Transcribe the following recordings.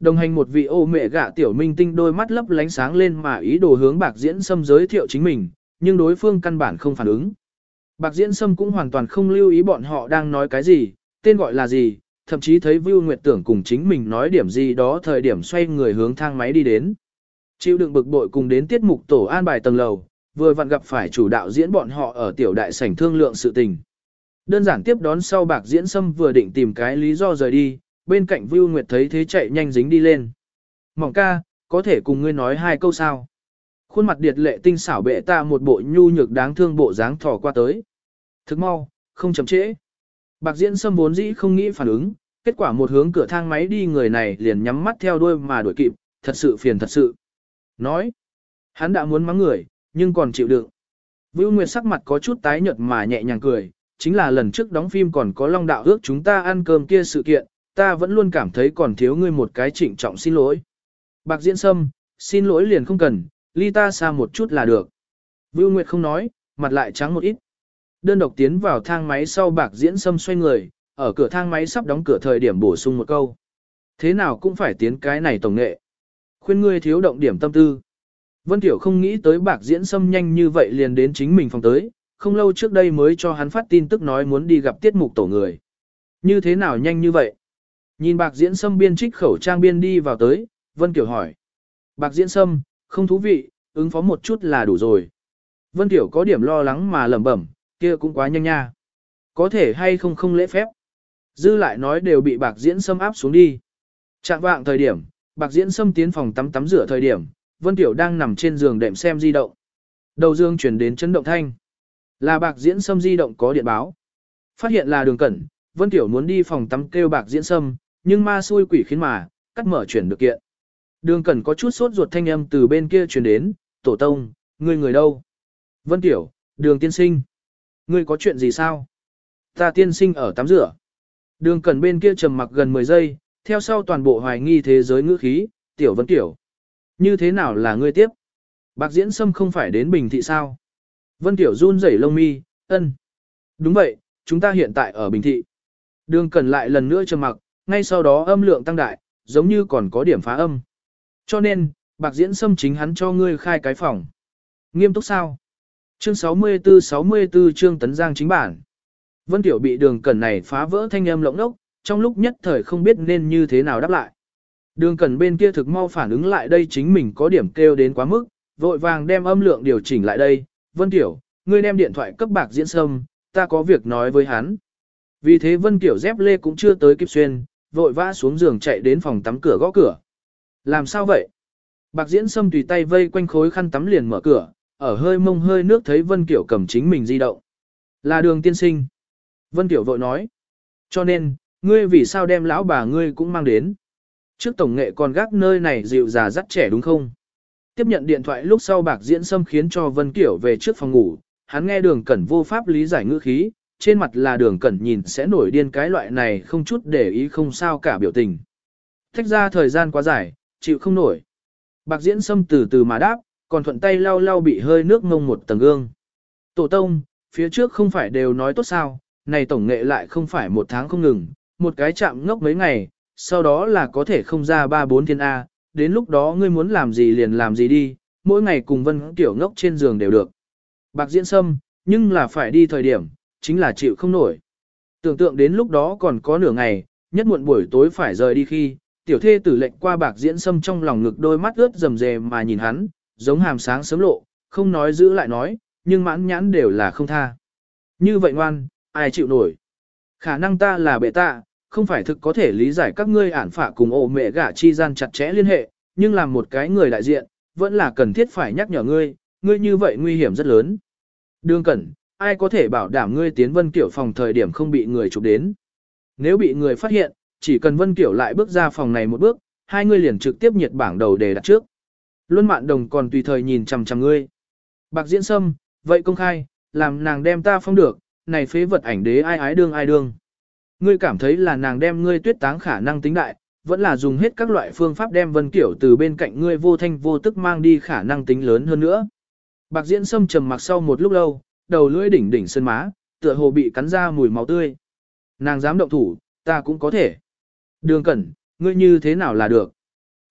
Đồng hành một vị ô mẹ gạ tiểu minh tinh đôi mắt lấp lánh sáng lên mà ý đồ hướng bạc diễn sâm giới thiệu chính mình, nhưng đối phương căn bản không phản ứng. Bạc diễn sâm cũng hoàn toàn không lưu ý bọn họ đang nói cái gì, tên gọi là gì, thậm chí thấy Vưu Nguyệt tưởng cùng chính mình nói điểm gì đó thời điểm xoay người hướng thang máy đi đến. Chịu đựng bực bội cùng đến tiết mục tổ an bài tầng lầu, vừa vặn gặp phải chủ đạo diễn bọn họ ở tiểu đại sảnh thương lượng sự tình. Đơn giản tiếp đón sau bạc diễn sâm vừa định tìm cái lý do rời đi, bên cạnh Vưu Nguyệt thấy thế chạy nhanh dính đi lên. Mỏng ca, có thể cùng ngươi nói hai câu sao? Khuôn mặt điệt lệ tinh xảo bệ ta một bộ nhu nhược đáng thương bộ dáng thỏ qua tới. Thức mau, không chậm trễ. Bạc diễn sâm vốn dĩ không nghĩ phản ứng, kết quả một hướng cửa thang máy đi người này liền nhắm mắt theo đuôi mà đuổi kịp, thật sự phiền thật sự. Nói, hắn đã muốn mắng người, nhưng còn chịu đựng. Vưu Nguyệt sắc mặt có chút tái nhợt mà nhẹ nhàng cười, chính là lần trước đóng phim còn có long đạo ước chúng ta ăn cơm kia sự kiện, ta vẫn luôn cảm thấy còn thiếu ngươi một cái trịnh trọng xin lỗi. Bạc diễn sâm, xin lỗi liền không cần, ly ta xa một chút là được. Vưu Nguyệt không nói, mặt lại trắng một ít. Đơn độc tiến vào thang máy sau bạc diễn sâm xoay người, ở cửa thang máy sắp đóng cửa thời điểm bổ sung một câu. Thế nào cũng phải tiến cái này tổng nghệ. Khuyên ngươi thiếu động điểm tâm tư. Vân Tiểu không nghĩ tới bạc diễn sâm nhanh như vậy liền đến chính mình phòng tới, không lâu trước đây mới cho hắn phát tin tức nói muốn đi gặp tiết mục tổ người. Như thế nào nhanh như vậy? Nhìn bạc diễn sâm biên trích khẩu trang biên đi vào tới, Vân Tiểu hỏi. Bạc diễn sâm, không thú vị, ứng phó một chút là đủ rồi. Vân Tiểu có điểm lo lắng mà lẩm bẩm, kia cũng quá nhanh nha. Có thể hay không không lễ phép. Dư lại nói đều bị bạc diễn sâm áp xuống đi. Trạng vạng thời điểm, bạc diễn sâm tiến phòng tắm tắm rửa thời điểm, Vân Tiểu đang nằm trên giường đệm xem di động. Đầu dương chuyển đến chấn động thanh. Là bạc diễn sâm di động có điện báo. Phát hiện là đường cẩn, Vân Tiểu muốn đi phòng tắm kêu bạc diễn sâm, nhưng ma xui quỷ khiến mà, cắt mở chuyển được kiện. Đường cẩn có chút sốt ruột thanh âm từ bên kia truyền đến, tổ tông, ngươi người đâu? Vân Tiểu, đường tiên sinh. Ngươi có chuyện gì sao? Ta tiên sinh ở tắm rửa. Đường cẩn bên kia trầm mặc gần 10 giây, theo sau toàn bộ hoài nghi thế giới ngữ khí, tiểu Vân Tiểu. Như thế nào là ngươi tiếp? Bạc diễn sâm không phải đến bình thị sao? Vân Tiểu run rẩy lông mi, ân. Đúng vậy, chúng ta hiện tại ở bình thị. Đường cần lại lần nữa trầm mặc, ngay sau đó âm lượng tăng đại, giống như còn có điểm phá âm. Cho nên, bạc diễn xâm chính hắn cho ngươi khai cái phòng. Nghiêm túc sao? Chương 64-64 chương tấn giang chính bản. Vân Tiểu bị đường cẩn này phá vỡ thanh âm lộng lốc, trong lúc nhất thời không biết nên như thế nào đáp lại. Đường cẩn bên kia thực mau phản ứng lại đây chính mình có điểm kêu đến quá mức, vội vàng đem âm lượng điều chỉnh lại đây. Vân Tiểu, ngươi đem điện thoại cấp bạc diễn sâm, ta có việc nói với hắn. Vì thế Vân Tiểu dép lê cũng chưa tới kịp xuyên, vội vã xuống giường chạy đến phòng tắm cửa gõ cửa. Làm sao vậy? Bạc diễn sâm tùy tay vây quanh khối khăn tắm liền mở cửa, ở hơi mông hơi nước thấy Vân Kiểu cầm chính mình di động. Là đường tiên sinh. Vân Kiểu vội nói. Cho nên, ngươi vì sao đem lão bà ngươi cũng mang đến. Trước tổng nghệ còn gác nơi này dịu già dắt trẻ đúng không? Tiếp nhận điện thoại lúc sau bạc diễn sâm khiến cho Vân Kiểu về trước phòng ngủ, hắn nghe đường cẩn vô pháp lý giải ngữ khí, trên mặt là đường cẩn nhìn sẽ nổi điên cái loại này không chút để ý không sao cả biểu tình. Thách ra thời gian quá dài, chịu không nổi. Bạc diễn xâm từ từ mà đáp, còn thuận tay lau lau bị hơi nước ngông một tầng gương. Tổ tông, phía trước không phải đều nói tốt sao, này tổng nghệ lại không phải một tháng không ngừng, một cái chạm ngốc mấy ngày, sau đó là có thể không ra ba bốn thiên A, đến lúc đó ngươi muốn làm gì liền làm gì đi, mỗi ngày cùng vân tiểu ngốc trên giường đều được. Bạc diễn sâm, nhưng là phải đi thời điểm, chính là chịu không nổi. Tưởng tượng đến lúc đó còn có nửa ngày, nhất muộn buổi tối phải rời đi khi, tiểu thê tử lệnh qua bạc diễn sâm trong lòng ngực đôi mắt ướt rầm rề mà nhìn hắn, giống hàm sáng sớm lộ, không nói giữ lại nói, nhưng mãn nhãn đều là không tha. Như vậy ngoan, ai chịu nổi. Khả năng ta là bệ tạ, không phải thực có thể lý giải các ngươi ản phả cùng ổ mẹ gả chi gian chặt chẽ liên hệ, nhưng làm một cái người đại diện, vẫn là cần thiết phải nhắc nhở ngươi, ngươi như vậy nguy hiểm rất lớn. Đương cẩn, ai có thể bảo đảm ngươi tiến vân kiểu phòng thời điểm không bị người chụp đến. Nếu bị người phát hiện, chỉ cần vân kiểu lại bước ra phòng này một bước, hai ngươi liền trực tiếp nhiệt bảng đầu để đặt trước. Luân mạn đồng còn tùy thời nhìn chằm chằm ngươi. Bạc diễn sâm, vậy công khai, làm nàng đem ta phong được, này phế vật ảnh đế ai ái đương ai đương. Ngươi cảm thấy là nàng đem ngươi tuyết táng khả năng tính đại, vẫn là dùng hết các loại phương pháp đem vân kiểu từ bên cạnh ngươi vô thanh vô tức mang đi khả năng tính lớn hơn nữa. Bạc diễn sâm trầm mặc sau một lúc lâu, đầu lưỡi đỉnh đỉnh sơn má, tựa hồ bị cắn ra mùi máu tươi. Nàng dám động thủ, ta cũng có thể. Đường cẩn, ngươi như thế nào là được?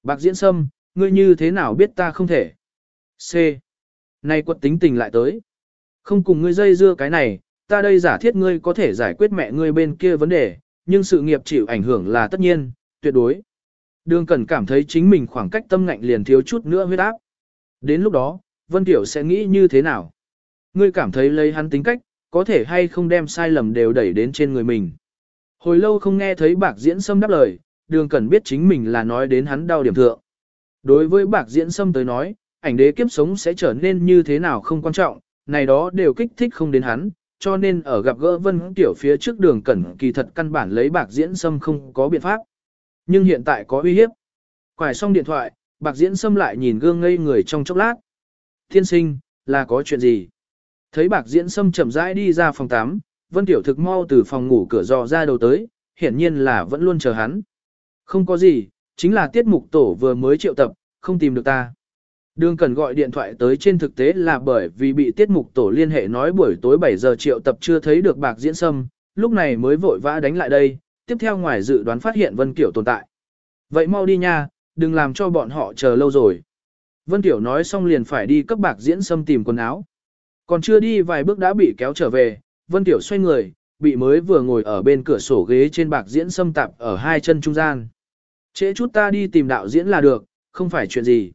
Bạc diễn sâm, ngươi như thế nào biết ta không thể? C. nay quật tính tình lại tới. Không cùng ngươi dây dưa cái này, ta đây giả thiết ngươi có thể giải quyết mẹ ngươi bên kia vấn đề, nhưng sự nghiệp chịu ảnh hưởng là tất nhiên, tuyệt đối. Đường Cẩn cảm thấy chính mình khoảng cách tâm ngạnh liền thiếu chút nữa huyết áp. Đến lúc đó, Vân Tiểu sẽ nghĩ như thế nào? Ngươi cảm thấy lấy hắn tính cách, có thể hay không đem sai lầm đều đẩy đến trên người mình. Hồi lâu không nghe thấy bạc diễn sâm đáp lời, đường cẩn biết chính mình là nói đến hắn đau điểm thượng. Đối với bạc diễn sâm tới nói, ảnh đế kiếp sống sẽ trở nên như thế nào không quan trọng, này đó đều kích thích không đến hắn, cho nên ở gặp gỡ vân tiểu phía trước đường cẩn kỳ thật căn bản lấy bạc diễn sâm không có biện pháp. Nhưng hiện tại có uy hiếp. Quải xong điện thoại, bạc diễn sâm lại nhìn gương ngây người trong chốc lát. Thiên sinh, là có chuyện gì? Thấy bạc diễn sâm chậm rãi đi ra phòng 8, vân tiểu thực mau từ phòng ngủ cửa dò ra đầu tới, hiển nhiên là vẫn luôn chờ hắn. Không có gì, chính là tiết mục tổ vừa mới triệu tập, không tìm được ta. Đường cần gọi điện thoại tới trên thực tế là bởi vì bị tiết mục tổ liên hệ nói buổi tối 7 giờ triệu tập chưa thấy được bạc diễn sâm, lúc này mới vội vã đánh lại đây, tiếp theo ngoài dự đoán phát hiện Vân Kiểu tồn tại. Vậy mau đi nha, đừng làm cho bọn họ chờ lâu rồi. Vân tiểu nói xong liền phải đi cấp bạc diễn sâm tìm quần áo. Còn chưa đi vài bước đã bị kéo trở về, Vân Tiểu xoay người, bị mới vừa ngồi ở bên cửa sổ ghế trên bạc diễn xâm tạp ở hai chân trung gian. Trễ chút ta đi tìm đạo diễn là được, không phải chuyện gì.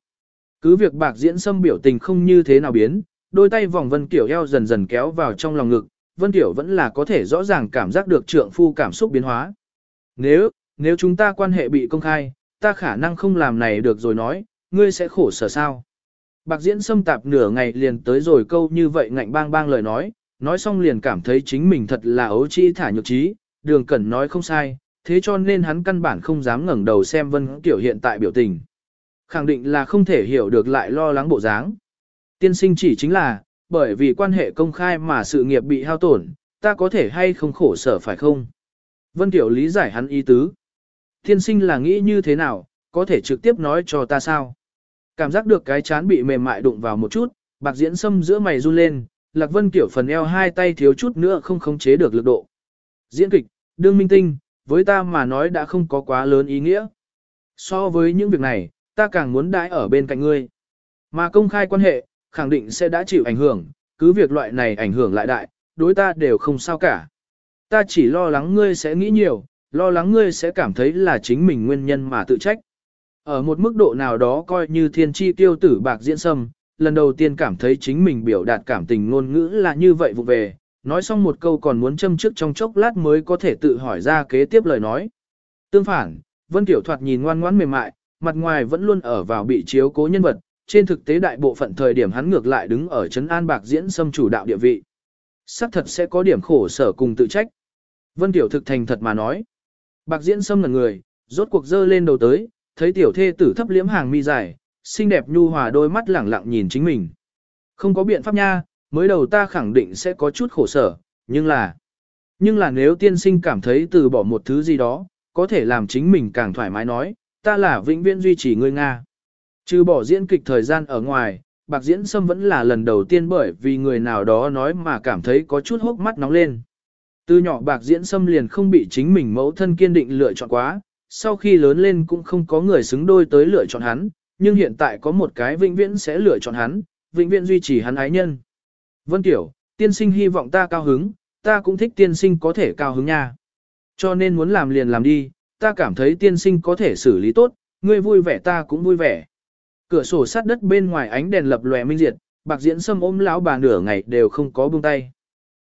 Cứ việc bạc diễn xâm biểu tình không như thế nào biến, đôi tay vòng Vân Tiểu eo dần dần kéo vào trong lòng ngực, Vân Tiểu vẫn là có thể rõ ràng cảm giác được trượng phu cảm xúc biến hóa. Nếu, nếu chúng ta quan hệ bị công khai, ta khả năng không làm này được rồi nói, ngươi sẽ khổ sở sao. Bạc diễn xâm tạp nửa ngày liền tới rồi câu như vậy ngạnh bang bang lời nói, nói xong liền cảm thấy chính mình thật là ấu trĩ thả nhược trí, đường cẩn nói không sai, thế cho nên hắn căn bản không dám ngẩng đầu xem vân tiểu hiện tại biểu tình. Khẳng định là không thể hiểu được lại lo lắng bộ dáng. Tiên sinh chỉ chính là, bởi vì quan hệ công khai mà sự nghiệp bị hao tổn, ta có thể hay không khổ sở phải không? Vân Tiểu lý giải hắn ý tứ. Tiên sinh là nghĩ như thế nào, có thể trực tiếp nói cho ta sao? Cảm giác được cái chán bị mềm mại đụng vào một chút, bạc diễn sâm giữa mày run lên, Lạc Vân Kiểu phần eo hai tay thiếu chút nữa không khống chế được lực độ. Diễn kịch, đương minh tinh, với ta mà nói đã không có quá lớn ý nghĩa. So với những việc này, ta càng muốn đãi ở bên cạnh ngươi. Mà công khai quan hệ, khẳng định sẽ đã chịu ảnh hưởng, cứ việc loại này ảnh hưởng lại đại, đối ta đều không sao cả. Ta chỉ lo lắng ngươi sẽ nghĩ nhiều, lo lắng ngươi sẽ cảm thấy là chính mình nguyên nhân mà tự trách. Ở một mức độ nào đó coi như thiên chi tiêu tử bạc diễn sâm, lần đầu tiên cảm thấy chính mình biểu đạt cảm tình ngôn ngữ là như vậy vụ về, nói xong một câu còn muốn châm trước trong chốc lát mới có thể tự hỏi ra kế tiếp lời nói. Tương phản, Vân Tiểu Thoạt nhìn ngoan ngoãn mềm mại, mặt ngoài vẫn luôn ở vào bị chiếu cố nhân vật, trên thực tế đại bộ phận thời điểm hắn ngược lại đứng ở chấn an bạc diễn xâm chủ đạo địa vị. Sắc thật sẽ có điểm khổ sở cùng tự trách. Vân Tiểu thực thành thật mà nói. Bạc diễn xâm là người, rốt cuộc dơ lên đầu tới, thấy tiểu thê tử thấp liếm hàng mi dài, xinh đẹp nhu hòa đôi mắt lẳng lặng nhìn chính mình. Không có biện pháp nha, mới đầu ta khẳng định sẽ có chút khổ sở, nhưng là... Nhưng là nếu tiên sinh cảm thấy từ bỏ một thứ gì đó, có thể làm chính mình càng thoải mái nói, ta là vĩnh viễn duy trì người Nga. Trừ bỏ diễn kịch thời gian ở ngoài, bạc diễn sâm vẫn là lần đầu tiên bởi vì người nào đó nói mà cảm thấy có chút hốc mắt nóng lên. Từ nhỏ bạc diễn sâm liền không bị chính mình mẫu thân kiên định lựa chọn quá, sau khi lớn lên cũng không có người xứng đôi tới lựa chọn hắn, nhưng hiện tại có một cái vĩnh viễn sẽ lựa chọn hắn, vĩnh viễn duy trì hắn ái nhân. Vân Tiểu, tiên sinh hy vọng ta cao hứng, ta cũng thích tiên sinh có thể cao hứng nha. Cho nên muốn làm liền làm đi, ta cảm thấy tiên sinh có thể xử lý tốt, ngươi vui vẻ ta cũng vui vẻ. Cửa sổ sát đất bên ngoài ánh đèn lập lòe minh diệt, bạc diễn sâm ôm lão bà nửa ngày đều không có buông tay.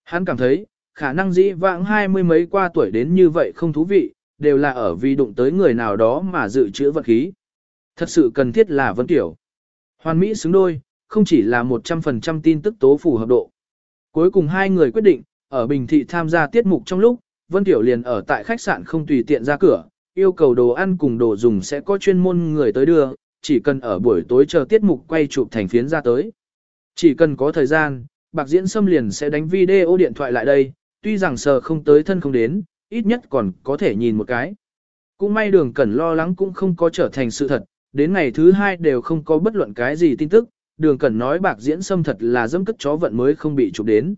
Hắn cảm thấy, khả năng dĩ vãng hai mươi mấy qua tuổi đến như vậy không thú vị, đều là ở vì đụng tới người nào đó mà dự trữ vật khí. Thật sự cần thiết là Vân Tiểu. Hoàn Mỹ xứng đôi, không chỉ là 100% tin tức tố phù hợp độ. Cuối cùng hai người quyết định, ở Bình Thị tham gia tiết mục trong lúc, Vân Tiểu liền ở tại khách sạn không tùy tiện ra cửa, yêu cầu đồ ăn cùng đồ dùng sẽ có chuyên môn người tới đưa, chỉ cần ở buổi tối chờ tiết mục quay chụp thành phiến ra tới. Chỉ cần có thời gian, bạc diễn xâm liền sẽ đánh video điện thoại lại đây, tuy rằng sờ không tới thân không đến, ít nhất còn có thể nhìn một cái. Cũng may đường cẩn lo lắng cũng không có trở thành sự thật, đến ngày thứ hai đều không có bất luận cái gì tin tức, đường cẩn nói bạc diễn xâm thật là dâm cất chó vận mới không bị chụp đến.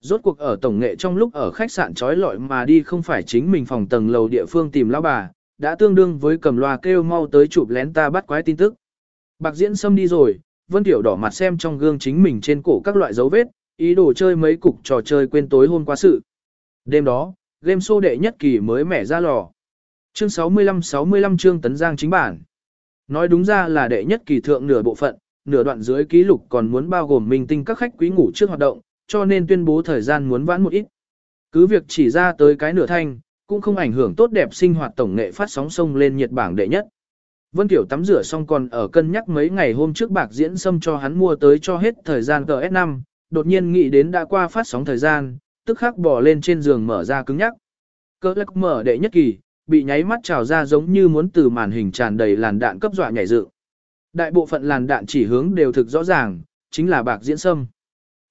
Rốt cuộc ở tổng nghệ trong lúc ở khách sạn trói lọi mà đi không phải chính mình phòng tầng lầu địa phương tìm lão bà, đã tương đương với cầm loa kêu mau tới chụp lén ta bắt quái tin tức. Bạc diễn xâm đi rồi, Vân Tiểu đỏ mặt xem trong gương chính mình trên cổ các loại dấu vết, ý đồ chơi mấy cục trò chơi quên tối hôm qua sự. Đêm đó, game show đệ nhất kỳ mới mẻ ra lò. Chương 65-65 chương tấn giang chính bản. Nói đúng ra là đệ nhất kỳ thượng nửa bộ phận, nửa đoạn dưới ký lục còn muốn bao gồm minh tinh các khách quý ngủ trước hoạt động, cho nên tuyên bố thời gian muốn vãn một ít. Cứ việc chỉ ra tới cái nửa thanh, cũng không ảnh hưởng tốt đẹp sinh hoạt tổng nghệ phát sóng sông lên nhiệt bảng đệ nhất. Vân Tiểu tắm rửa xong còn ở cân nhắc mấy ngày hôm trước bạc diễn xâm cho hắn mua tới cho hết thời gian GS5, đột nhiên nghĩ đến đã qua phát sóng thời gian, tức khắc bò lên trên giường mở ra cứng nhắc. Cơ lắc mở đệ nhất kỳ, bị nháy mắt trào ra giống như muốn từ màn hình tràn đầy làn đạn cấp dọa nhảy dựng. Đại bộ phận làn đạn chỉ hướng đều thực rõ ràng, chính là bạc diễn sâm.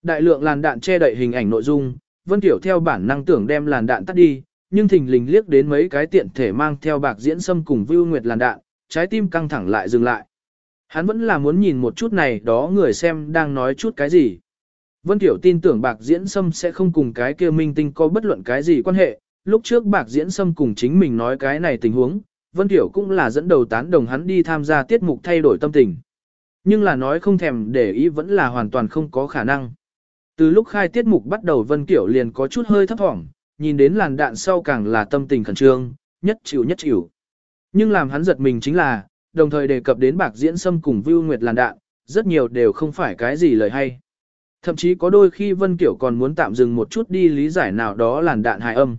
Đại lượng làn đạn che đậy hình ảnh nội dung, Vân Tiểu theo bản năng tưởng đem làn đạn tắt đi, nhưng thình lình liếc đến mấy cái tiện thể mang theo bạc diễn sâm cùng Vưu Nguyệt làn đạn, trái tim căng thẳng lại dừng lại. Hắn vẫn là muốn nhìn một chút này đó người xem đang nói chút cái gì. Vân Tiểu tin tưởng bạc diễn sâm sẽ không cùng cái kia minh tinh có bất luận cái gì quan hệ, lúc trước bạc diễn sâm cùng chính mình nói cái này tình huống, Vân Tiểu cũng là dẫn đầu tán đồng hắn đi tham gia tiết mục thay đổi tâm tình. Nhưng là nói không thèm để ý vẫn là hoàn toàn không có khả năng. Từ lúc khai tiết mục bắt đầu Vân Tiểu liền có chút hơi thấp thỏm, nhìn đến làn đạn sau càng là tâm tình khẩn trương, nhất chịu nhất chịu. Nhưng làm hắn giật mình chính là, đồng thời đề cập đến bạc diễn sâm cùng Vưu Nguyệt làn đạn, rất nhiều đều không phải cái gì lời hay. Thậm chí có đôi khi Vân Kiểu còn muốn tạm dừng một chút đi lý giải nào đó làn đạn hài âm.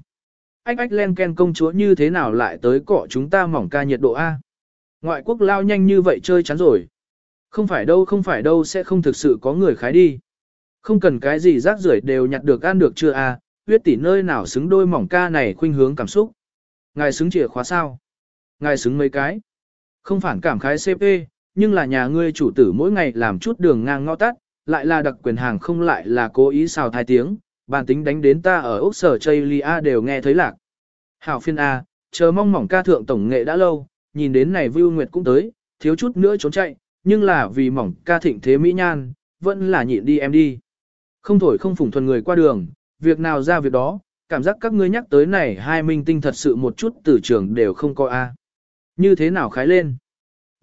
Ách ách len ken công chúa như thế nào lại tới cọ chúng ta mỏng ca nhiệt độ A. Ngoại quốc lao nhanh như vậy chơi chắn rồi. Không phải đâu không phải đâu sẽ không thực sự có người khái đi. Không cần cái gì rác rưởi đều nhặt được ăn được chưa A, huyết tỷ nơi nào xứng đôi mỏng ca này khuynh hướng cảm xúc. Ngài xứng chìa khóa sao? Ngài xứng mấy cái? Không phản cảm khái CP, nhưng là nhà ngươi chủ tử mỗi ngày làm chút đường ngang ngõ tắt, lại là đặc quyền hàng không lại là cố ý xào thai tiếng, bản tính đánh đến ta ở Úc Sở Chaylia đều nghe thấy lạc. Hảo phiên A, chờ mong mỏng ca thượng tổng nghệ đã lâu, nhìn đến này Vưu Nguyệt cũng tới, thiếu chút nữa trốn chạy, nhưng là vì mỏng ca thịnh thế mỹ nhan, vẫn là nhịn đi em đi. Không thổi không phủng thuần người qua đường, việc nào ra việc đó, cảm giác các ngươi nhắc tới này hai minh tinh thật sự một chút từ trường đều không có A. Như thế nào khái lên?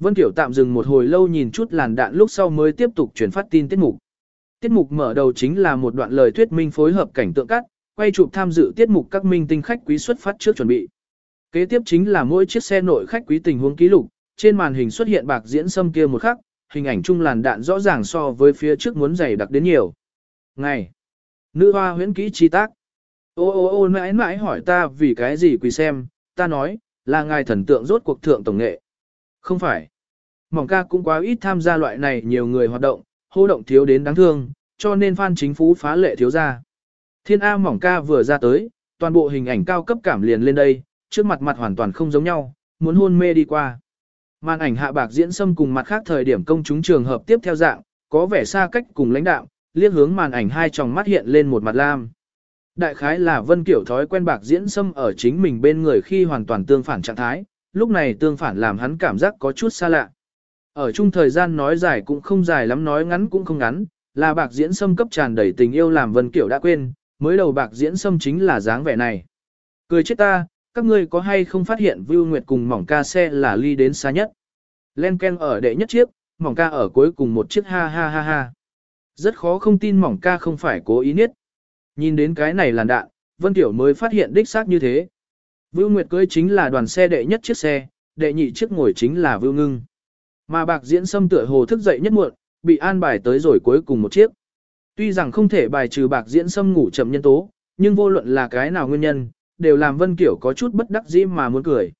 Vân Tiểu tạm dừng một hồi lâu nhìn chút làn đạn lúc sau mới tiếp tục truyền phát tin tiết mục. Tiết mục mở đầu chính là một đoạn lời thuyết minh phối hợp cảnh tượng cắt, quay chụp tham dự tiết mục các minh tinh khách quý xuất phát trước chuẩn bị. Kế tiếp chính là mỗi chiếc xe nội khách quý tình huống ký lục, trên màn hình xuất hiện bạc diễn sâm kia một khắc, hình ảnh chung làn đạn rõ ràng so với phía trước muốn dày đặc đến nhiều. Ngày, nữ hoa huyễn kỹ chi tác. Ô ô ô mãi mãi hỏi ta vì cái gì quý xem, ta nói, là ngài thần tượng rốt cuộc thượng tổng nghệ. Không phải. Mỏng ca cũng quá ít tham gia loại này nhiều người hoạt động, hô động thiếu đến đáng thương, cho nên Phan chính Phú phá lệ thiếu ra. Thiên A mỏng ca vừa ra tới, toàn bộ hình ảnh cao cấp cảm liền lên đây, trước mặt mặt hoàn toàn không giống nhau, muốn hôn mê đi qua. Màn ảnh hạ bạc diễn xâm cùng mặt khác thời điểm công chúng trường hợp tiếp theo dạng, có vẻ xa cách cùng lãnh đạo, liếc hướng màn ảnh hai tròng mắt hiện lên một mặt lam. Đại khái là Vân Kiểu thói quen bạc diễn xâm ở chính mình bên người khi hoàn toàn tương phản trạng thái, lúc này tương phản làm hắn cảm giác có chút xa lạ. Ở chung thời gian nói dài cũng không dài lắm nói ngắn cũng không ngắn, là bạc diễn xâm cấp tràn đầy tình yêu làm Vân Kiểu đã quên, mới đầu bạc diễn xâm chính là dáng vẻ này. Cười chết ta, các ngươi có hay không phát hiện Vưu Nguyệt cùng mỏng ca xe là ly đến xa nhất. Len Ken ở đệ nhất chiếc, mỏng ca ở cuối cùng một chiếc ha ha ha ha. Rất khó không tin mỏng ca không phải cố ý niết. Nhìn đến cái này làn đạn, Vân Tiểu mới phát hiện đích xác như thế. Vưu Nguyệt cưới chính là đoàn xe đệ nhất chiếc xe, đệ nhị chiếc ngồi chính là Vưu Ngưng. Mà bạc diễn xâm tựa hồ thức dậy nhất muộn, bị an bài tới rồi cuối cùng một chiếc. Tuy rằng không thể bài trừ bạc diễn xâm ngủ chậm nhân tố, nhưng vô luận là cái nào nguyên nhân, đều làm Vân Kiểu có chút bất đắc dĩ mà muốn cười.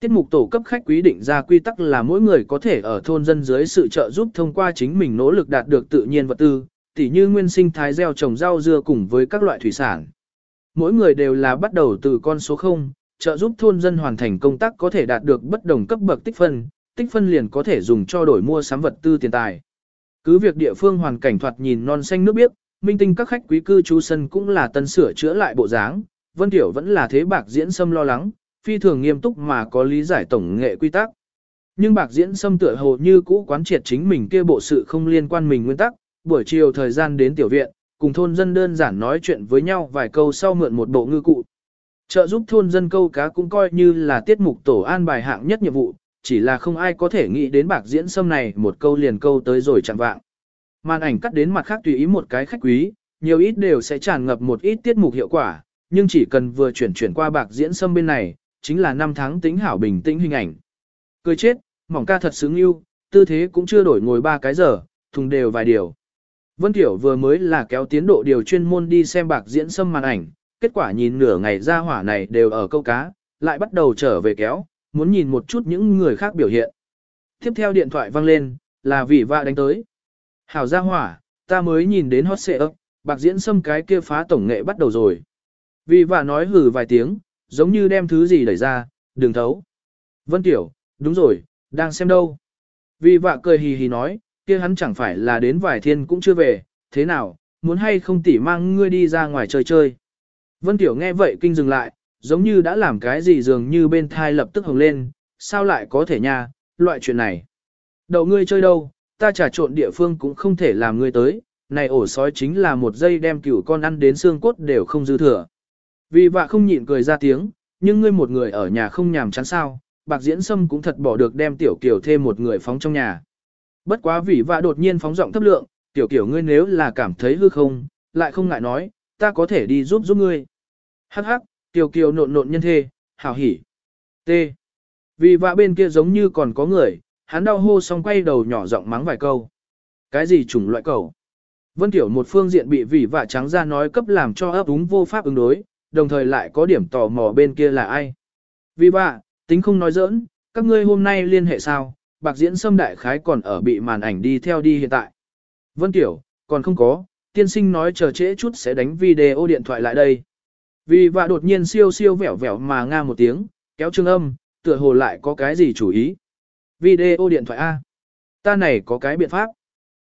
Tiết mục tổ cấp khách quý định ra quy tắc là mỗi người có thể ở thôn dân dưới sự trợ giúp thông qua chính mình nỗ lực đạt được tự nhiên vật tư, tỉ như nguyên sinh thái gieo trồng rau dưa cùng với các loại thủy sản. Mỗi người đều là bắt đầu từ con số 0, trợ giúp thôn dân hoàn thành công tác có thể đạt được bất đồng cấp bậc tích phân, tích phân liền có thể dùng cho đổi mua sắm vật tư tiền tài. Cứ việc địa phương hoàn cảnh thoạt nhìn non xanh nước biếc, minh tinh các khách quý cư trú sân cũng là tân sửa chữa lại bộ dáng, Vân Tiểu vẫn là thế bạc diễn sâm lo lắng, phi thường nghiêm túc mà có lý giải tổng nghệ quy tắc. Nhưng bạc diễn sâm tựa hồ như cũ quán triệt chính mình kia bộ sự không liên quan mình nguyên tắc, buổi chiều thời gian đến tiểu viện, cùng thôn dân đơn giản nói chuyện với nhau vài câu sau mượn một bộ ngư cụ. Trợ giúp thôn dân câu cá cũng coi như là tiết mục tổ an bài hạng nhất nhiệm vụ, chỉ là không ai có thể nghĩ đến bạc diễn sâm này một câu liền câu tới rồi chẳng vạng. Màn ảnh cắt đến mặt khác tùy ý một cái khách quý, nhiều ít đều sẽ tràn ngập một ít tiết mục hiệu quả, nhưng chỉ cần vừa chuyển chuyển qua bạc diễn sâm bên này, chính là năm tháng tính hảo bình tĩnh hình ảnh. Cười chết, mỏng ca thật sướng yêu, tư thế cũng chưa đổi ngồi ba cái giờ, thùng đều vài điều. Vân Tiểu vừa mới là kéo tiến độ điều chuyên môn đi xem bạc diễn sâm màn ảnh, kết quả nhìn nửa ngày ra hỏa này đều ở câu cá, lại bắt đầu trở về kéo, muốn nhìn một chút những người khác biểu hiện. Tiếp theo điện thoại vang lên, là vị vạ đánh tới. Hảo ra hỏa, ta mới nhìn đến hot xệ ấp, bạc diễn xâm cái kia phá tổng nghệ bắt đầu rồi. Vị vạ nói hử vài tiếng, giống như đem thứ gì đẩy ra, đừng thấu. Vân Tiểu, đúng rồi, đang xem đâu. Vị vạ cười hì hì nói, kia hắn chẳng phải là đến vài thiên cũng chưa về, thế nào, muốn hay không tỉ mang ngươi đi ra ngoài chơi chơi. Vân Tiểu nghe vậy kinh dừng lại, giống như đã làm cái gì dường như bên thai lập tức hồng lên, sao lại có thể nha, loại chuyện này. Đầu ngươi chơi đâu, ta trả trộn địa phương cũng không thể làm ngươi tới, này ổ sói chính là một giây đem cửu con ăn đến xương cốt đều không dư thừa. Vì vạ không nhịn cười ra tiếng, nhưng ngươi một người ở nhà không nhàm chán sao, bạc diễn sâm cũng thật bỏ được đem tiểu kiểu thêm một người phóng trong nhà. Bất quá vì vạ đột nhiên phóng giọng thấp lượng, tiểu kiểu ngươi nếu là cảm thấy hư không, lại không ngại nói, ta có thể đi giúp giúp ngươi. Hắc hắc, tiểu kiều nộn nộn nhân thê, hảo hỉ. T. Vì vạ bên kia giống như còn có người, hắn đau hô xong quay đầu nhỏ giọng mắng vài câu. Cái gì chủng loại cầu? Vân Tiểu một phương diện bị vì vạ trắng ra nói cấp làm cho ấp úng vô pháp ứng đối, đồng thời lại có điểm tò mò bên kia là ai. Vì vạ, tính không nói giỡn, các ngươi hôm nay liên hệ sao, bạc diễn xâm đại khái còn ở bị màn ảnh đi theo đi hiện tại. Vân Tiểu, còn không có, tiên sinh nói chờ trễ chút sẽ đánh video điện thoại lại đây. Vì và đột nhiên siêu siêu vẻo vẻo mà nga một tiếng, kéo trương âm, tựa hồ lại có cái gì chủ ý. Video điện thoại A. Ta này có cái biện pháp.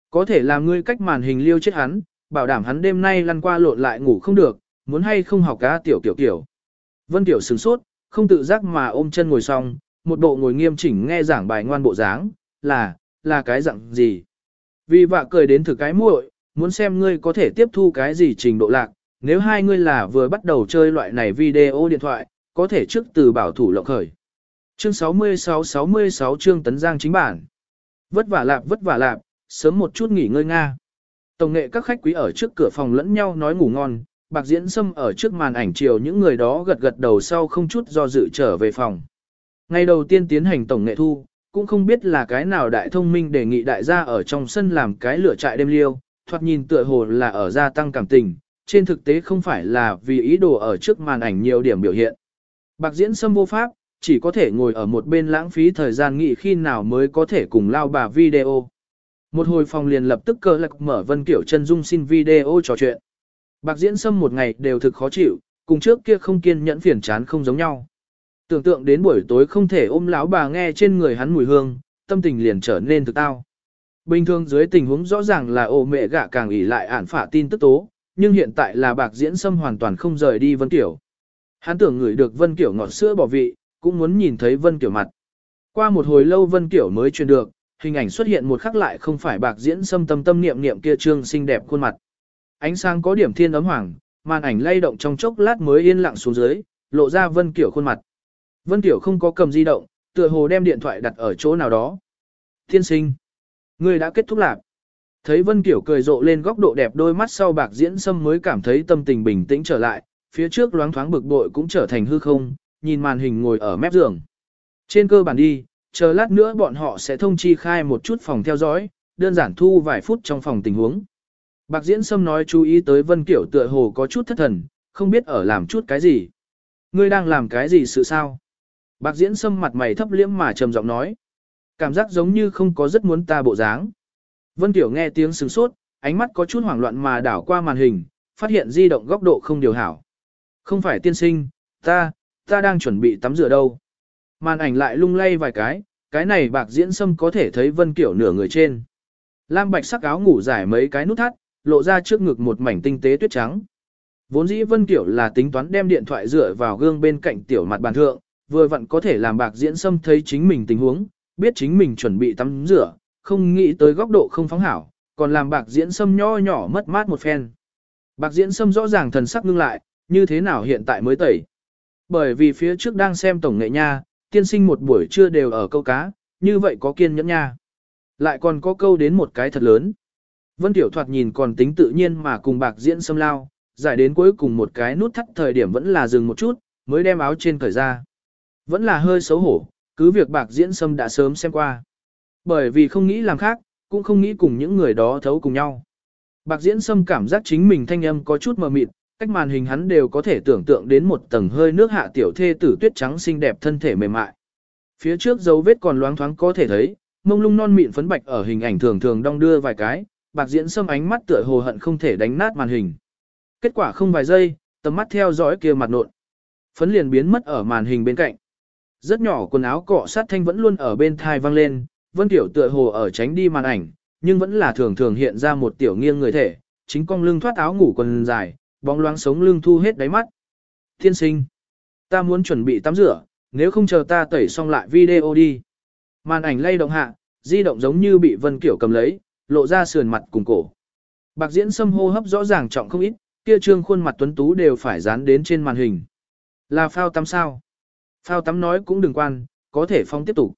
Có thể làm ngươi cách màn hình liêu chết hắn, bảo đảm hắn đêm nay lăn qua lộn lại ngủ không được, muốn hay không học cá tiểu kiểu kiểu. Vân Tiểu sửng sốt, không tự giác mà ôm chân ngồi xong, một bộ ngồi nghiêm chỉnh nghe giảng bài ngoan bộ dáng, là, là cái dạng gì. Vì vạ cười đến thử cái muội, muốn xem ngươi có thể tiếp thu cái gì trình độ lạc, nếu hai ngươi là vừa bắt đầu chơi loại này video điện thoại, có thể trước từ bảo thủ lộng khởi. Chương 66-66 chương tấn giang chính bản. Vất vả lạp vất vả lạp, sớm một chút nghỉ ngơi nga. Tổng nghệ các khách quý ở trước cửa phòng lẫn nhau nói ngủ ngon, bạc diễn sâm ở trước màn ảnh chiều những người đó gật gật đầu sau không chút do dự trở về phòng. Ngày đầu tiên tiến hành tổng nghệ thu, cũng không biết là cái nào đại thông minh đề nghị đại gia ở trong sân làm cái lửa trại đêm liêu, thoạt nhìn tựa hồ là ở gia tăng cảm tình, trên thực tế không phải là vì ý đồ ở trước màn ảnh nhiều điểm biểu hiện. Bạc diễn xâm vô pháp, chỉ có thể ngồi ở một bên lãng phí thời gian nghỉ khi nào mới có thể cùng lao bà video. Một hồi phòng liền lập tức cơ lạc mở Vân Kiểu chân dung xin video trò chuyện. Bạc diễn xâm một ngày đều thực khó chịu, cùng trước kia không kiên nhẫn phiền chán không giống nhau. Tưởng tượng đến buổi tối không thể ôm lão bà nghe trên người hắn mùi hương, tâm tình liền trở nên thực tao. Bình thường dưới tình huống rõ ràng là ổ mẹ gạ càng ỉ lại ản phả tin tức tố, nhưng hiện tại là bạc diễn sâm hoàn toàn không rời đi Vân Kiểu. Hắn tưởng ngửi được Vân Kiểu ngọt sữa bỏ vị, cũng muốn nhìn thấy Vân Kiểu mặt. Qua một hồi lâu Vân Kiểu mới truyền được, hình ảnh xuất hiện một khắc lại không phải bạc diễn sâm tâm tâm niệm niệm kia trương xinh đẹp khuôn mặt. Ánh sáng có điểm thiên ấm hoàng, màn ảnh lay động trong chốc lát mới yên lặng xuống dưới, lộ ra Vân Kiểu khuôn mặt. Vân Kiểu không có cầm di động, tựa hồ đem điện thoại đặt ở chỗ nào đó. Thiên sinh, Ngươi đã kết thúc lạc. Thấy Vân Kiểu cười rộ lên góc độ đẹp đôi mắt sau bạc diễn sâm mới cảm thấy tâm tình bình tĩnh trở lại, phía trước loáng thoáng bực bội cũng trở thành hư không, nhìn màn hình ngồi ở mép giường. Trên cơ bản đi, chờ lát nữa bọn họ sẽ thông chi khai một chút phòng theo dõi, đơn giản thu vài phút trong phòng tình huống. Bạc Diễn Sâm nói chú ý tới Vân Kiểu tựa hồ có chút thất thần, không biết ở làm chút cái gì. Ngươi đang làm cái gì sự sao? Bạc Diễn Sâm mặt mày thấp liễm mà trầm giọng nói. Cảm giác giống như không có rất muốn ta bộ dáng. Vân tiểu nghe tiếng sừng sốt, ánh mắt có chút hoảng loạn mà đảo qua màn hình, phát hiện di động góc độ không điều hảo. Không phải tiên sinh, ta, ta đang chuẩn bị tắm rửa đâu. Màn ảnh lại lung lay vài cái, cái này bạc diễn sâm có thể thấy Vân Kiểu nửa người trên. Lam bạch sắc áo ngủ dài mấy cái nút thắt, lộ ra trước ngực một mảnh tinh tế tuyết trắng. Vốn dĩ Vân Kiểu là tính toán đem điện thoại dựa vào gương bên cạnh tiểu mặt bàn thượng, vừa vặn có thể làm bạc diễn sâm thấy chính mình tình huống, biết chính mình chuẩn bị tắm rửa, không nghĩ tới góc độ không phóng hảo, còn làm bạc diễn sâm nho nhỏ mất mát một phen. Bạc diễn sâm rõ ràng thần sắc ngưng lại, như thế nào hiện tại mới tẩy. Bởi vì phía trước đang xem tổng nghệ nha, tiên sinh một buổi trưa đều ở câu cá, như vậy có kiên nhẫn nha. Lại còn có câu đến một cái thật lớn. Vân Tiểu Thoạt nhìn còn tính tự nhiên mà cùng bạc diễn xâm lao, giải đến cuối cùng một cái nút thắt thời điểm vẫn là dừng một chút, mới đem áo trên cởi ra. Vẫn là hơi xấu hổ, cứ việc bạc diễn xâm đã sớm xem qua. Bởi vì không nghĩ làm khác, cũng không nghĩ cùng những người đó thấu cùng nhau. Bạc diễn sâm cảm giác chính mình thanh âm có chút mờ mịt, cách màn hình hắn đều có thể tưởng tượng đến một tầng hơi nước hạ tiểu thê tử tuyết trắng xinh đẹp thân thể mềm mại. Phía trước dấu vết còn loáng thoáng có thể thấy, mông lung non mịn phấn bạch ở hình ảnh thường thường đong đưa vài cái, bạc diễn sâm ánh mắt tựa hồ hận không thể đánh nát màn hình. Kết quả không vài giây, tầm mắt theo dõi kia mặt nộn. Phấn liền biến mất ở màn hình bên cạnh. Rất nhỏ quần áo cọ sát thanh vẫn luôn ở bên thai vang lên, Vân Tiểu tựa hồ ở tránh đi màn ảnh, nhưng vẫn là thường thường hiện ra một tiểu nghiêng người thể, chính cong lưng thoát áo ngủ quần dài, bóng loáng sống lưng thu hết đáy mắt. Thiên sinh, ta muốn chuẩn bị tắm rửa, nếu không chờ ta tẩy xong lại video đi. Màn ảnh lay động hạ, di động giống như bị Vân Kiểu cầm lấy, lộ ra sườn mặt cùng cổ. Bạc diễn xâm hô hấp rõ ràng trọng không ít, kia trương khuôn mặt tuấn tú đều phải dán đến trên màn hình. Là phao tắm sao? Phao tắm nói cũng đừng quan, có thể phong tiếp tục.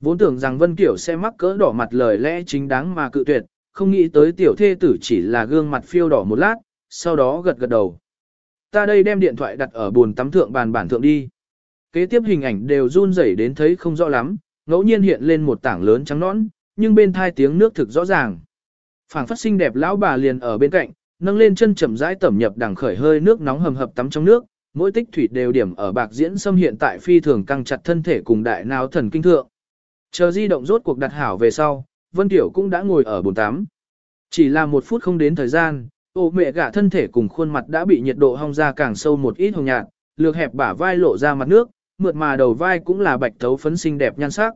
Vốn tưởng rằng Vân Kiểu sẽ mắc cỡ đỏ mặt lời lẽ chính đáng mà cự tuyệt, không nghĩ tới tiểu thê tử chỉ là gương mặt phiêu đỏ một lát, sau đó gật gật đầu. Ta đây đem điện thoại đặt ở bồn tắm thượng bàn bản thượng đi. Kế tiếp hình ảnh đều run rẩy đến thấy không rõ lắm, ngẫu nhiên hiện lên một tảng lớn trắng nõn, nhưng bên thai tiếng nước thực rõ ràng. Phảng phát xinh đẹp lão bà liền ở bên cạnh, nâng lên chân chậm rãi tẩm nhập đằng khởi hơi nước nóng hầm hập tắm trong nước, mỗi tích thủy đều điểm ở bạc diễn xâm hiện tại phi thường căng chặt thân thể cùng đại não thần kinh thượng. Chờ di động rốt cuộc đặt hảo về sau, Vân Tiểu cũng đã ngồi ở bồn tắm. Chỉ là một phút không đến thời gian, ô mẹ gả thân thể cùng khuôn mặt đã bị nhiệt độ hong ra càng sâu một ít hồng nhạt, lược hẹp bả vai lộ ra mặt nước, mượt mà đầu vai cũng là bạch thấu phấn xinh đẹp nhan sắc.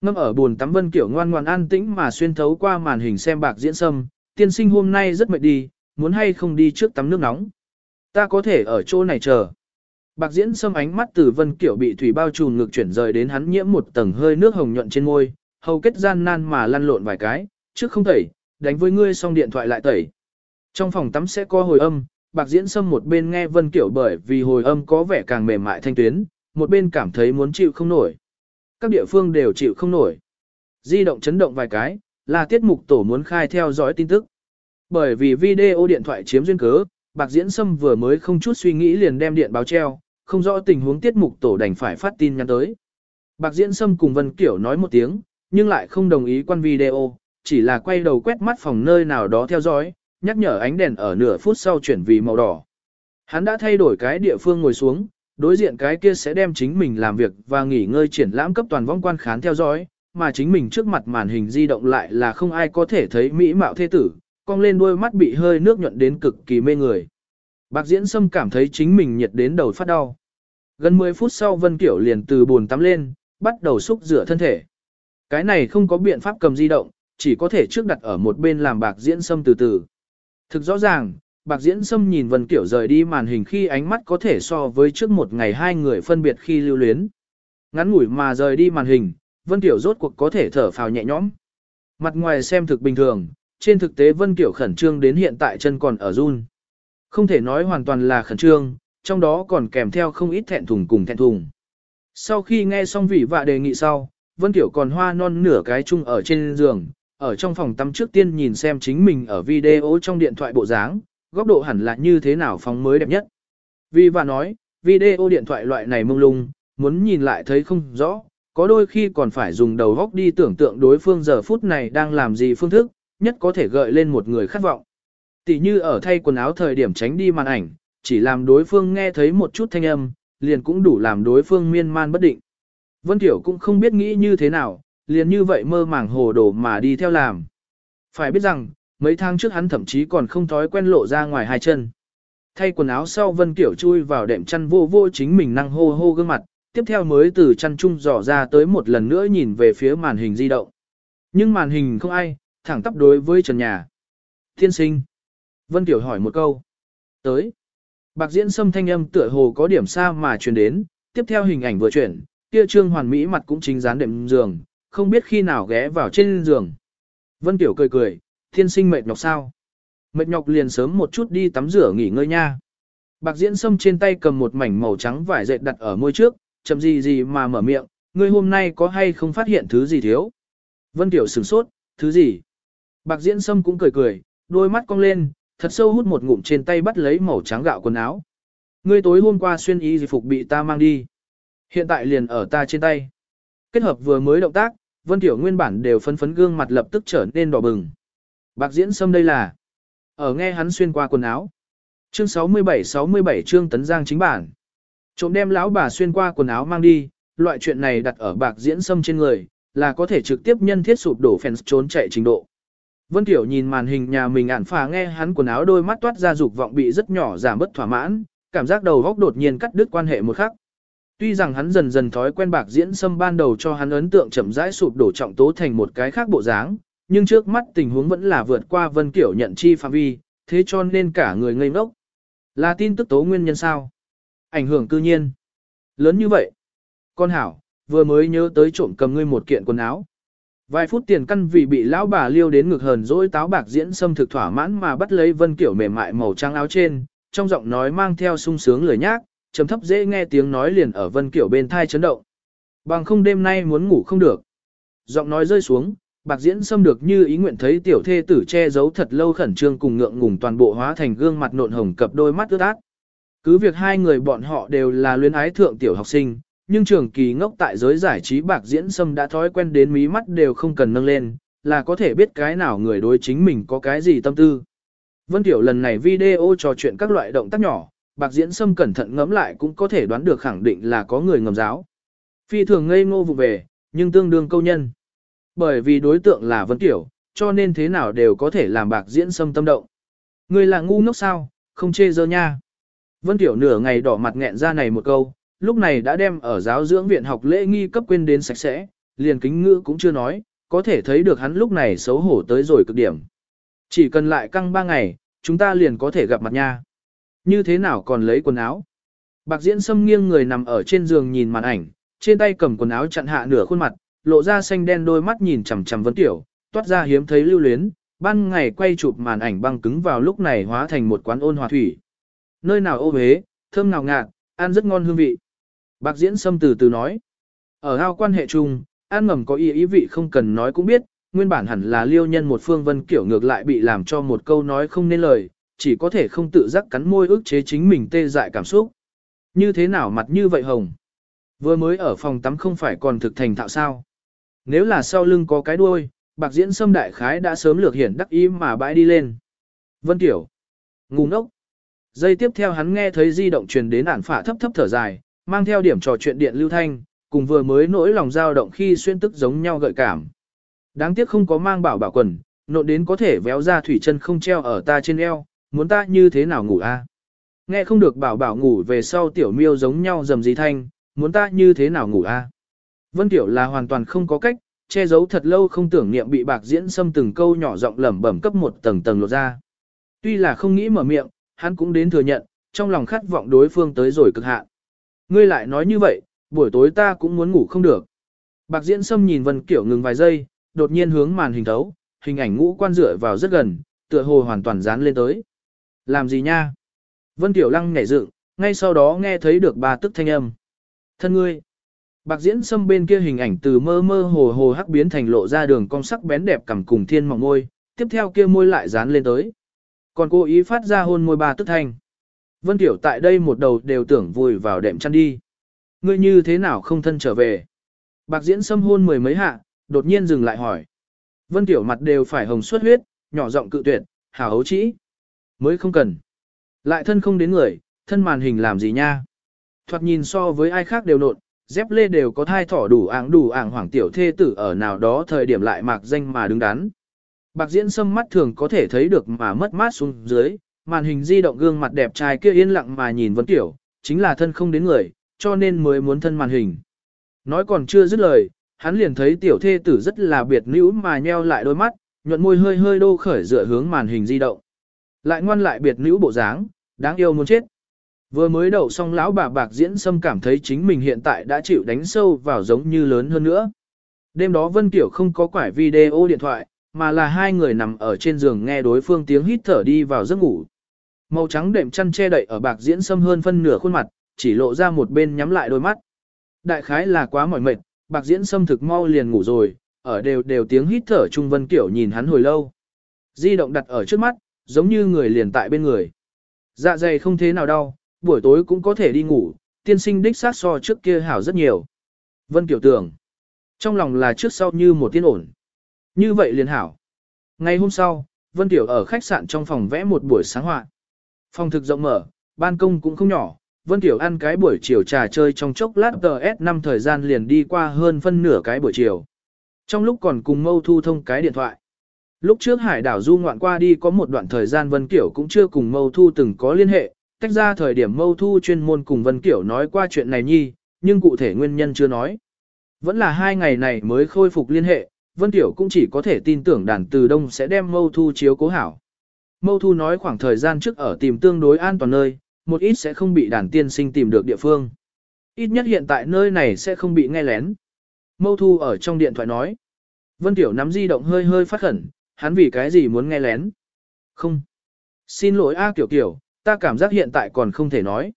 Ngâm ở bồn tắm Vân Kiểu ngoan ngoan an tĩnh mà xuyên thấu qua màn hình xem bạc diễn sâm, tiên sinh hôm nay rất mệt đi, muốn hay không đi trước tắm nước nóng. Ta có thể ở chỗ này chờ. Bạc diễn xâm ánh mắt từ vân kiểu bị thủy bao trùm ngực chuyển rời đến hắn nhiễm một tầng hơi nước hồng nhuận trên môi, hầu kết gian nan mà lăn lộn vài cái, trước không tẩy, đánh với ngươi xong điện thoại lại tẩy. Trong phòng tắm sẽ có hồi âm, bạc diễn xâm một bên nghe vân kiểu bởi vì hồi âm có vẻ càng mềm mại thanh tuyến, một bên cảm thấy muốn chịu không nổi. Các địa phương đều chịu không nổi. Di động chấn động vài cái, là tiết mục tổ muốn khai theo dõi tin tức. Bởi vì video điện thoại chiếm duyên cớ, bạc diễn sâm vừa mới không chút suy nghĩ liền đem điện báo treo, không rõ tình huống tiết mục tổ đành phải phát tin nhắn tới. Bạc Diễn Sâm cùng Vân Kiểu nói một tiếng, nhưng lại không đồng ý quan video, chỉ là quay đầu quét mắt phòng nơi nào đó theo dõi, nhắc nhở ánh đèn ở nửa phút sau chuyển vì màu đỏ. Hắn đã thay đổi cái địa phương ngồi xuống, đối diện cái kia sẽ đem chính mình làm việc và nghỉ ngơi triển lãm cấp toàn vong quan khán theo dõi, mà chính mình trước mặt màn hình di động lại là không ai có thể thấy mỹ mạo thế tử, cong lên đôi mắt bị hơi nước nhuận đến cực kỳ mê người. Bạc Diễn Sâm cảm thấy chính mình nhiệt đến đầu phát đau. Gần 10 phút sau Vân Kiểu liền từ bồn tắm lên, bắt đầu xúc rửa thân thể. Cái này không có biện pháp cầm di động, chỉ có thể trước đặt ở một bên làm Bạc Diễn Sâm từ từ. Thực rõ ràng, Bạc Diễn Sâm nhìn Vân Kiểu rời đi màn hình khi ánh mắt có thể so với trước một ngày hai người phân biệt khi lưu luyến. Ngắn ngủi mà rời đi màn hình, Vân Kiểu rốt cuộc có thể thở phào nhẹ nhõm. Mặt ngoài xem thực bình thường, trên thực tế Vân Kiểu khẩn trương đến hiện tại chân còn ở run. Không thể nói hoàn toàn là khẩn trương, trong đó còn kèm theo không ít thẹn thùng cùng thẹn thùng. Sau khi nghe xong vị vạ đề nghị sau, Vân Tiểu còn hoa non nửa cái chung ở trên giường, ở trong phòng tắm trước tiên nhìn xem chính mình ở video trong điện thoại bộ dáng, góc độ hẳn là như thế nào phóng mới đẹp nhất. Vì và nói, video điện thoại loại này mông lung, muốn nhìn lại thấy không rõ, có đôi khi còn phải dùng đầu góc đi tưởng tượng đối phương giờ phút này đang làm gì phương thức, nhất có thể gợi lên một người khát vọng. Tỷ như ở thay quần áo thời điểm tránh đi màn ảnh, chỉ làm đối phương nghe thấy một chút thanh âm, liền cũng đủ làm đối phương miên man bất định. Vân Tiểu cũng không biết nghĩ như thế nào, liền như vậy mơ màng hồ đồ mà đi theo làm. Phải biết rằng, mấy tháng trước hắn thậm chí còn không thói quen lộ ra ngoài hai chân. Thay quần áo sau Vân Tiểu chui vào đệm chăn vô vô chính mình năng hô hô gương mặt, tiếp theo mới từ chăn chung dò ra tới một lần nữa nhìn về phía màn hình di động. Nhưng màn hình không ai, thẳng tắp đối với trần nhà. Thiên sinh. Vân Tiểu hỏi một câu. Tới. Bạc diễn sâm thanh âm tựa hồ có điểm xa mà truyền đến, tiếp theo hình ảnh vừa chuyển, kia trương hoàn mỹ mặt cũng chính dán đệm giường, không biết khi nào ghé vào trên giường. Vân Tiểu cười cười, thiên sinh mệt nhọc sao? Mệt nhọc liền sớm một chút đi tắm rửa nghỉ ngơi nha. Bạc diễn sâm trên tay cầm một mảnh màu trắng vải dệt đặt ở môi trước, chậm gì gì mà mở miệng, ngươi hôm nay có hay không phát hiện thứ gì thiếu. Vân Tiểu sửng sốt, thứ gì? Bạc diễn sâm cũng cười cười, đôi mắt cong lên, thật sâu hút một ngụm trên tay bắt lấy màu trắng gạo quần áo. Ngươi tối hôm qua xuyên y gì phục bị ta mang đi. Hiện tại liền ở ta trên tay. Kết hợp vừa mới động tác, Vân Tiểu nguyên bản đều phấn phấn gương mặt lập tức trở nên đỏ bừng. Bạc diễn sâm đây là. Ở nghe hắn xuyên qua quần áo. Chương 67-67 chương tấn giang chính bản. Trộm đem lão bà xuyên qua quần áo mang đi, loại chuyện này đặt ở bạc diễn sâm trên người, là có thể trực tiếp nhân thiết sụp đổ fans trốn chạy trình độ. Vân Tiểu nhìn màn hình nhà mình ản phà nghe hắn quần áo đôi mắt toát ra dục vọng bị rất nhỏ giảm bất thỏa mãn, cảm giác đầu góc đột nhiên cắt đứt quan hệ một khắc. Tuy rằng hắn dần dần thói quen bạc diễn xâm ban đầu cho hắn ấn tượng chậm rãi sụp đổ trọng tố thành một cái khác bộ dáng, nhưng trước mắt tình huống vẫn là vượt qua Vân Kiểu nhận chi phạm vi, thế cho nên cả người ngây ngốc. Là tin tức tố nguyên nhân sao? Ảnh hưởng cư nhiên. Lớn như vậy. Con hảo, vừa mới nhớ tới trộm cầm ngươi một kiện quần áo. Vài phút tiền căn vì bị lão bà liêu đến ngực hờn dỗi táo bạc diễn xâm thực thỏa mãn mà bắt lấy vân kiểu mềm mại màu trắng áo trên, trong giọng nói mang theo sung sướng lười nhác, trầm thấp dễ nghe tiếng nói liền ở vân kiểu bên thai chấn động. Bằng không đêm nay muốn ngủ không được. Giọng nói rơi xuống, bạc diễn xâm được như ý nguyện thấy tiểu thê tử che giấu thật lâu khẩn trương cùng ngượng ngùng toàn bộ hóa thành gương mặt nộn hồng cập đôi mắt ướt át. Cứ việc hai người bọn họ đều là luyến ái thượng tiểu học sinh, nhưng trường kỳ ngốc tại giới giải trí bạc diễn sâm đã thói quen đến mí mắt đều không cần nâng lên, là có thể biết cái nào người đối chính mình có cái gì tâm tư. Vân Tiểu lần này video trò chuyện các loại động tác nhỏ, bạc diễn sâm cẩn thận ngẫm lại cũng có thể đoán được khẳng định là có người ngầm giáo. Phi thường ngây ngô vụ về, nhưng tương đương câu nhân. Bởi vì đối tượng là Vân Tiểu, cho nên thế nào đều có thể làm bạc diễn sâm tâm động. Người là ngu ngốc sao, không chê dơ nha. Vân Tiểu nửa ngày đỏ mặt nghẹn ra này một câu, lúc này đã đem ở giáo dưỡng viện học lễ nghi cấp quên đến sạch sẽ, liền kính ngữ cũng chưa nói, có thể thấy được hắn lúc này xấu hổ tới rồi cực điểm. Chỉ cần lại căng ba ngày, chúng ta liền có thể gặp mặt nha. Như thế nào còn lấy quần áo? Bạc diễn sâm nghiêng người nằm ở trên giường nhìn màn ảnh, trên tay cầm quần áo chặn hạ nửa khuôn mặt, lộ ra xanh đen đôi mắt nhìn chằm chằm vấn tiểu, toát ra hiếm thấy lưu luyến, ban ngày quay chụp màn ảnh băng cứng vào lúc này hóa thành một quán ôn hòa thủy. Nơi nào ô hế, thơm nào ngạt, ăn rất ngon hương vị. Bạc diễn xâm từ từ nói. Ở ao quan hệ chung, ăn ngầm có ý ý vị không cần nói cũng biết, nguyên bản hẳn là liêu nhân một phương vân kiểu ngược lại bị làm cho một câu nói không nên lời, chỉ có thể không tự giác cắn môi ức chế chính mình tê dại cảm xúc. Như thế nào mặt như vậy hồng? Vừa mới ở phòng tắm không phải còn thực thành thạo sao? Nếu là sau lưng có cái đuôi, bạc diễn xâm đại khái đã sớm lược hiển đắc ý mà bãi đi lên. Vân Tiểu. Ngu ngốc. Giây tiếp theo hắn nghe thấy di động truyền đến ản phả thấp thấp thở dài, mang theo điểm trò chuyện điện lưu thanh, cùng vừa mới nỗi lòng dao động khi xuyên tức giống nhau gợi cảm. Đáng tiếc không có mang bảo bảo quần, nộn đến có thể véo ra thủy chân không treo ở ta trên eo, muốn ta như thế nào ngủ a? Nghe không được bảo bảo ngủ về sau tiểu miêu giống nhau dầm dì thanh, muốn ta như thế nào ngủ a? Vân tiểu là hoàn toàn không có cách, che giấu thật lâu không tưởng niệm bị bạc diễn xâm từng câu nhỏ giọng lẩm bẩm cấp một tầng tầng lột ra. Tuy là không nghĩ mở miệng, hắn cũng đến thừa nhận, trong lòng khát vọng đối phương tới rồi cực hạn. Ngươi lại nói như vậy, buổi tối ta cũng muốn ngủ không được. Bạc diễn sâm nhìn Vân Kiểu ngừng vài giây, đột nhiên hướng màn hình thấu, hình ảnh ngũ quan dựa vào rất gần, tựa hồ hoàn toàn dán lên tới. Làm gì nha? Vân Tiểu lăng nhảy dựng, ngay sau đó nghe thấy được bà tức thanh âm. Thân ngươi. Bạc diễn sâm bên kia hình ảnh từ mơ mơ hồ hồ hắc biến thành lộ ra đường cong sắc bén đẹp cầm cùng thiên mỏng môi, tiếp theo kia môi lại dán lên tới. Còn cô ý phát ra hôn môi bà tức thanh. Vân Tiểu tại đây một đầu đều tưởng vùi vào đệm chăn đi. Ngươi như thế nào không thân trở về? Bạc diễn xâm hôn mười mấy hạ, đột nhiên dừng lại hỏi. Vân Tiểu mặt đều phải hồng xuất huyết, nhỏ giọng cự tuyệt, hào hấu trĩ. Mới không cần. Lại thân không đến người, thân màn hình làm gì nha? Thoạt nhìn so với ai khác đều nộn, dép lê đều có thai thỏ đủ ảng đủ ảng hoàng tiểu thê tử ở nào đó thời điểm lại mạc danh mà đứng đắn. Bạc diễn sâm mắt thường có thể thấy được mà mất mát xuống dưới, màn hình di động gương mặt đẹp trai kia yên lặng mà nhìn Vân Tiểu, chính là thân không đến người, cho nên mới muốn thân màn hình. Nói còn chưa dứt lời, hắn liền thấy tiểu thê tử rất là biệt nữ mà nheo lại đôi mắt, nhuận môi hơi hơi đô khởi dựa hướng màn hình di động. Lại ngoan lại biệt nữ bộ dáng, đáng yêu muốn chết. Vừa mới đậu xong lão bà bạc diễn xâm cảm thấy chính mình hiện tại đã chịu đánh sâu vào giống như lớn hơn nữa. Đêm đó Vân Tiểu không có quải video điện thoại, mà là hai người nằm ở trên giường nghe đối phương tiếng hít thở đi vào giấc ngủ. Màu trắng đệm chăn che đậy ở bạc diễn sâm hơn phân nửa khuôn mặt, chỉ lộ ra một bên nhắm lại đôi mắt. Đại khái là quá mỏi mệt, bạc diễn sâm thực mau liền ngủ rồi, ở đều đều tiếng hít thở Trung Vân Kiểu nhìn hắn hồi lâu. Di động đặt ở trước mắt, giống như người liền tại bên người. Dạ dày không thế nào đau, buổi tối cũng có thể đi ngủ, tiên sinh đích sát so trước kia hảo rất nhiều. Vân Kiểu tưởng, trong lòng là trước sau như một tiên ổn. Như vậy liền hảo. Ngày hôm sau, Vân Tiểu ở khách sạn trong phòng vẽ một buổi sáng họa. Phòng thực rộng mở, ban công cũng không nhỏ, Vân Tiểu ăn cái buổi chiều trà chơi trong chốc lát s 5 thời gian liền đi qua hơn phân nửa cái buổi chiều. Trong lúc còn cùng Mâu Thu thông cái điện thoại. Lúc trước hải đảo du ngoạn qua đi có một đoạn thời gian Vân Kiểu cũng chưa cùng Mâu Thu từng có liên hệ, tách ra thời điểm Mâu Thu chuyên môn cùng Vân Kiểu nói qua chuyện này nhi, nhưng cụ thể nguyên nhân chưa nói. Vẫn là hai ngày này mới khôi phục liên hệ, Vân Tiểu cũng chỉ có thể tin tưởng đàn từ đông sẽ đem Mâu Thu chiếu cố hảo. Mâu Thu nói khoảng thời gian trước ở tìm tương đối an toàn nơi, một ít sẽ không bị đàn tiên sinh tìm được địa phương. Ít nhất hiện tại nơi này sẽ không bị nghe lén. Mâu Thu ở trong điện thoại nói. Vân Tiểu nắm di động hơi hơi phát khẩn, hắn vì cái gì muốn nghe lén. Không. Xin lỗi A Kiểu Kiểu, ta cảm giác hiện tại còn không thể nói.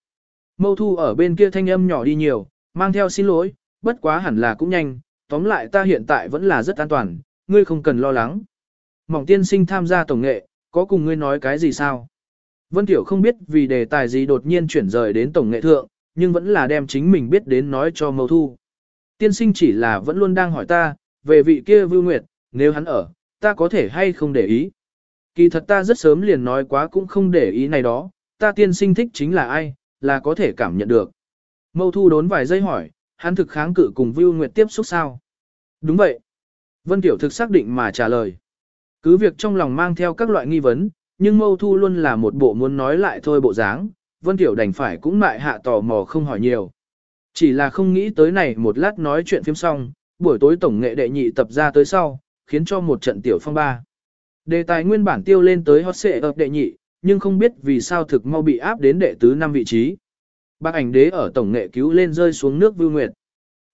Mâu Thu ở bên kia thanh âm nhỏ đi nhiều, mang theo xin lỗi, bất quá hẳn là cũng nhanh, tóm lại ta hiện tại vẫn là rất an toàn, ngươi không cần lo lắng. Mỏng tiên sinh tham gia tổng nghệ, có cùng ngươi nói cái gì sao? Vân Tiểu không biết vì đề tài gì đột nhiên chuyển rời đến tổng nghệ thượng, nhưng vẫn là đem chính mình biết đến nói cho Mâu Thu. Tiên sinh chỉ là vẫn luôn đang hỏi ta, về vị kia Vưu Nguyệt, nếu hắn ở, ta có thể hay không để ý. Kỳ thật ta rất sớm liền nói quá cũng không để ý này đó, ta tiên sinh thích chính là ai, là có thể cảm nhận được. Mâu Thu đốn vài giây hỏi, hắn thực kháng cự cùng Vưu Nguyệt tiếp xúc sao? Đúng vậy. Vân Tiểu thực xác định mà trả lời. Cứ việc trong lòng mang theo các loại nghi vấn, nhưng Mâu Thu luôn là một bộ muốn nói lại thôi bộ dáng, Vân Tiểu đành phải cũng mại hạ tò mò không hỏi nhiều. Chỉ là không nghĩ tới này một lát nói chuyện phim xong, buổi tối tổng nghệ đệ nhị tập ra tới sau, khiến cho một trận tiểu phong ba. Đề tài nguyên bản tiêu lên tới hot xệ ập đệ nhị, nhưng không biết vì sao thực mau bị áp đến đệ tứ năm vị trí. Bác ảnh đế ở tổng nghệ cứu lên rơi xuống nước vưu nguyệt.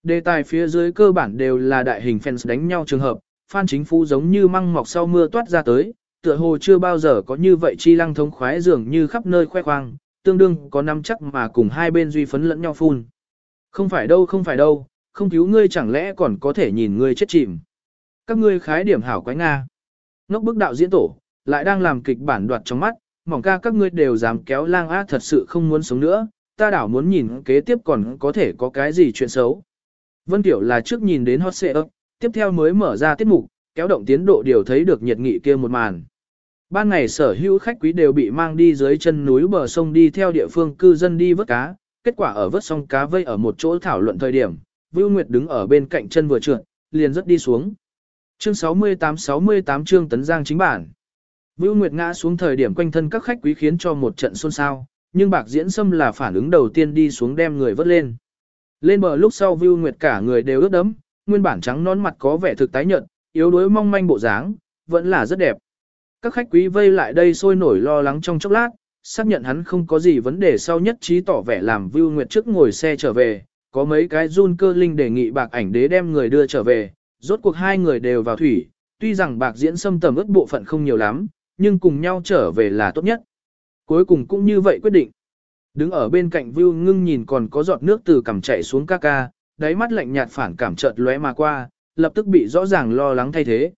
Đề tài phía dưới cơ bản đều là đại hình fans đánh nhau trường hợp, Phan chính Phú giống như măng mọc sau mưa toát ra tới, tựa hồ chưa bao giờ có như vậy chi lăng thống khoái dường như khắp nơi khoe khoang, tương đương có năm chắc mà cùng hai bên duy phấn lẫn nhau phun. Không phải đâu không phải đâu, không cứu ngươi chẳng lẽ còn có thể nhìn ngươi chết chìm. Các ngươi khái điểm hảo quái Nga. Ngốc bức đạo diễn tổ, lại đang làm kịch bản đoạt trong mắt, mỏng ca các ngươi đều dám kéo lang á thật sự không muốn sống nữa, ta đảo muốn nhìn kế tiếp còn có thể có cái gì chuyện xấu. Vân Tiểu là trước nhìn đến hot xệ ấp, tiếp theo mới mở ra tiết mục, kéo động tiến độ điều thấy được nhiệt nghị kia một màn. Ban ngày sở hữu khách quý đều bị mang đi dưới chân núi bờ sông đi theo địa phương cư dân đi vớt cá, kết quả ở vớt xong cá vây ở một chỗ thảo luận thời điểm, Vưu Nguyệt đứng ở bên cạnh chân vừa trượt, liền rất đi xuống. Chương 68-68 chương tấn giang chính bản. Vưu Nguyệt ngã xuống thời điểm quanh thân các khách quý khiến cho một trận xôn xao, nhưng bạc diễn sâm là phản ứng đầu tiên đi xuống đem người vớt lên. Lên bờ lúc sau Vưu Nguyệt cả người đều ướt đẫm, nguyên bản trắng nón mặt có vẻ thực tái nhợt, yếu đuối mong manh bộ dáng, vẫn là rất đẹp. Các khách quý vây lại đây sôi nổi lo lắng trong chốc lát, xác nhận hắn không có gì vấn đề sau nhất trí tỏ vẻ làm Vưu Nguyệt trước ngồi xe trở về, có mấy cái run cơ linh đề nghị bạc ảnh đế đem người đưa trở về, rốt cuộc hai người đều vào thủy, tuy rằng bạc diễn xâm tầm ướt bộ phận không nhiều lắm, nhưng cùng nhau trở về là tốt nhất. Cuối cùng cũng như vậy quyết định. Đứng ở bên cạnh Vưu ngưng nhìn còn có giọt nước từ cằm chảy xuống ca ca, đáy mắt lạnh nhạt phản cảm chợt lóe mà qua, lập tức bị rõ ràng lo lắng thay thế.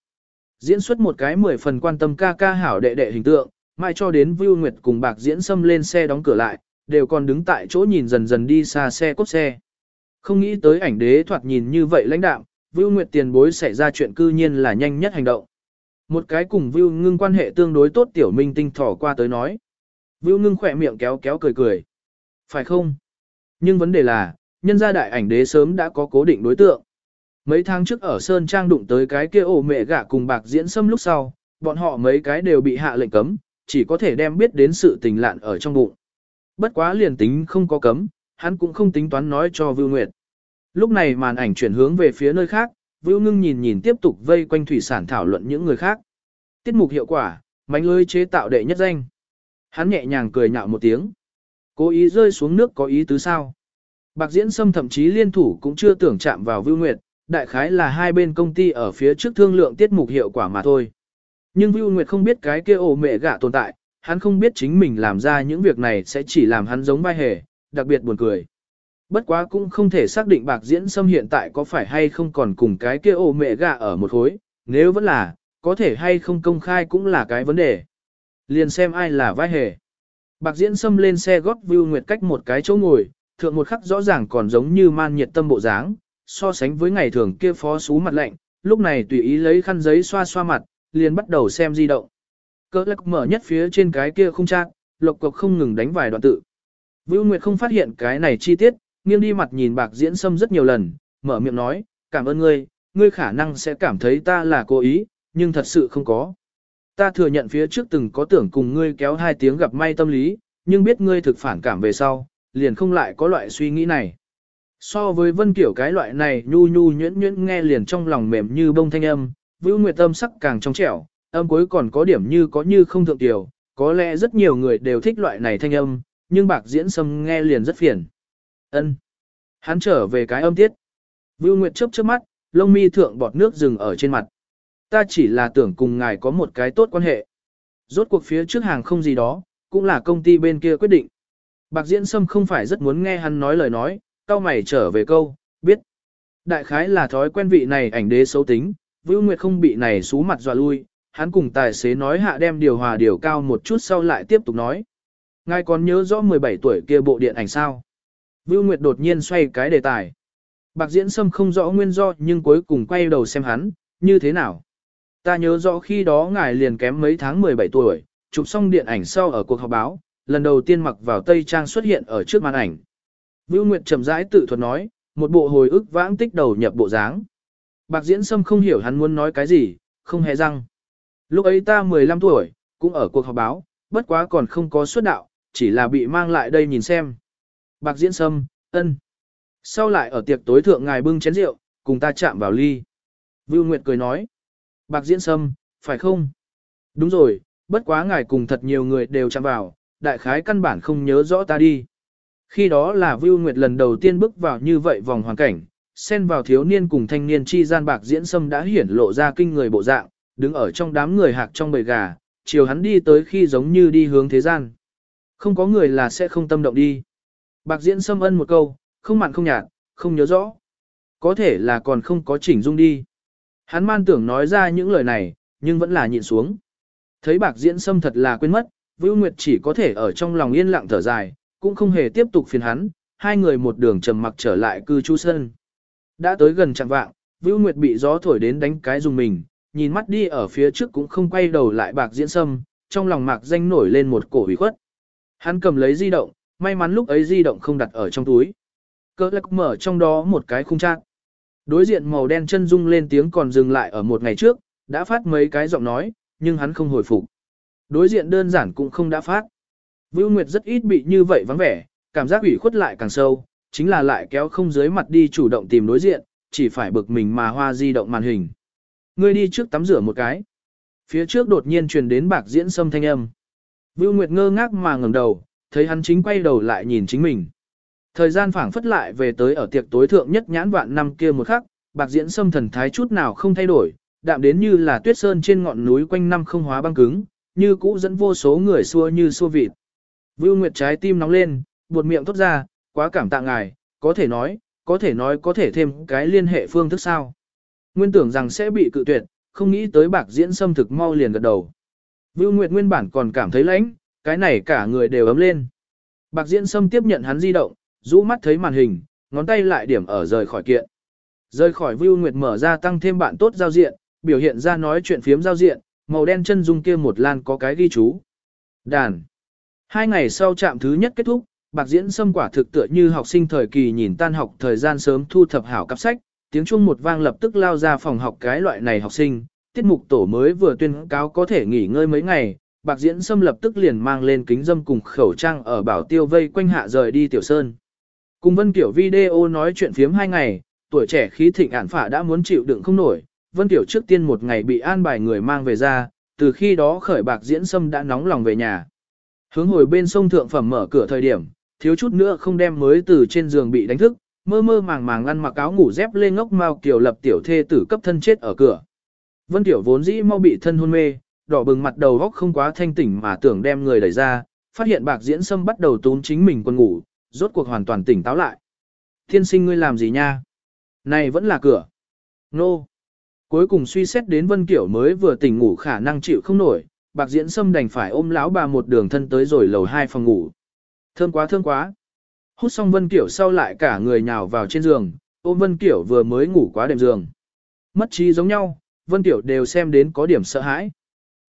Diễn xuất một cái mười phần quan tâm ca ca hảo đệ đệ hình tượng, mai cho đến Vưu Nguyệt cùng bạc diễn xâm lên xe đóng cửa lại, đều còn đứng tại chỗ nhìn dần dần đi xa xe cốt xe. Không nghĩ tới ảnh đế thoạt nhìn như vậy lãnh đạm, Vưu Nguyệt tiền bối xảy ra chuyện cư nhiên là nhanh nhất hành động. Một cái cùng Vưu ngưng quan hệ tương đối tốt tiểu minh tinh thỏ qua tới nói. Vưu ngưng khỏe miệng kéo kéo cười cười. Phải không? Nhưng vấn đề là, nhân gia đại ảnh đế sớm đã có cố định đối tượng. Mấy tháng trước ở Sơn Trang đụng tới cái kia ổ mẹ gả cùng bạc diễn xâm lúc sau, bọn họ mấy cái đều bị hạ lệnh cấm, chỉ có thể đem biết đến sự tình lạn ở trong bụng. Bất quá liền tính không có cấm, hắn cũng không tính toán nói cho Vưu Nguyệt. Lúc này màn ảnh chuyển hướng về phía nơi khác, Vưu Ngưng nhìn nhìn tiếp tục vây quanh thủy sản thảo luận những người khác. Tiết mục hiệu quả, mánh lưới chế tạo đệ nhất danh. Hắn nhẹ nhàng cười nhạo một tiếng. Cố ý rơi xuống nước có ý tứ sao. Bạc Diễn Sâm thậm chí liên thủ cũng chưa tưởng chạm vào Vưu Nguyệt, đại khái là hai bên công ty ở phía trước thương lượng tiết mục hiệu quả mà thôi. Nhưng Vưu Nguyệt không biết cái kia ổ mẹ gạ tồn tại, hắn không biết chính mình làm ra những việc này sẽ chỉ làm hắn giống vai hề, đặc biệt buồn cười. Bất quá cũng không thể xác định bạc diễn Sâm hiện tại có phải hay không còn cùng cái kia ổ mẹ gạ ở một khối, nếu vẫn là, có thể hay không công khai cũng là cái vấn đề. Liền xem ai là vai hề. Bạc diễn Sâm lên xe gót Vưu nguyệt cách một cái chỗ ngồi, thượng một khắc rõ ràng còn giống như man nhiệt tâm bộ dáng, so sánh với ngày thường kia phó xú mặt lạnh, lúc này tùy ý lấy khăn giấy xoa xoa mặt, liền bắt đầu xem di động. Cơ lắc mở nhất phía trên cái kia không trang, lộc cộc không ngừng đánh vài đoạn tự. Vưu Nguyệt không phát hiện cái này chi tiết, nghiêng đi mặt nhìn bạc diễn sâm rất nhiều lần, mở miệng nói, cảm ơn ngươi, ngươi khả năng sẽ cảm thấy ta là cố ý, nhưng thật sự không có. Ta thừa nhận phía trước từng có tưởng cùng ngươi kéo hai tiếng gặp may tâm lý, nhưng biết ngươi thực phản cảm về sau, liền không lại có loại suy nghĩ này. So với vân kiểu cái loại này nhu nhu nhuyễn nhuyễn nghe liền trong lòng mềm như bông thanh âm, Vưu Nguyệt âm sắc càng trong trẻo, âm cuối còn có điểm như có như không thượng tiểu, có lẽ rất nhiều người đều thích loại này thanh âm, nhưng bạc diễn sâm nghe liền rất phiền. Ân. Hắn trở về cái âm tiết. Vưu Nguyệt chớp chớp mắt, lông mi thượng bọt nước dừng ở trên mặt. Ta chỉ là tưởng cùng ngài có một cái tốt quan hệ. Rốt cuộc phía trước hàng không gì đó, cũng là công ty bên kia quyết định. Bạc Diễn Sâm không phải rất muốn nghe hắn nói lời nói, cao mày trở về câu, biết. Đại khái là thói quen vị này ảnh đế xấu tính, Vưu Nguyệt không bị này xú mặt dọa lui, hắn cùng tài xế nói hạ đem điều hòa điều cao một chút sau lại tiếp tục nói. Ngài còn nhớ rõ 17 tuổi kia bộ điện ảnh sao? Vưu Nguyệt đột nhiên xoay cái đề tài. Bạc Diễn Sâm không rõ nguyên do nhưng cuối cùng quay đầu xem hắn, như thế nào? Ta nhớ rõ khi đó ngài liền kém mấy tháng 17 tuổi, chụp xong điện ảnh sau ở cuộc họp báo, lần đầu tiên mặc vào tây trang xuất hiện ở trước màn ảnh. Vưu Nguyệt chậm rãi tự thuật nói, một bộ hồi ức vãng tích đầu nhập bộ dáng. Bạc Diễn Sâm không hiểu hắn muốn nói cái gì, không hề răng. Lúc ấy ta 15 tuổi, cũng ở cuộc họp báo, bất quá còn không có xuất đạo, chỉ là bị mang lại đây nhìn xem. Bạc Diễn Sâm, ân. Sau lại ở tiệc tối thượng ngài bưng chén rượu, cùng ta chạm vào ly. Vưu Nguyệt cười nói. Bạc Diễn Sâm, phải không? Đúng rồi, bất quá ngài cùng thật nhiều người đều chạm vào, đại khái căn bản không nhớ rõ ta đi. Khi đó là Vưu Nguyệt lần đầu tiên bước vào như vậy vòng hoàn cảnh, xen vào thiếu niên cùng thanh niên chi gian bạc diễn sâm đã hiển lộ ra kinh người bộ dạng, đứng ở trong đám người hạc trong bầy gà, chiều hắn đi tới khi giống như đi hướng thế gian. Không có người là sẽ không tâm động đi. Bạc diễn sâm ân một câu, không mặn không nhạt, không nhớ rõ. Có thể là còn không có chỉnh dung đi. Hắn man tưởng nói ra những lời này, nhưng vẫn là nhịn xuống. Thấy bạc diễn sâm thật là quên mất, Vưu Nguyệt chỉ có thể ở trong lòng yên lặng thở dài, cũng không hề tiếp tục phiền hắn, hai người một đường trầm mặc trở lại cư trú sân. Đã tới gần trạng vạng, Vưu Nguyệt bị gió thổi đến đánh cái dùng mình, nhìn mắt đi ở phía trước cũng không quay đầu lại bạc diễn sâm, trong lòng mạc danh nổi lên một cổ ủy khuất. Hắn cầm lấy di động, may mắn lúc ấy di động không đặt ở trong túi. Cơ lắc mở trong đó một cái khung trang. Đối diện màu đen chân dung lên tiếng còn dừng lại ở một ngày trước, đã phát mấy cái giọng nói, nhưng hắn không hồi phục. Đối diện đơn giản cũng không đã phát. Vưu Nguyệt rất ít bị như vậy vắng vẻ, cảm giác ủy khuất lại càng sâu, chính là lại kéo không dưới mặt đi chủ động tìm đối diện, chỉ phải bực mình mà hoa di động màn hình. Ngươi đi trước tắm rửa một cái. Phía trước đột nhiên truyền đến bạc diễn sâm thanh âm. Vưu Nguyệt ngơ ngác mà ngẩng đầu, thấy hắn chính quay đầu lại nhìn chính mình. Thời gian phảng phất lại về tới ở tiệc tối thượng nhất nhãn vạn năm kia một khắc, bạc diễn sâm thần thái chút nào không thay đổi, đạm đến như là tuyết sơn trên ngọn núi quanh năm không hóa băng cứng, như cũ dẫn vô số người xua như xua vịt. Vưu Nguyệt trái tim nóng lên, buột miệng thốt ra, quá cảm tạ ngài, có thể nói, có thể nói có thể thêm cái liên hệ phương thức sao. Nguyên tưởng rằng sẽ bị cự tuyệt, không nghĩ tới bạc diễn xâm thực mau liền gật đầu. Vưu Nguyệt nguyên bản còn cảm thấy lãnh, cái này cả người đều ấm lên. Bạc diễn xâm tiếp nhận hắn di động, rũ mắt thấy màn hình, ngón tay lại điểm ở rời khỏi kiện. Rời khỏi Vưu Nguyệt mở ra tăng thêm bạn tốt giao diện, biểu hiện ra nói chuyện phiếm giao diện, màu đen chân dung kia một lan có cái ghi chú. Đàn. Hai ngày sau trạm thứ nhất kết thúc, bạc diễn xâm quả thực tựa như học sinh thời kỳ nhìn tan học thời gian sớm thu thập hảo cặp sách, tiếng chuông một vang lập tức lao ra phòng học cái loại này học sinh, tiết mục tổ mới vừa tuyên cáo có thể nghỉ ngơi mấy ngày, bạc diễn xâm lập tức liền mang lên kính dâm cùng khẩu trang ở bảo tiêu vây quanh hạ rời đi tiểu sơn. Cùng Vân Kiểu video nói chuyện phiếm hai ngày, tuổi trẻ khí thịnh ản phả đã muốn chịu đựng không nổi, Vân tiểu trước tiên một ngày bị an bài người mang về ra, từ khi đó khởi bạc diễn sâm đã nóng lòng về nhà. Hướng hồi bên sông thượng phẩm mở cửa thời điểm, thiếu chút nữa không đem mới từ trên giường bị đánh thức, mơ mơ màng màng ăn mặc áo ngủ dép lên ngốc mau kiểu lập tiểu thê tử cấp thân chết ở cửa. Vân Tiểu vốn dĩ mau bị thân hôn mê, đỏ bừng mặt đầu góc không quá thanh tỉnh mà tưởng đem người đẩy ra, phát hiện bạc diễn sâm bắt đầu tốn chính mình quân ngủ, rốt cuộc hoàn toàn tỉnh táo lại. Thiên sinh ngươi làm gì nha? Này vẫn là cửa. Nô. Cuối cùng suy xét đến Vân Kiểu mới vừa tỉnh ngủ khả năng chịu không nổi, bạc diễn sâm đành phải ôm lão bà một đường thân tới rồi lầu hai phòng ngủ. Thơm quá thơm quá. Hút xong Vân Kiểu sau lại cả người nhào vào trên giường, ôm Vân Kiểu vừa mới ngủ quá đệm giường. Mất trí giống nhau, Vân Kiểu đều xem đến có điểm sợ hãi.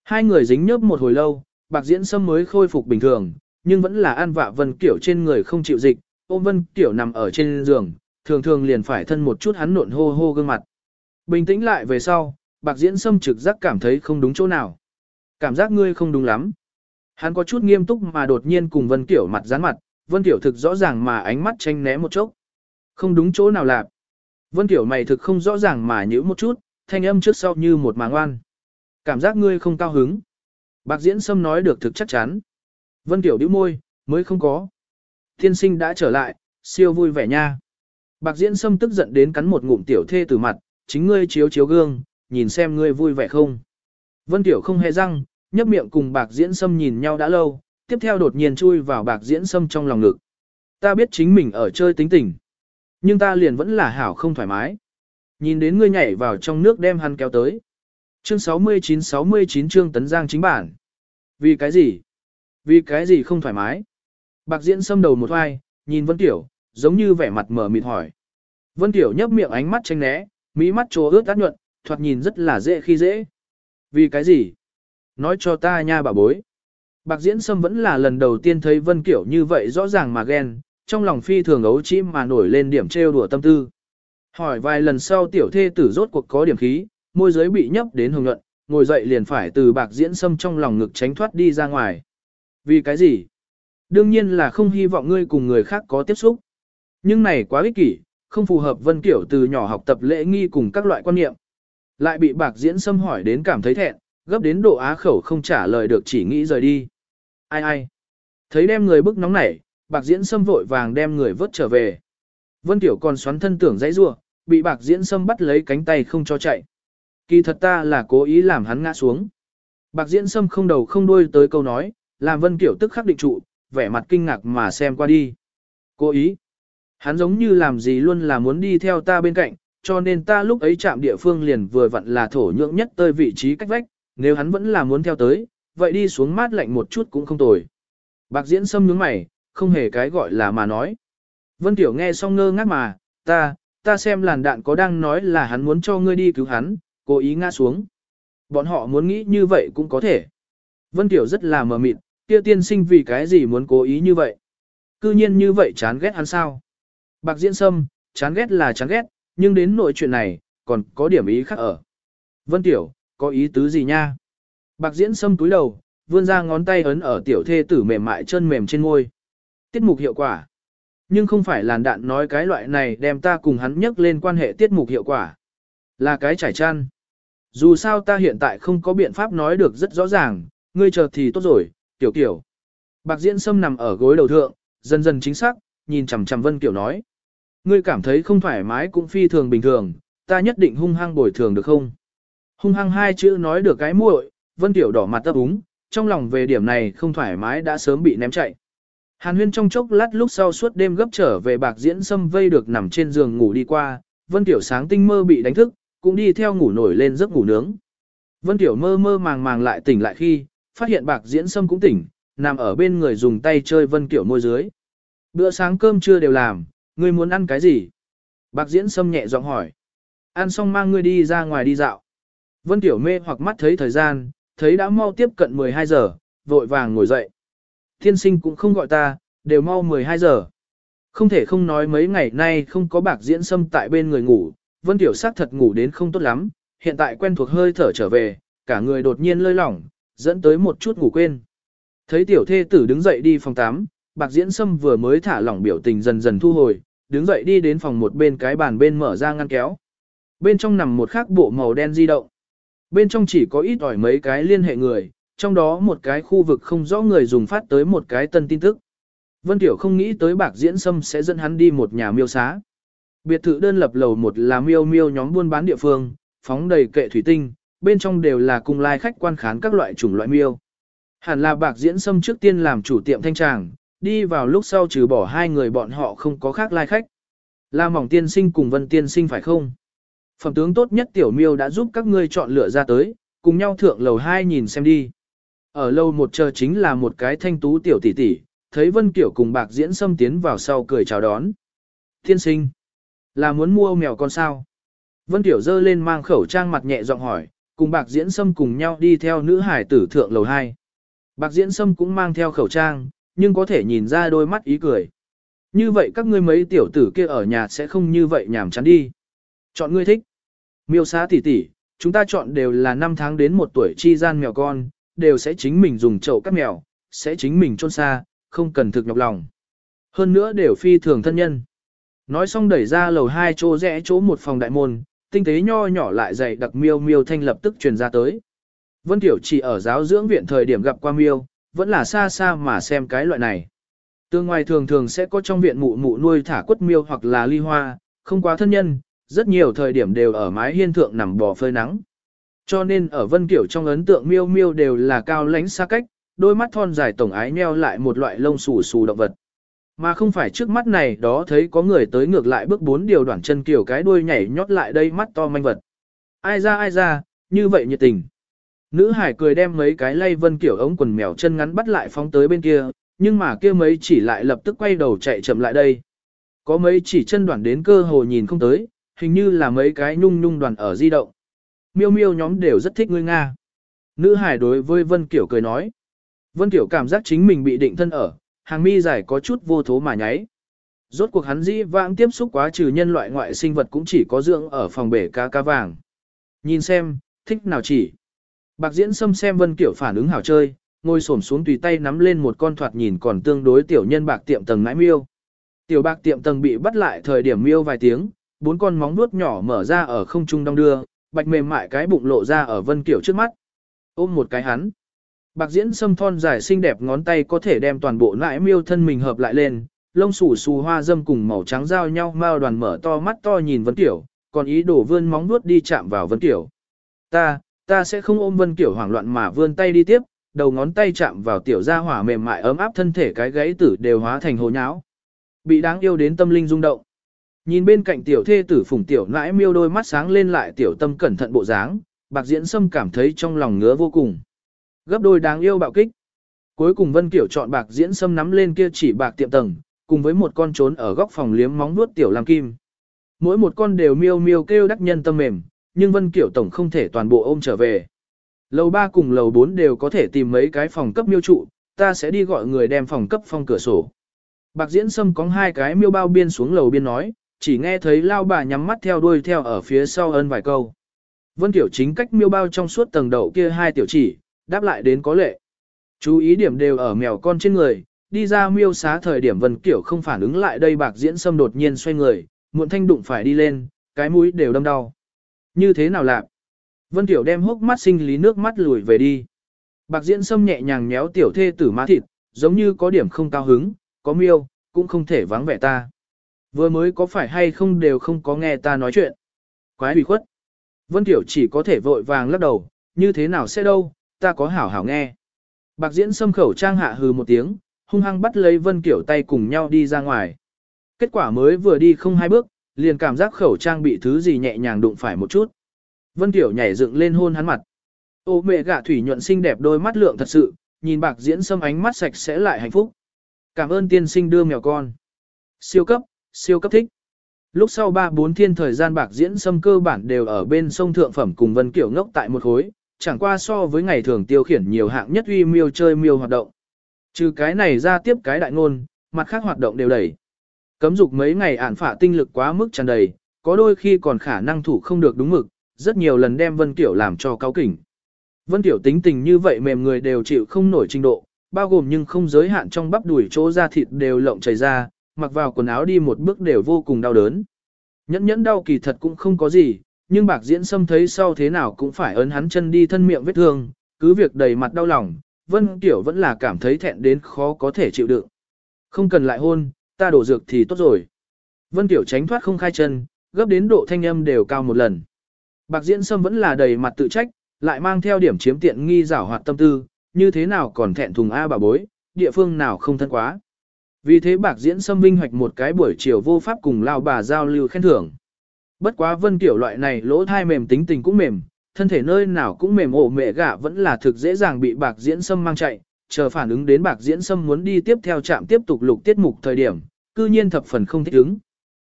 Hai người dính nhớp một hồi lâu, bạc diễn sâm mới khôi phục bình thường, nhưng vẫn là an vạ Vân Kiểu trên người không chịu dịch, ôm Vân Kiểu nằm ở trên giường, thường thường liền phải thân một chút hắn nộn hô hô gương mặt. Bình tĩnh lại về sau, bạc diễn sâm trực giác cảm thấy không đúng chỗ nào. Cảm giác ngươi không đúng lắm. Hắn có chút nghiêm túc mà đột nhiên cùng Vân Kiểu mặt dán mặt, Vân Kiểu thực rõ ràng mà ánh mắt tranh né một chốc. Không đúng chỗ nào lạp. Vân Kiểu mày thực không rõ ràng mà nhữ một chút, thanh âm trước sau như một màng oan. Cảm giác ngươi không cao hứng. Bạc diễn sâm nói được thực chắc chắn. Vân Kiểu bĩu môi, mới không có. Thiên sinh đã trở lại, siêu vui vẻ nha. Bạc diễn sâm tức giận đến cắn một ngụm tiểu thê từ mặt, chính ngươi chiếu chiếu gương, nhìn xem ngươi vui vẻ không. Vân Tiểu không hề răng, nhấp miệng cùng bạc diễn sâm nhìn nhau đã lâu, tiếp theo đột nhiên chui vào bạc diễn sâm trong lòng ngực. Ta biết chính mình ở chơi tính tình, nhưng ta liền vẫn là hảo không thoải mái. Nhìn đến ngươi nhảy vào trong nước đem hắn kéo tới. Chương 69-69 chương tấn giang chính bản. Vì cái gì? Vì cái gì không thoải mái? Bạc diễn sâm đầu một hoài, nhìn Vân Tiểu, giống như vẻ mặt mở mịt hỏi. Vân Tiểu nhấp miệng ánh mắt tranh né, mỹ mắt trố ướt át nhuận, thoạt nhìn rất là dễ khi dễ. Vì cái gì? Nói cho ta nha bà bối. Bạc Diễn Sâm vẫn là lần đầu tiên thấy Vân Kiểu như vậy rõ ràng mà ghen, trong lòng phi thường ấu chim mà nổi lên điểm trêu đùa tâm tư. Hỏi vài lần sau tiểu thê tử rốt cuộc có điểm khí, môi giới bị nhấp đến hồng nhuận, ngồi dậy liền phải từ Bạc Diễn Sâm trong lòng ngực tránh thoát đi ra ngoài. Vì cái gì? Đương nhiên là không hy vọng ngươi cùng người khác có tiếp xúc. Nhưng này quá ích kỷ, không phù hợp Vân Kiểu từ nhỏ học tập lễ nghi cùng các loại quan niệm. Lại bị Bạc Diễn xâm hỏi đến cảm thấy thẹn, gấp đến độ á khẩu không trả lời được chỉ nghĩ rời đi. Ai ai? Thấy đem người bức nóng nảy, bạc diễn xâm vội vàng đem người vớt trở về. Vân Tiểu còn xoắn thân tưởng dãy rua, bị bạc diễn xâm bắt lấy cánh tay không cho chạy. Kỳ thật ta là cố ý làm hắn ngã xuống. Bạc diễn xâm không đầu không đuôi tới câu nói, làm Vân Tiểu tức khắc định trụ, vẻ mặt kinh ngạc mà xem qua đi. Cố ý. Hắn giống như làm gì luôn là muốn đi theo ta bên cạnh, cho nên ta lúc ấy chạm địa phương liền vừa vặn là thổ nhưỡng nhất tới vị trí cách vách, nếu hắn vẫn là muốn theo tới, vậy đi xuống mát lạnh một chút cũng không tồi. Bạc diễn sâm nhướng mày, không hề cái gọi là mà nói. Vân Tiểu nghe xong ngơ ngác mà, ta, ta xem làn đạn có đang nói là hắn muốn cho ngươi đi cứu hắn, cố ý ngã xuống. Bọn họ muốn nghĩ như vậy cũng có thể. Vân Tiểu rất là mờ mịt, kia tiên sinh vì cái gì muốn cố ý như vậy. Cư nhiên như vậy chán ghét hắn sao. Bạc diễn sâm, chán ghét là chán ghét, nhưng đến nội chuyện này, còn có điểm ý khác ở. Vân Tiểu, có ý tứ gì nha? Bạc diễn sâm túi đầu, vươn ra ngón tay ấn ở tiểu thê tử mềm mại chân mềm trên môi. Tiết mục hiệu quả. Nhưng không phải làn đạn nói cái loại này đem ta cùng hắn nhắc lên quan hệ tiết mục hiệu quả. Là cái trải chăn. Dù sao ta hiện tại không có biện pháp nói được rất rõ ràng, ngươi chờ thì tốt rồi, tiểu kiểu. Bạc diễn sâm nằm ở gối đầu thượng, dần dần chính xác, nhìn chằm chằm Vân Kiểu nói. Ngươi cảm thấy không thoải mái cũng phi thường bình thường, ta nhất định hung hăng bồi thường được không? Hung hăng hai chữ nói được cái muội, Vân Tiểu đỏ mặt ấp úng, trong lòng về điểm này không thoải mái đã sớm bị ném chạy. Hàn huyên trong chốc lát lúc sau suốt đêm gấp trở về bạc diễn sâm vây được nằm trên giường ngủ đi qua, Vân Tiểu sáng tinh mơ bị đánh thức, cũng đi theo ngủ nổi lên giấc ngủ nướng. Vân Tiểu mơ mơ màng màng lại tỉnh lại khi, phát hiện bạc diễn sâm cũng tỉnh, nằm ở bên người dùng tay chơi Vân Tiểu môi dưới. Bữa sáng cơm chưa đều làm, ngươi muốn ăn cái gì? Bạc diễn sâm nhẹ giọng hỏi. Ăn xong mang ngươi đi ra ngoài đi dạo. Vân Tiểu mê hoặc mắt thấy thời gian, thấy đã mau tiếp cận 12 giờ, vội vàng ngồi dậy. Thiên sinh cũng không gọi ta, đều mau 12 giờ. Không thể không nói mấy ngày nay không có bạc diễn sâm tại bên người ngủ, Vân Tiểu sắc thật ngủ đến không tốt lắm, hiện tại quen thuộc hơi thở trở về, cả người đột nhiên lơi lỏng, dẫn tới một chút ngủ quên. Thấy tiểu thê tử đứng dậy đi phòng 8, bạc diễn sâm vừa mới thả lỏng biểu tình dần dần thu hồi, đứng dậy đi đến phòng một bên cái bàn bên mở ra ngăn kéo. Bên trong nằm một khác bộ màu đen di động. Bên trong chỉ có ít ỏi mấy cái liên hệ người, trong đó một cái khu vực không rõ người dùng phát tới một cái tân tin tức. Vân Tiểu không nghĩ tới bạc diễn sâm sẽ dẫn hắn đi một nhà miêu xá. Biệt thự đơn lập lầu một là miêu miêu nhóm buôn bán địa phương, phóng đầy kệ thủy tinh, bên trong đều là cùng lai khách quan khán các loại chủng loại miêu. Hẳn là bạc diễn sâm trước tiên làm chủ tiệm thanh tràng, đi vào lúc sau trừ bỏ hai người bọn họ không có khác lai khách. Là mỏng tiên sinh cùng vân tiên sinh phải không? Phẩm tướng tốt nhất tiểu miêu đã giúp các ngươi chọn lựa ra tới, cùng nhau thượng lầu hai nhìn xem đi. Ở lâu một chờ chính là một cái thanh tú tiểu tỷ tỷ, thấy Vân Kiểu cùng bạc diễn xâm tiến vào sau cười chào đón. Tiên sinh, là muốn mua mèo con sao? Vân Tiểu dơ lên mang khẩu trang mặt nhẹ giọng hỏi, cùng bạc diễn xâm cùng nhau đi theo nữ hải tử thượng lầu 2. Bạc diễn xâm cũng mang theo khẩu trang, nhưng có thể nhìn ra đôi mắt ý cười. Như vậy các ngươi mấy tiểu tử kia ở nhà sẽ không như vậy nhảm chán đi. Chọn ngươi thích. Miêu xá tỷ tỷ, chúng ta chọn đều là 5 tháng đến 1 tuổi chi gian mèo con, đều sẽ chính mình dùng chậu cắt mèo, sẽ chính mình chôn xa, không cần thực nhọc lòng. Hơn nữa đều phi thường thân nhân. Nói xong đẩy ra lầu hai chỗ rẽ chỗ một phòng đại môn, tinh tế nho nhỏ lại dày đặc miêu miêu thanh lập tức truyền ra tới. Vân Tiểu chỉ ở giáo dưỡng viện thời điểm gặp qua miêu, vẫn là xa xa mà xem cái loại này. Tương ngoài thường thường sẽ có trong viện mụ mụ nuôi thả quất miêu hoặc là ly hoa, không quá thân nhân, rất nhiều thời điểm đều ở mái hiên thượng nằm bò phơi nắng. Cho nên ở Vân Kiểu trong ấn tượng miêu miêu đều là cao lãnh xa cách, đôi mắt thon dài tổng ái nheo lại một loại lông xù xù động vật. Mà không phải trước mắt này đó thấy có người tới ngược lại bước bốn điều đoạn chân kiểu cái đuôi nhảy nhót lại đây mắt to manh vật. Ai ra ai ra, như vậy nhiệt tình. Nữ hải cười đem mấy cái lay vân kiểu ống quần mèo chân ngắn bắt lại phóng tới bên kia, nhưng mà kia mấy chỉ lại lập tức quay đầu chạy chậm lại đây. Có mấy chỉ chân đoạn đến cơ hồ nhìn không tới, hình như là mấy cái nhung nhung đoàn ở di động. Miêu miêu nhóm đều rất thích ngươi Nga. Nữ hải đối với Vân Kiểu cười nói. Vân Kiểu cảm giác chính mình bị định thân ở, hàng mi dài có chút vô thố mà nháy. Rốt cuộc hắn dĩ vãng tiếp xúc quá trừ nhân loại ngoại sinh vật cũng chỉ có dưỡng ở phòng bể cá cá vàng. Nhìn xem, thích nào chỉ. Bạc diễn xâm xem Vân Kiểu phản ứng hảo chơi, ngồi xổm xuống tùy tay nắm lên một con thoạt nhìn còn tương đối tiểu nhân bạc tiệm tầng nãi miêu. Tiểu bạc tiệm tầng bị bắt lại thời điểm miêu vài tiếng, bốn con móng vuốt nhỏ mở ra ở không trung đong đưa, bạch mềm mại cái bụng lộ ra ở Vân Kiểu trước mắt. Ôm một cái hắn. Bạc diễn sâm thon dài xinh đẹp ngón tay có thể đem toàn bộ nãi miêu thân mình hợp lại lên, lông xù xù hoa dâm cùng màu trắng giao nhau mao đoàn mở to mắt to nhìn Vân Kiểu, còn ý đổ vươn móng vuốt đi chạm vào Vân Kiểu. Ta, ta sẽ không ôm Vân Kiểu hoảng loạn mà vươn tay đi tiếp, đầu ngón tay chạm vào tiểu gia hỏa mềm mại ấm áp thân thể cái gãy tử đều hóa thành hồ nháo. Bị đáng yêu đến tâm linh rung động. Nhìn bên cạnh tiểu thê tử phùng tiểu nãi miêu đôi mắt sáng lên lại tiểu tâm cẩn thận bộ dáng, bạc diễn sâm cảm thấy trong lòng ngứa vô cùng. Gấp đôi đáng yêu bạo kích. Cuối cùng Vân Kiểu chọn bạc diễn sâm nắm lên kia chỉ bạc tiệm tầng, cùng với một con trốn ở góc phòng liếm móng nuốt tiểu làm kim. Mỗi một con đều miêu miêu kêu đắc nhân tâm mềm, nhưng Vân Kiểu tổng không thể toàn bộ ôm trở về. Lầu 3 cùng lầu 4 đều có thể tìm mấy cái phòng cấp miêu trụ, ta sẽ đi gọi người đem phòng cấp phong cửa sổ. Bạc diễn sâm có hai cái miêu bao biên xuống lầu biên nói, chỉ nghe thấy lao bà nhắm mắt theo đuôi theo ở phía sau ân vài câu. Vân Tiểu chính cách miêu bao trong suốt tầng đầu kia hai tiểu chỉ, đáp lại đến có lệ. Chú ý điểm đều ở mèo con trên người, đi ra miêu xá thời điểm Vân Kiểu không phản ứng lại đây bạc diễn sâm đột nhiên xoay người, muộn thanh đụng phải đi lên, cái mũi đều đâm đau. Như thế nào lạc? Vân Tiểu đem hốc mắt sinh lý nước mắt lùi về đi. Bạc diễn sâm nhẹ nhàng nhéo tiểu thê tử má thịt, giống như có điểm không cao hứng, có miêu, cũng không thể vắng vẻ ta. Vừa mới có phải hay không đều không có nghe ta nói chuyện. Quái bị khuất. Vân Tiểu chỉ có thể vội vàng lắc đầu, như thế nào sẽ đâu, ta có hảo hảo nghe. Bạc diễn xâm khẩu trang hạ hừ một tiếng, hung hăng bắt lấy Vân tiểu tay cùng nhau đi ra ngoài. Kết quả mới vừa đi không hai bước, liền cảm giác khẩu trang bị thứ gì nhẹ nhàng đụng phải một chút. Vân tiểu nhảy dựng lên hôn hắn mặt. Ô mẹ gạ thủy nhuận xinh đẹp đôi mắt lượng thật sự, nhìn bạc diễn sâm ánh mắt sạch sẽ lại hạnh phúc. Cảm ơn tiên sinh đưa mèo con. Siêu cấp, siêu cấp thích. Lúc sau ba bốn thiên thời gian bạc diễn sâm cơ bản đều ở bên sông thượng phẩm cùng Vân Kiểu ngốc tại một khối, chẳng qua so với ngày thường tiêu khiển nhiều hạng nhất uy miêu chơi miêu hoạt động. Trừ cái này ra tiếp cái đại ngôn, mặt khác hoạt động đều đẩy. Cấm dục mấy ngày ản phả tinh lực quá mức tràn đầy, có đôi khi còn khả năng thủ không được đúng mực, rất nhiều lần đem Vân Tiểu làm cho cáo kỉnh. Vân Tiểu tính tình như vậy mềm người đều chịu không nổi trình độ, bao gồm nhưng không giới hạn trong bắp đùi chỗ da thịt đều lộng chảy ra, mặc vào quần áo đi một bước đều vô cùng đau đớn. Nhẫn nhẫn đau kỳ thật cũng không có gì, nhưng bạc diễn xâm thấy sau thế nào cũng phải ấn hắn chân đi thân miệng vết thương, cứ việc đầy mặt đau lòng, Vân Tiểu vẫn là cảm thấy thẹn đến khó có thể chịu đựng. Không cần lại hôn, ta đổ dược thì tốt rồi. Vân Tiểu tránh thoát không khai chân, gấp đến độ thanh âm đều cao một lần. Bạc diễn sâm vẫn là đầy mặt tự trách, lại mang theo điểm chiếm tiện nghi giảo hoạt tâm tư, như thế nào còn thẹn thùng A bà bối, địa phương nào không thân quá. Vì thế bạc diễn Sâm vinh hoạch một cái buổi chiều vô pháp cùng lao bà giao lưu khen thưởng. Bất quá vân tiểu loại này lỗ thai mềm tính tình cũng mềm, thân thể nơi nào cũng mềm ổ mẹ gạ vẫn là thực dễ dàng bị bạc diễn Sâm mang chạy, chờ phản ứng đến bạc diễn xâm muốn đi tiếp theo trạm tiếp tục lục tiết mục thời điểm, cư nhiên thập phần không thích ứng.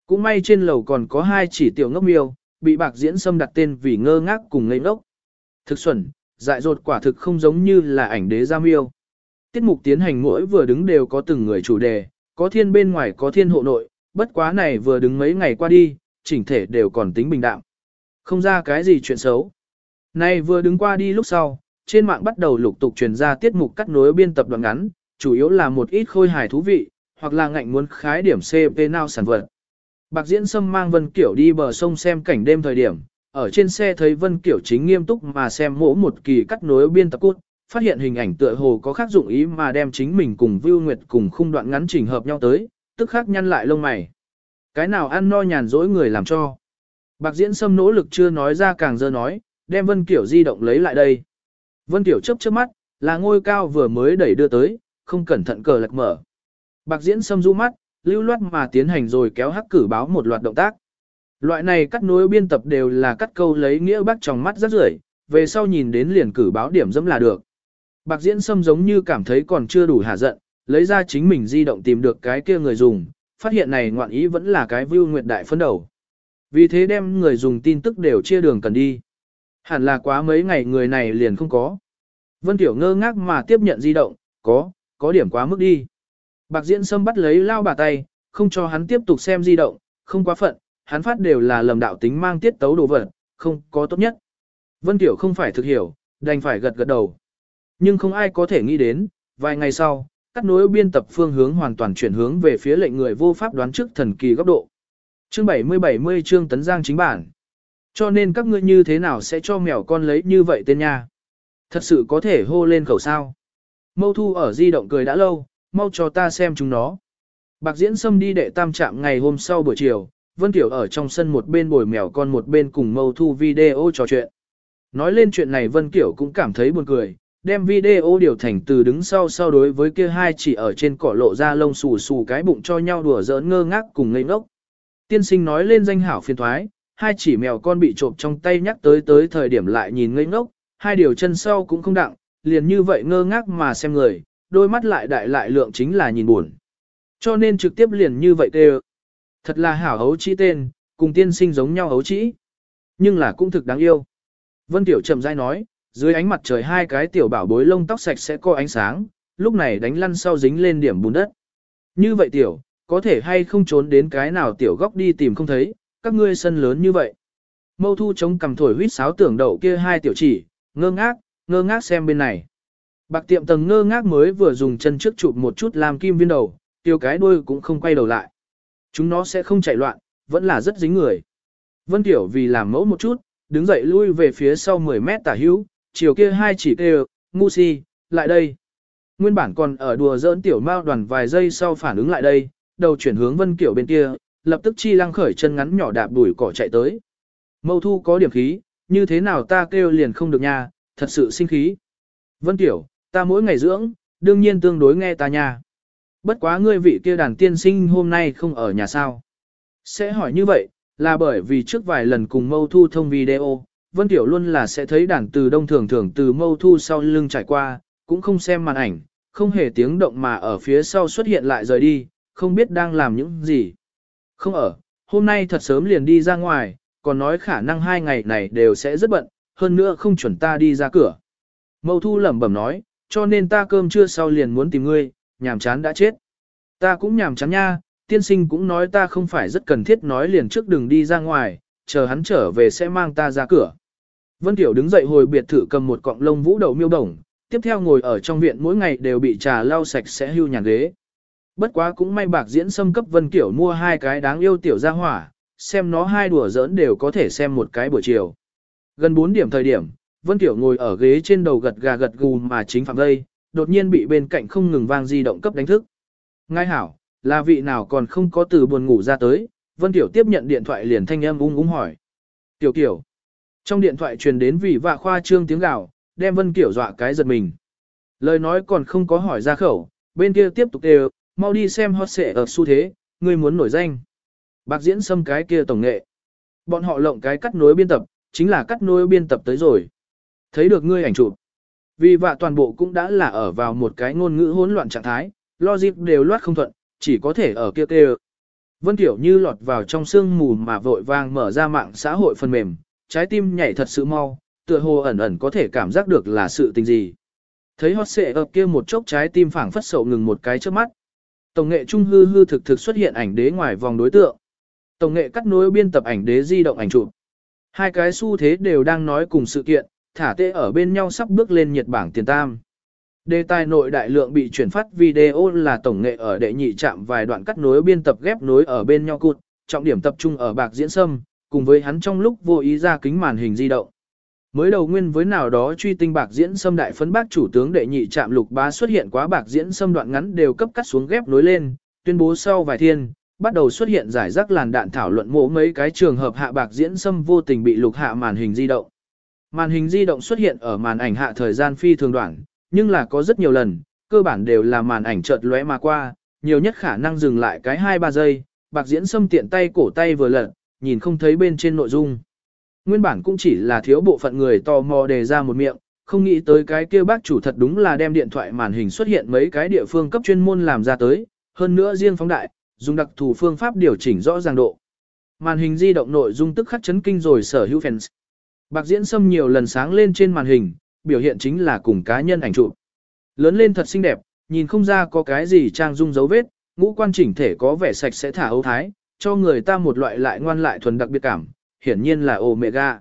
Cũng may trên lầu còn có hai chỉ tiểu ngốc miêu, bị bạc diễn xâm đặt tên vì ngơ ngác cùng ngây ngốc. Thực xuẩn, dại dột quả thực không giống như là ảnh đế gia miêu. Tiết mục tiến hành mỗi vừa đứng đều có từng người chủ đề, có thiên bên ngoài có thiên hộ nội, bất quá này vừa đứng mấy ngày qua đi, chỉnh thể đều còn tính bình đạm. Không ra cái gì chuyện xấu. Nay vừa đứng qua đi lúc sau, trên mạng bắt đầu lục tục truyền ra tiết mục cắt nối biên tập đoạn ngắn, chủ yếu là một ít khôi hài thú vị, hoặc là ngạnh muốn khái điểm CP nào sản vật. Bạc Diễn Sâm mang Vân Kiểu đi bờ sông xem cảnh đêm thời điểm, ở trên xe thấy Vân Kiểu chính nghiêm túc mà xem mỗi một kỳ cắt nối biên tập cút, phát hiện hình ảnh tựa hồ có khác dụng ý mà đem chính mình cùng Vưu Nguyệt cùng khung đoạn ngắn chỉnh hợp nhau tới, tức khắc nhăn lại lông mày. Cái nào ăn no nhàn dỗi người làm cho. Bạc Diễn Sâm nỗ lực chưa nói ra càng dơ nói, đem Vân Kiểu di động lấy lại đây. Vân tiểu chớp chớp mắt, là ngôi cao vừa mới đẩy đưa tới, không cẩn thận cờ lật mở. Bạc Diễn xâm du mắt, lưu loát mà tiến hành rồi kéo hắc cử báo một loạt động tác. Loại này cắt nối biên tập đều là cắt câu lấy nghĩa bác trong mắt rất rưởi, về sau nhìn đến liền cử báo điểm dẫm là được. Bạc Diễn xâm giống như cảm thấy còn chưa đủ hạ giận, lấy ra chính mình di động tìm được cái kia người dùng, phát hiện này ngoạn ý vẫn là cái view nguyệt đại phân đầu. Vì thế đem người dùng tin tức đều chia đường cần đi. Hẳn là quá mấy ngày người này liền không có. Vân Tiểu ngơ ngác mà tiếp nhận di động, có, có điểm quá mức đi. Bạc Diễn Sâm bắt lấy lao bà tay, không cho hắn tiếp tục xem di động, không quá phận, hắn phát đều là lầm đạo tính mang tiết tấu đồ vật, không có tốt nhất. Vân Tiểu không phải thực hiểu, đành phải gật gật đầu. Nhưng không ai có thể nghĩ đến, vài ngày sau, cắt nối biên tập phương hướng hoàn toàn chuyển hướng về phía lệnh người vô pháp đoán trước thần kỳ góc độ. Chương 70-70 chương tấn giang chính bản. Cho nên các ngươi như thế nào sẽ cho mèo con lấy như vậy tên nha? Thật sự có thể hô lên khẩu sao? Mâu thu ở di động cười đã lâu, mau cho ta xem chúng nó. Bạc diễn xâm đi đệ tam trạm ngày hôm sau buổi chiều, Vân Tiểu ở trong sân một bên bồi mèo con một bên cùng mâu thu video trò chuyện. Nói lên chuyện này Vân Kiểu cũng cảm thấy buồn cười, đem video điều thành từ đứng sau sau đối với kia hai chỉ ở trên cỏ lộ ra lông xù xù cái bụng cho nhau đùa giỡn ngơ ngác cùng ngây ngốc. Tiên sinh nói lên danh hảo phiền thoái, hai chỉ mèo con bị trộm trong tay nhắc tới tới thời điểm lại nhìn ngây ngốc, hai điều chân sau cũng không đặng, liền như vậy ngơ ngác mà xem người, đôi mắt lại đại lại lượng chính là nhìn buồn. Cho nên trực tiếp liền như vậy tê Thật là hảo hấu chỉ tên, cùng tiên sinh giống nhau hấu chỉ. Nhưng là cũng thực đáng yêu. Vân Tiểu chậm rãi nói, dưới ánh mặt trời hai cái tiểu bảo bối lông tóc sạch sẽ có ánh sáng, lúc này đánh lăn sau dính lên điểm bùn đất. Như vậy tiểu, có thể hay không trốn đến cái nào tiểu góc đi tìm không thấy, các ngươi sân lớn như vậy. Mâu thu chống cầm thổi huýt sáo tưởng đậu kia hai tiểu chỉ, ngơ ngác, ngơ ngác xem bên này. Bạc tiệm tầng ngơ ngác mới vừa dùng chân trước chụp một chút làm kim viên đầu, tiêu cái đuôi cũng không quay đầu lại. Chúng nó sẽ không chạy loạn, vẫn là rất dính người. Vân Tiểu vì làm mẫu một chút, đứng dậy lui về phía sau 10 mét tả hữu, chiều kia hai chỉ kêu, ngu si, lại đây. Nguyên bản còn ở đùa giỡn tiểu mao đoàn vài giây sau phản ứng lại đây, đầu chuyển hướng Vân Kiểu bên kia, lập tức chi lăng khởi chân ngắn nhỏ đạp đuổi cỏ chạy tới. Mâu thu có điểm khí, như thế nào ta kêu liền không được nha, thật sự sinh khí. Vân tiểu ta mỗi ngày dưỡng, đương nhiên tương đối nghe ta nha. Bất quá ngươi vị kia đàn tiên sinh hôm nay không ở nhà sao. Sẽ hỏi như vậy, là bởi vì trước vài lần cùng mâu thu thông video, Vân Tiểu luôn là sẽ thấy đàn từ đông thường thường từ mâu thu sau lưng trải qua, cũng không xem màn ảnh, không hề tiếng động mà ở phía sau xuất hiện lại rời đi, không biết đang làm những gì. Không ở, hôm nay thật sớm liền đi ra ngoài, còn nói khả năng hai ngày này đều sẽ rất bận, hơn nữa không chuẩn ta đi ra cửa. Mâu thu lẩm bẩm nói, cho nên ta cơm trưa sau liền muốn tìm ngươi, nhàm chán đã chết. Ta cũng nhàm chán nha, tiên sinh cũng nói ta không phải rất cần thiết nói liền trước đừng đi ra ngoài, chờ hắn trở về sẽ mang ta ra cửa. Vân Tiểu đứng dậy hồi biệt thự cầm một cọng lông vũ đầu miêu đồng, tiếp theo ngồi ở trong viện mỗi ngày đều bị trà lau sạch sẽ hưu nhàn ghế. Bất quá cũng may bạc diễn xâm cấp Vân Tiểu mua hai cái đáng yêu tiểu gia hỏa, xem nó hai đùa giỡn đều có thể xem một cái buổi chiều. Gần 4 điểm thời điểm, Vân Tiểu ngồi ở ghế trên đầu gật gà gật gù mà chính phạm đây, đột nhiên bị bên cạnh không ngừng vang di động cấp đánh thức. Ngay hảo, là vị nào còn không có từ buồn ngủ ra tới, Vân Tiểu tiếp nhận điện thoại liền thanh âm ung ung hỏi. Tiểu Kiểu, Trong điện thoại truyền đến vị vạ khoa trương tiếng gào, đem Vân Kiểu dọa cái giật mình. Lời nói còn không có hỏi ra khẩu, bên kia tiếp tục đều, mau đi xem hot xệ ở xu thế, ngươi muốn nổi danh. Bạc diễn xâm cái kia tổng nghệ. Bọn họ lộng cái cắt nối biên tập, chính là cắt nối biên tập tới rồi. Thấy được ngươi ảnh chụp. Vì vạ toàn bộ cũng đã là ở vào một cái ngôn ngữ hỗn loạn trạng thái, logic đều loát không thuận, chỉ có thể ở kia kêu. Vân Tiểu như lọt vào trong sương mù mà vội vàng mở ra mạng xã hội phần mềm, trái tim nhảy thật sự mau, tựa hồ ẩn ẩn có thể cảm giác được là sự tình gì. Thấy hot xệ ập kia một chốc trái tim phảng phất sầu ngừng một cái trước mắt. Tổng nghệ trung hư hư thực thực xuất hiện ảnh đế ngoài vòng đối tượng. Tổng nghệ cắt nối biên tập ảnh đế di động ảnh chụp. Hai cái xu thế đều đang nói cùng sự kiện, thả tê ở bên nhau sắp bước lên nhiệt bảng tiền tam. Đề tài nội đại lượng bị chuyển phát video là tổng nghệ ở đệ nhị chạm vài đoạn cắt nối biên tập ghép nối ở bên nhau cụt, trọng điểm tập trung ở bạc diễn sâm, cùng với hắn trong lúc vô ý ra kính màn hình di động. Mới đầu nguyên với nào đó truy tinh bạc diễn xâm đại phấn bác chủ tướng đệ nhị trạm lục bá xuất hiện quá bạc diễn xâm đoạn ngắn đều cấp cắt xuống ghép nối lên, tuyên bố sau vài thiên, bắt đầu xuất hiện giải rác làn đạn thảo luận mộ mấy cái trường hợp hạ bạc diễn xâm vô tình bị lục hạ màn hình di động. Màn hình di động xuất hiện ở màn ảnh hạ thời gian phi thường đoạn, nhưng là có rất nhiều lần, cơ bản đều là màn ảnh chợt lóe mà qua, nhiều nhất khả năng dừng lại cái 2-3 giây, bạc diễn xâm tiện tay cổ tay vừa lật, nhìn không thấy bên trên nội dung. Nguyên bản cũng chỉ là thiếu bộ phận người tò mò đề ra một miệng, không nghĩ tới cái kia bác chủ thật đúng là đem điện thoại màn hình xuất hiện mấy cái địa phương cấp chuyên môn làm ra tới, hơn nữa riêng phóng đại, dùng đặc thù phương pháp điều chỉnh rõ ràng độ. Màn hình di động nội dung tức khắc chấn kinh rồi sở hữu fans. Bạc diễn xâm nhiều lần sáng lên trên màn hình, biểu hiện chính là cùng cá nhân ảnh chụp. Lớn lên thật xinh đẹp, nhìn không ra có cái gì trang dung dấu vết, ngũ quan chỉnh thể có vẻ sạch sẽ thả ấu thái, cho người ta một loại lại ngoan lại thuần đặc biệt cảm, hiển nhiên là Omega.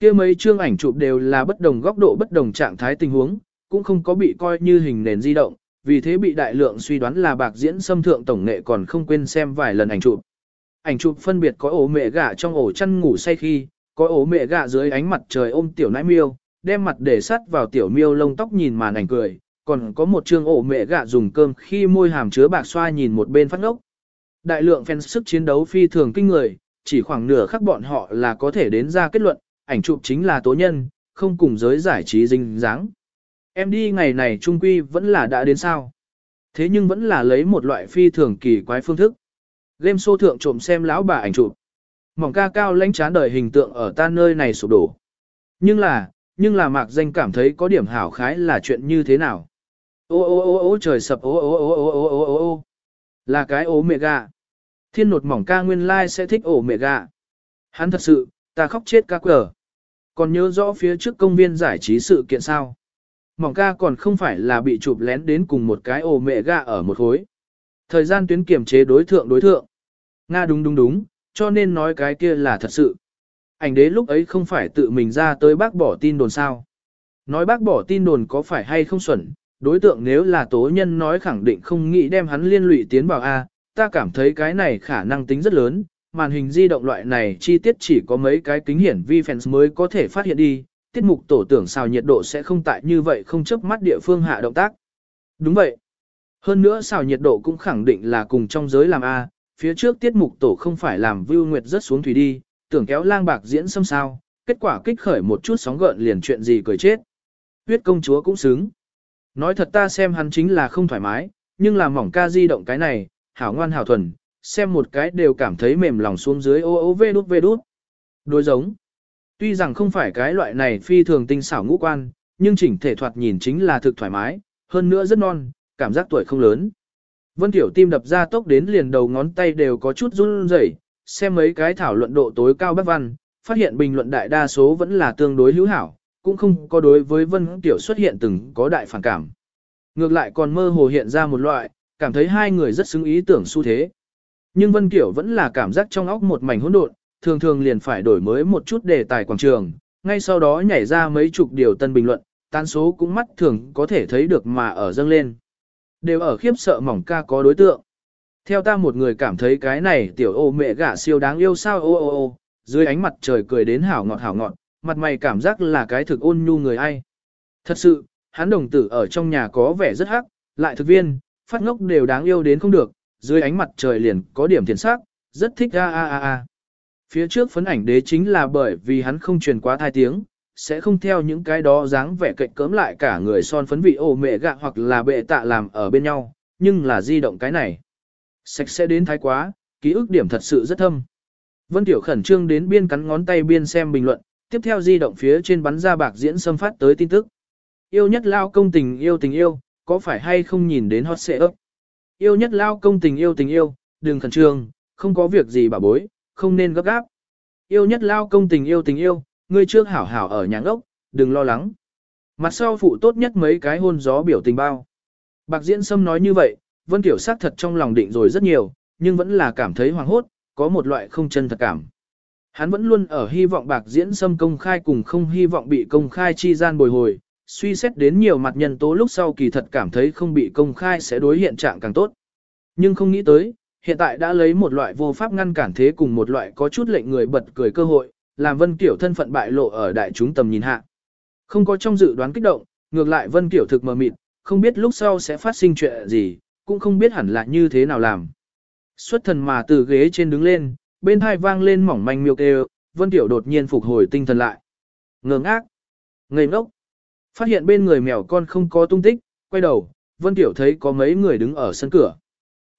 Kia mấy chương ảnh chụp đều là bất đồng góc độ bất đồng trạng thái tình huống, cũng không có bị coi như hình nền di động, vì thế bị đại lượng suy đoán là bạc diễn xâm thượng tổng nghệ còn không quên xem vài lần ảnh chụp. Ảnh chụp phân biệt có ổ mẹ gà trong ổ chăn ngủ say khi, có ổ mẹ gà dưới ánh mặt trời ôm tiểu nãi miêu, đem mặt để sắt vào tiểu miêu lông tóc nhìn màn ảnh cười, còn có một chương ổ mẹ gà dùng cơm khi môi hàm chứa bạc xoa nhìn một bên phát ngốc. Đại lượng fan sức chiến đấu phi thường kinh người, chỉ khoảng nửa khắc bọn họ là có thể đến ra kết luận, ảnh chụp chính là tố nhân, không cùng giới giải trí dinh dáng. Em đi ngày này trung quy vẫn là đã đến sao. Thế nhưng vẫn là lấy một loại phi thường kỳ quái phương thức. Game show thượng trộm xem lão bà ảnh chụp. Mỏng ca cao lãnh chán đời hình tượng ở ta nơi này sụp đổ. Nhưng là, nhưng là mạc danh cảm thấy có điểm hảo khái là chuyện như thế nào. Ô ô ô ô trời sập ô ô ô ô ô ô ô ô là cái ố mẹ gà. Thiên nột mỏng ca nguyên lai like sẽ thích ổ mẹ gà. Hắn thật sự, ta khóc chết ca quờ. Còn nhớ rõ phía trước công viên giải trí sự kiện sao? Mỏng ca còn không phải là bị chụp lén đến cùng một cái ổ mẹ gà ở một khối. Thời gian tuyến kiểm chế đối thượng đối thượng. Nga đúng đúng đúng, cho nên nói cái kia là thật sự. Ảnh đế lúc ấy không phải tự mình ra tới bác bỏ tin đồn sao. Nói bác bỏ tin đồn có phải hay không xuẩn, đối tượng nếu là tố nhân nói khẳng định không nghĩ đem hắn liên lụy tiến vào A, ta cảm thấy cái này khả năng tính rất lớn, màn hình di động loại này chi tiết chỉ có mấy cái kính hiển vi fans mới có thể phát hiện đi, tiết mục tổ tưởng sao nhiệt độ sẽ không tại như vậy không chấp mắt địa phương hạ động tác. Đúng vậy. Hơn nữa xào nhiệt độ cũng khẳng định là cùng trong giới làm A, phía trước tiết mục tổ không phải làm view nguyệt rất xuống thủy đi, tưởng kéo lang bạc diễn xâm sao, kết quả kích khởi một chút sóng gợn liền chuyện gì cười chết. Huyết công chúa cũng xứng. Nói thật ta xem hắn chính là không thoải mái, nhưng là mỏng ca di động cái này, hảo ngoan hảo thuần, xem một cái đều cảm thấy mềm lòng xuống dưới ô ô vê đút vê đút. Đối giống. Tuy rằng không phải cái loại này phi thường tinh xảo ngũ quan, nhưng chỉnh thể thoạt nhìn chính là thực thoải mái, hơn nữa rất non, cảm giác tuổi không lớn. Vân Tiểu tim đập ra tốc đến liền đầu ngón tay đều có chút run rẩy, xem mấy cái thảo luận độ tối cao bác văn, phát hiện bình luận đại đa số vẫn là tương đối hữu hảo, cũng không có đối với Vân Tiểu xuất hiện từng có đại phản cảm. Ngược lại còn mơ hồ hiện ra một loại, cảm thấy hai người rất xứng ý tưởng xu thế. Nhưng Vân Kiểu vẫn là cảm giác trong óc một mảnh hỗn độn, thường thường liền phải đổi mới một chút đề tài quảng trường, ngay sau đó nhảy ra mấy chục điều tân bình luận, tán số cũng mắt thường có thể thấy được mà ở dâng lên. Đều ở khiếp sợ mỏng ca có đối tượng. Theo ta một người cảm thấy cái này tiểu ô mẹ gả siêu đáng yêu sao ô ô ô, dưới ánh mặt trời cười đến hảo ngọt hảo ngọt, mặt mày cảm giác là cái thực ôn nhu người ai. Thật sự, hắn đồng tử ở trong nhà có vẻ rất hắc, lại thực viên, phát ngốc đều đáng yêu đến không được, dưới ánh mặt trời liền có điểm thiền sắc, rất thích a a a a. Phía trước phấn ảnh đế chính là bởi vì hắn không truyền quá thai tiếng, sẽ không theo những cái đó dáng vẻ cạnh cớm lại cả người son phấn vị ổ mẹ gạ hoặc là bệ tạ làm ở bên nhau, nhưng là di động cái này. Sạch sẽ đến thái quá, ký ức điểm thật sự rất thâm. Vân Tiểu khẩn trương đến biên cắn ngón tay biên xem bình luận, tiếp theo di động phía trên bắn ra bạc diễn xâm phát tới tin tức. Yêu nhất lao công tình yêu tình yêu, có phải hay không nhìn đến hot xệ ấp? Yêu nhất lao công tình yêu tình yêu, đừng khẩn trương, không có việc gì bà bối, không nên gấp gáp. Yêu nhất lao công tình yêu tình yêu, ngươi trước hảo hảo ở nhà ngốc, đừng lo lắng. Mặt sau phụ tốt nhất mấy cái hôn gió biểu tình bao. Bạc Diễn Sâm nói như vậy, Vân Tiểu xác thật trong lòng định rồi rất nhiều, nhưng vẫn là cảm thấy hoàng hốt, có một loại không chân thật cảm. Hắn vẫn luôn ở hy vọng Bạc Diễn Sâm công khai cùng không hy vọng bị công khai chi gian bồi hồi, suy xét đến nhiều mặt nhân tố lúc sau kỳ thật cảm thấy không bị công khai sẽ đối hiện trạng càng tốt. Nhưng không nghĩ tới, hiện tại đã lấy một loại vô pháp ngăn cản thế cùng một loại có chút lệnh người bật cười cơ hội, làm Vân Kiểu thân phận bại lộ ở đại chúng tầm nhìn hạ. Không có trong dự đoán kích động, ngược lại Vân Kiểu thực mờ mịt, không biết lúc sau sẽ phát sinh chuyện gì, cũng không biết hẳn là như thế nào làm. Xuất thần mà từ ghế trên đứng lên, bên hai vang lên mỏng manh miêu kêu, Vân Tiểu đột nhiên phục hồi tinh thần lại. Ngơ ngác, ngây ngốc, phát hiện bên người mèo con không có tung tích, quay đầu, Vân Tiểu thấy có mấy người đứng ở sân cửa.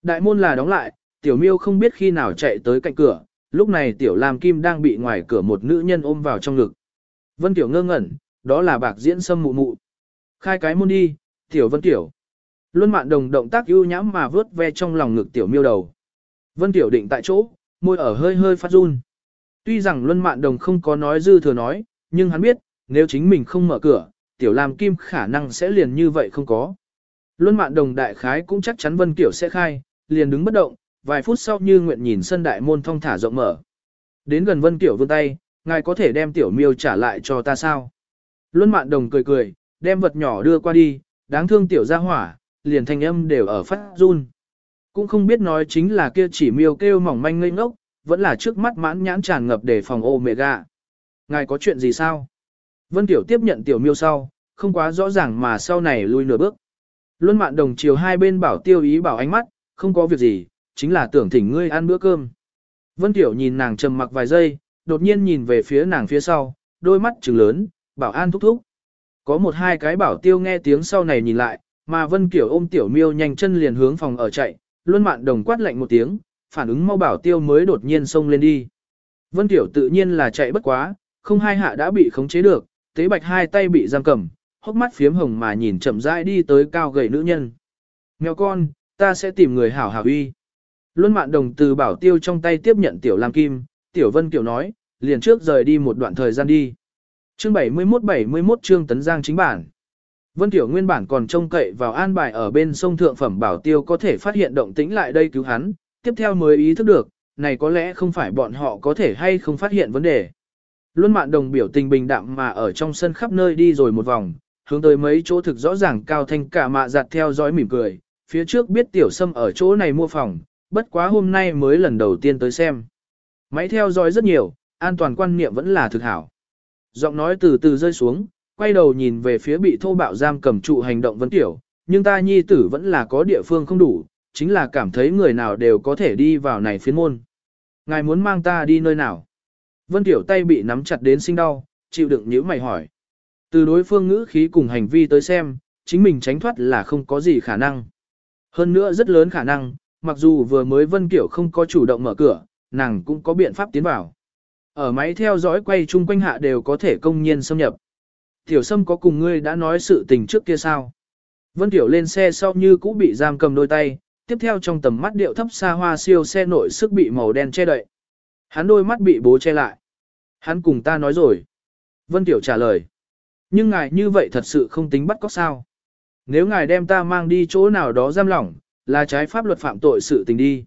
Đại môn là đóng lại, Tiểu Miêu không biết khi nào chạy tới cạnh cửa, lúc này Tiểu Lam Kim đang bị ngoài cửa một nữ nhân ôm vào trong ngực. Vân Tiểu ngơ ngẩn, đó là bạc diễn sâm mụ mụ. Khai cái môn đi, Tiểu Vân Tiểu. Luân mạn đồng động tác ưu nhãm mà vớt ve trong lòng ngực Tiểu Miêu đầu. Vân Tiểu định tại chỗ, môi ở hơi hơi phát run. Tuy rằng Luân Mạn Đồng không có nói dư thừa nói, nhưng hắn biết, nếu chính mình không mở cửa, Tiểu Lam Kim khả năng sẽ liền như vậy không có. Luân Mạn Đồng đại khái cũng chắc chắn Vân Kiểu sẽ khai, liền đứng bất động, vài phút sau như nguyện nhìn sân đại môn thong thả rộng mở. Đến gần Vân Kiểu vươn tay, ngài có thể đem Tiểu Miêu trả lại cho ta sao? Luân Mạn Đồng cười cười, đem vật nhỏ đưa qua đi, đáng thương Tiểu gia hỏa, liền thanh âm đều ở phát run. Cũng không biết nói chính là kia chỉ miêu kêu mỏng manh ngây ngốc, vẫn là trước mắt mãn nhãn tràn ngập để phòng ô mẹ gà. Ngài có chuyện gì sao? Vân Tiểu tiếp nhận tiểu miêu sau, không quá rõ ràng mà sau này lui nửa bước. Luân mạn đồng chiều hai bên bảo tiêu ý bảo ánh mắt, không có việc gì, chính là tưởng thỉnh ngươi ăn bữa cơm. Vân Tiểu nhìn nàng trầm mặc vài giây, đột nhiên nhìn về phía nàng phía sau, đôi mắt trừng lớn, bảo an thúc thúc. Có một hai cái bảo tiêu nghe tiếng sau này nhìn lại, mà Vân Kiểu ôm Tiểu Miêu nhanh chân liền hướng phòng ở chạy, Luân mạn đồng quát lạnh một tiếng, phản ứng mau bảo tiêu mới đột nhiên xông lên đi. Vân Tiểu tự nhiên là chạy bất quá, không hai hạ đã bị khống chế được, tế bạch hai tay bị giam cầm, hốc mắt phiếm hồng mà nhìn chậm rãi đi tới cao gầy nữ nhân. Mèo con, ta sẽ tìm người hảo hảo uy. Luân mạn đồng từ bảo tiêu trong tay tiếp nhận Tiểu Lam Kim, Tiểu Vân Kiểu nói, liền trước rời đi một đoạn thời gian đi. Chương 71-71 chương Tấn Giang chính bản. Vân Tiểu nguyên bản còn trông cậy vào an bài ở bên sông thượng phẩm bảo tiêu có thể phát hiện động tĩnh lại đây cứu hắn, tiếp theo mới ý thức được, này có lẽ không phải bọn họ có thể hay không phát hiện vấn đề. Luân mạn đồng biểu tình bình đạm mà ở trong sân khắp nơi đi rồi một vòng, hướng tới mấy chỗ thực rõ ràng cao thanh cả mạ giặt theo dõi mỉm cười, phía trước biết tiểu sâm ở chỗ này mua phòng, bất quá hôm nay mới lần đầu tiên tới xem. Máy theo dõi rất nhiều, an toàn quan niệm vẫn là thực hảo. Giọng nói từ từ rơi xuống, quay đầu nhìn về phía bị thô bạo giam cầm trụ hành động vấn tiểu, nhưng ta nhi tử vẫn là có địa phương không đủ, chính là cảm thấy người nào đều có thể đi vào này phiến môn. Ngài muốn mang ta đi nơi nào? Vân Tiểu tay bị nắm chặt đến sinh đau, chịu đựng nhíu mày hỏi. Từ đối phương ngữ khí cùng hành vi tới xem, chính mình tránh thoát là không có gì khả năng. Hơn nữa rất lớn khả năng, mặc dù vừa mới Vân Kiểu không có chủ động mở cửa, nàng cũng có biện pháp tiến vào. Ở máy theo dõi quay chung quanh hạ đều có thể công nhiên xâm nhập. Tiểu Sâm có cùng ngươi đã nói sự tình trước kia sao? Vân Tiểu lên xe sau như cũ bị giam cầm đôi tay, tiếp theo trong tầm mắt điệu thấp xa hoa siêu xe nội sức bị màu đen che đậy. Hắn đôi mắt bị bố che lại. Hắn cùng ta nói rồi. Vân Tiểu trả lời. Nhưng ngài như vậy thật sự không tính bắt cóc sao. Nếu ngài đem ta mang đi chỗ nào đó giam lỏng, là trái pháp luật phạm tội sự tình đi.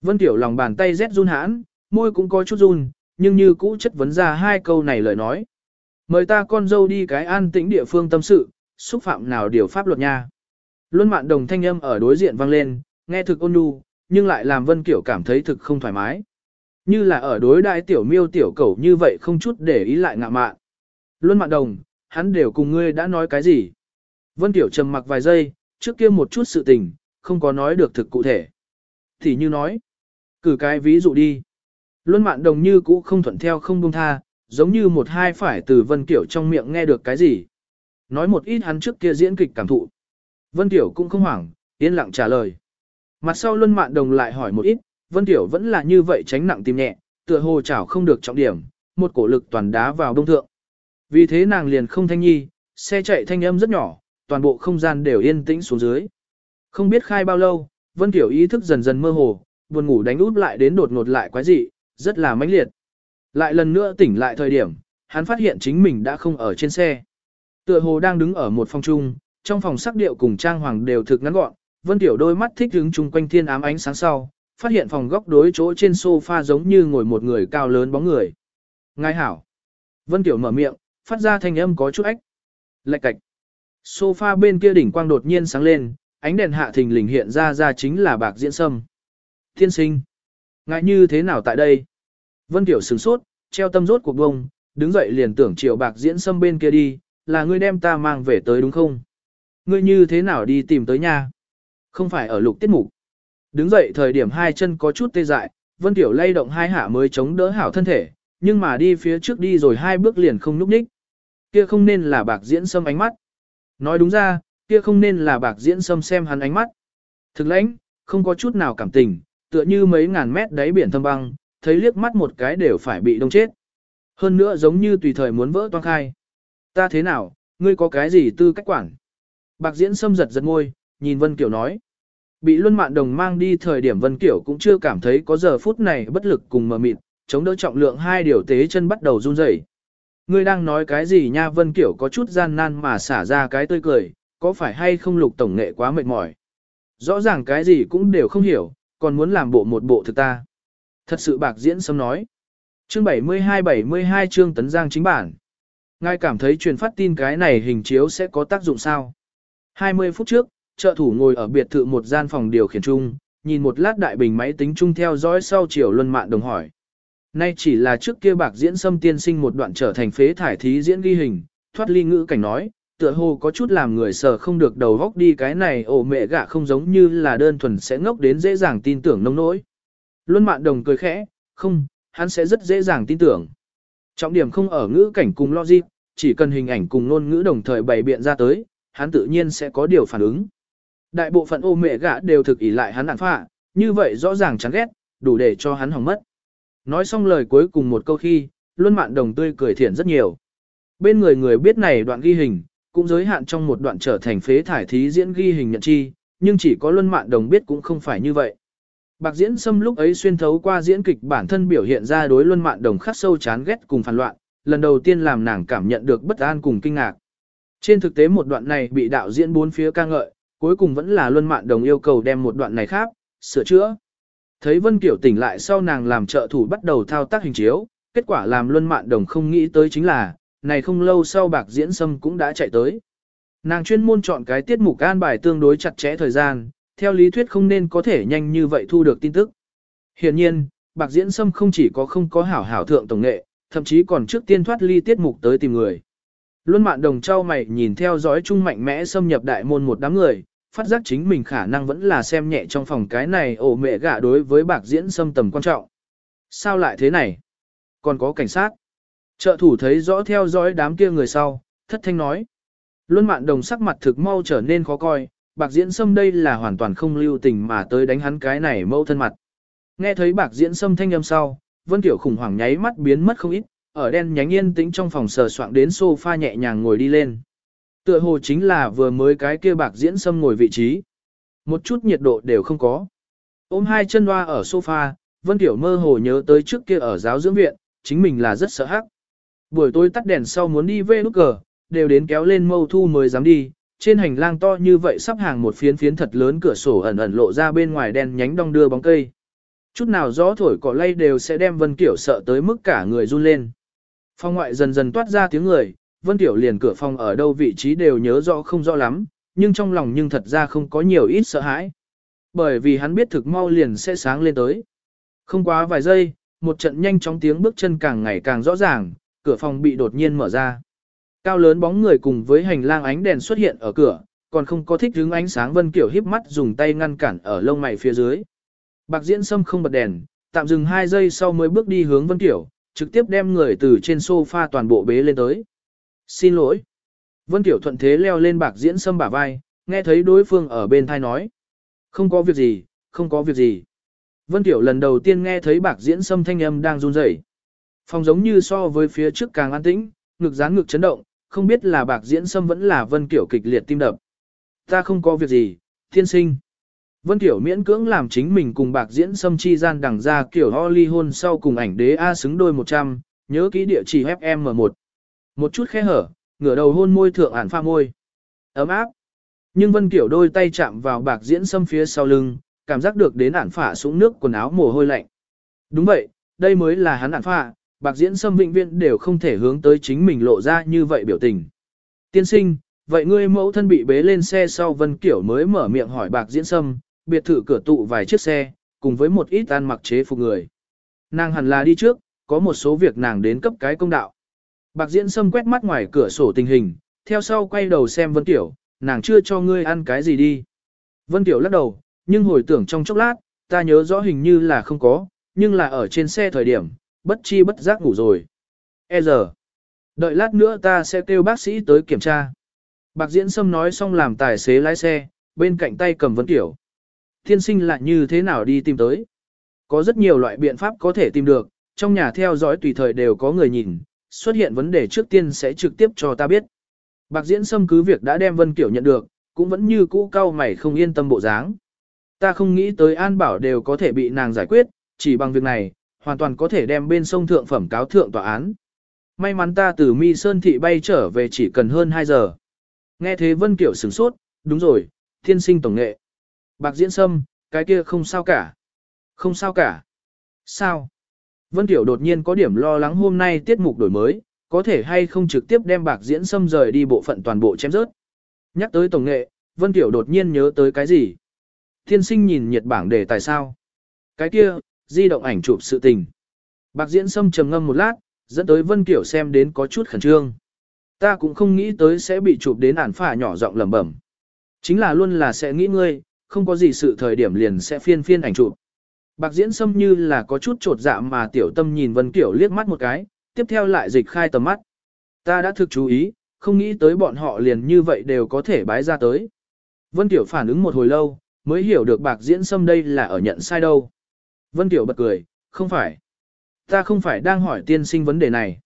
Vân Tiểu lòng bàn tay rét run hãn, môi cũng có chút run, nhưng như cũ chất vấn ra hai câu này lời nói. Mời ta con dâu đi cái an tĩnh địa phương tâm sự, xúc phạm nào điều pháp luật nha. Luân mạn đồng thanh âm ở đối diện vang lên, nghe thực ôn nhu, nhưng lại làm Vân Kiểu cảm thấy thực không thoải mái. Như là ở đối đại tiểu miêu tiểu cầu như vậy không chút để ý lại ngạ mạn. Luân mạn đồng, hắn đều cùng ngươi đã nói cái gì. Vân Tiểu trầm mặc vài giây, trước kia một chút sự tình, không có nói được thực cụ thể. Thì như nói, cử cái ví dụ đi. Luân mạn đồng như cũ không thuận theo không buông tha, giống như một hai phải từ Vân tiểu trong miệng nghe được cái gì. Nói một ít hắn trước kia diễn kịch cảm thụ. Vân tiểu cũng không hoảng, yên lặng trả lời. Mặt sau Luân mạn đồng lại hỏi một ít, Vân Tiểu vẫn là như vậy tránh nặng tìm nhẹ, tựa hồ chảo không được trọng điểm, một cổ lực toàn đá vào đông thượng. Vì thế nàng liền không thanh nhi, xe chạy thanh âm rất nhỏ, toàn bộ không gian đều yên tĩnh xuống dưới. Không biết khai bao lâu, Vân Tiểu ý thức dần dần mơ hồ, buồn ngủ đánh út lại đến đột ngột lại quái dị, rất là mãnh liệt. Lại lần nữa tỉnh lại thời điểm, hắn phát hiện chính mình đã không ở trên xe. Tựa hồ đang đứng ở một phòng chung, trong phòng sắc điệu cùng trang hoàng đều thực ngắn gọn, Vân Tiểu đôi mắt thích hứng chung quanh thiên ám ánh sáng sau, phát hiện phòng góc đối chỗ trên sofa giống như ngồi một người cao lớn bóng người. Ngài hảo. Vân Tiểu mở miệng, phát ra thanh âm có chút ách. Lạch cạch. Sofa bên kia đỉnh quang đột nhiên sáng lên, ánh đèn hạ thình lình hiện ra ra chính là bạc diễn sâm. Thiên sinh. Ngại như thế nào tại đây? Vân Tiểu sửng sốt, treo tâm rốt cuộc bông, đứng dậy liền tưởng triệu bạc diễn sâm bên kia đi, là ngươi đem ta mang về tới đúng không? Ngươi như thế nào đi tìm tới nhà? Không phải ở lục tiết mục. Đứng dậy thời điểm hai chân có chút tê dại, Vân Tiểu lay động hai hạ mới chống đỡ hảo thân thể, nhưng mà đi phía trước đi rồi hai bước liền không nhúc nhích. Kia không nên là bạc diễn sâm ánh mắt. Nói đúng ra, kia không nên là bạc diễn sâm xem hắn ánh mắt. Thực lãnh, không có chút nào cảm tình, tựa như mấy ngàn mét đáy biển thâm băng, thấy liếc mắt một cái đều phải bị đông chết. Hơn nữa giống như tùy thời muốn vỡ toang khai. Ta thế nào, ngươi có cái gì tư cách quản? Bạc diễn sâm giật giật ngôi, nhìn Vân Kiểu nói. Bị Luân Mạn Đồng mang đi thời điểm Vân Kiểu cũng chưa cảm thấy có giờ phút này bất lực cùng mờ mịt, chống đỡ trọng lượng hai điều tế chân bắt đầu run rẩy. Ngươi đang nói cái gì nha Vân Kiểu có chút gian nan mà xả ra cái tươi cười, có phải hay không lục tổng nghệ quá mệt mỏi. Rõ ràng cái gì cũng đều không hiểu, còn muốn làm bộ một bộ thực ta. Thật sự bạc diễn sớm nói. Chương 72-72 chương tấn giang chính bản. Ngài cảm thấy truyền phát tin cái này hình chiếu sẽ có tác dụng sao? 20 phút trước, trợ thủ ngồi ở biệt thự một gian phòng điều khiển chung, nhìn một lát đại bình máy tính chung theo dõi sau chiều luân mạng đồng hỏi. Nay chỉ là trước kia bạc diễn xâm tiên sinh một đoạn trở thành phế thải thí diễn ghi hình, thoát ly ngữ cảnh nói, tựa hồ có chút làm người sợ không được đầu góc đi cái này ổ mẹ gạ không giống như là đơn thuần sẽ ngốc đến dễ dàng tin tưởng nông nỗi. Luân mạn đồng cười khẽ, không, hắn sẽ rất dễ dàng tin tưởng. Trọng điểm không ở ngữ cảnh cùng logic, chỉ cần hình ảnh cùng ngôn ngữ đồng thời bày biện ra tới, hắn tự nhiên sẽ có điều phản ứng. Đại bộ phận ô mẹ gã đều thực ý lại hắn ản phạ, như vậy rõ ràng chán ghét, đủ để cho hắn hỏng mất. Nói xong lời cuối cùng một câu khi, Luân Mạn Đồng tươi cười thiện rất nhiều. Bên người người biết này đoạn ghi hình, cũng giới hạn trong một đoạn trở thành phế thải thí diễn ghi hình nhận chi, nhưng chỉ có Luân Mạn Đồng biết cũng không phải như vậy. Bạc Diễn Sâm lúc ấy xuyên thấu qua diễn kịch bản thân biểu hiện ra đối Luân Mạn Đồng khắc sâu chán ghét cùng phản loạn, lần đầu tiên làm nàng cảm nhận được bất an cùng kinh ngạc. Trên thực tế một đoạn này bị đạo diễn bốn phía ca ngợi, cuối cùng vẫn là Luân Mạn Đồng yêu cầu đem một đoạn này khác, sửa chữa. Thấy Vân Kiểu tỉnh lại sau nàng làm trợ thủ bắt đầu thao tác hình chiếu, kết quả làm Luân Mạn Đồng không nghĩ tới chính là, này không lâu sau bạc diễn sâm cũng đã chạy tới. Nàng chuyên môn chọn cái tiết mục an bài tương đối chặt chẽ thời gian, theo lý thuyết không nên có thể nhanh như vậy thu được tin tức. Hiện nhiên, bạc diễn sâm không chỉ có không có hảo hảo thượng tổng nghệ, thậm chí còn trước tiên thoát ly tiết mục tới tìm người. Luân mạn đồng trao mày nhìn theo dõi chung mạnh mẽ xâm nhập đại môn một đám người, phát giác chính mình khả năng vẫn là xem nhẹ trong phòng cái này ổ mẹ gạ đối với bạc diễn xâm tầm quan trọng. Sao lại thế này? Còn có cảnh sát. Trợ thủ thấy rõ theo dõi đám kia người sau, thất thanh nói. Luân mạn đồng sắc mặt thực mau trở nên khó coi, bạc diễn xâm đây là hoàn toàn không lưu tình mà tới đánh hắn cái này mâu thân mặt. Nghe thấy bạc diễn xâm thanh âm sau, Vân Tiểu khủng hoảng nháy mắt biến mất không ít, ở đen nhánh yên tĩnh trong phòng sờ soạng đến sofa nhẹ nhàng ngồi đi lên. Tựa hồ chính là vừa mới cái kia bạc diễn xâm ngồi vị trí. Một chút nhiệt độ đều không có. Ôm hai chân loa ở sofa, Vân Tiểu mơ hồ nhớ tới trước kia ở giáo dưỡng viện, chính mình là rất sợ hắc. Buổi tối tắt đèn sau muốn đi về nút cờ, đều đến kéo lên mâu thu mới dám đi. Trên hành lang to như vậy sắp hàng một phiến phiến thật lớn cửa sổ ẩn ẩn lộ ra bên ngoài đen nhánh đong đưa bóng cây. Chút nào gió thổi cỏ lay đều sẽ đem Vân Kiểu sợ tới mức cả người run lên. Phong ngoại dần dần toát ra tiếng người, Vân Tiểu liền cửa phòng ở đâu vị trí đều nhớ rõ không rõ lắm, nhưng trong lòng nhưng thật ra không có nhiều ít sợ hãi. Bởi vì hắn biết thực mau liền sẽ sáng lên tới. Không quá vài giây, một trận nhanh chóng tiếng bước chân càng ngày càng rõ ràng, cửa phòng bị đột nhiên mở ra. Cao lớn bóng người cùng với hành lang ánh đèn xuất hiện ở cửa, còn không có thích hướng ánh sáng Vân Kiểu híp mắt dùng tay ngăn cản ở lông mày phía dưới. Bạc diễn sâm không bật đèn, tạm dừng 2 giây sau mới bước đi hướng Vân Kiểu, trực tiếp đem người từ trên sofa toàn bộ bế lên tới. Xin lỗi. Vân tiểu thuận thế leo lên bạc diễn sâm bả vai, nghe thấy đối phương ở bên thai nói. Không có việc gì, không có việc gì. Vân Tiểu lần đầu tiên nghe thấy bạc diễn sâm thanh âm đang run rẩy. Phòng giống như so với phía trước càng an tĩnh, ngực dán ngực chấn động, không biết là bạc diễn sâm vẫn là Vân tiểu kịch liệt tim đập. Ta không có việc gì, thiên sinh. Vân Tiểu miễn cưỡng làm chính mình cùng bạc diễn sâm chi gian đằng ra kiểu ho ly hôn sau cùng ảnh đế A xứng đôi 100, nhớ kỹ địa chỉ FM1. Một chút khe hở, ngửa đầu hôn môi thượng ản pha môi. Ấm áp. Nhưng Vân Kiểu đôi tay chạm vào bạc diễn sâm phía sau lưng, cảm giác được đến ản phả súng nước quần áo mồ hôi lạnh. Đúng vậy, đây mới là hắn ản phả, bạc diễn sâm vĩnh viễn đều không thể hướng tới chính mình lộ ra như vậy biểu tình. Tiên sinh, vậy ngươi mẫu thân bị bế lên xe sau Vân Kiểu mới mở miệng hỏi bạc diễn sâm, biệt thự cửa tụ vài chiếc xe, cùng với một ít ăn mặc chế phục người. Nàng hẳn là đi trước, có một số việc nàng đến cấp cái công đạo. Bạc diễn sâm quét mắt ngoài cửa sổ tình hình, theo sau quay đầu xem Vân Tiểu, nàng chưa cho ngươi ăn cái gì đi. Vân Tiểu lắc đầu, nhưng hồi tưởng trong chốc lát, ta nhớ rõ hình như là không có, nhưng là ở trên xe thời điểm, bất chi bất giác ngủ rồi. E giờ, đợi lát nữa ta sẽ kêu bác sĩ tới kiểm tra. Bạc diễn sâm nói xong làm tài xế lái xe, bên cạnh tay cầm Vân Tiểu. Thiên sinh lại như thế nào đi tìm tới? Có rất nhiều loại biện pháp có thể tìm được, trong nhà theo dõi tùy thời đều có người nhìn, xuất hiện vấn đề trước tiên sẽ trực tiếp cho ta biết. Bạc diễn xâm cứ việc đã đem Vân Kiểu nhận được, cũng vẫn như cũ cao mày không yên tâm bộ dáng. Ta không nghĩ tới An Bảo đều có thể bị nàng giải quyết, chỉ bằng việc này, hoàn toàn có thể đem bên sông thượng phẩm cáo thượng tòa án. May mắn ta từ Mi Sơn Thị bay trở về chỉ cần hơn 2 giờ. Nghe thế Vân Kiểu sửng sốt, đúng rồi, thiên sinh tổng nghệ. Bạc diễn sâm, cái kia không sao cả. Không sao cả. Sao? Vân Tiểu đột nhiên có điểm lo lắng hôm nay tiết mục đổi mới, có thể hay không trực tiếp đem bạc diễn xâm rời đi bộ phận toàn bộ chém rớt. Nhắc tới tổng nghệ, Vân Tiểu đột nhiên nhớ tới cái gì? Thiên sinh nhìn nhiệt bảng đề tài sao? Cái kia, di động ảnh chụp sự tình. Bạc diễn xâm trầm ngâm một lát, dẫn tới Vân Tiểu xem đến có chút khẩn trương. Ta cũng không nghĩ tới sẽ bị chụp đến ản phả nhỏ giọng lẩm bẩm. Chính là luôn là sẽ nghĩ ngươi, không có gì sự thời điểm liền sẽ phiên phiên ảnh chụp. Bạc diễn xâm như là có chút trột dạ mà tiểu tâm nhìn Vân Kiểu liếc mắt một cái, tiếp theo lại dịch khai tầm mắt. Ta đã thực chú ý, không nghĩ tới bọn họ liền như vậy đều có thể bái ra tới. Vân Kiểu phản ứng một hồi lâu, mới hiểu được bạc diễn xâm đây là ở nhận sai đâu. Vân Kiểu bật cười, không phải. Ta không phải đang hỏi tiên sinh vấn đề này.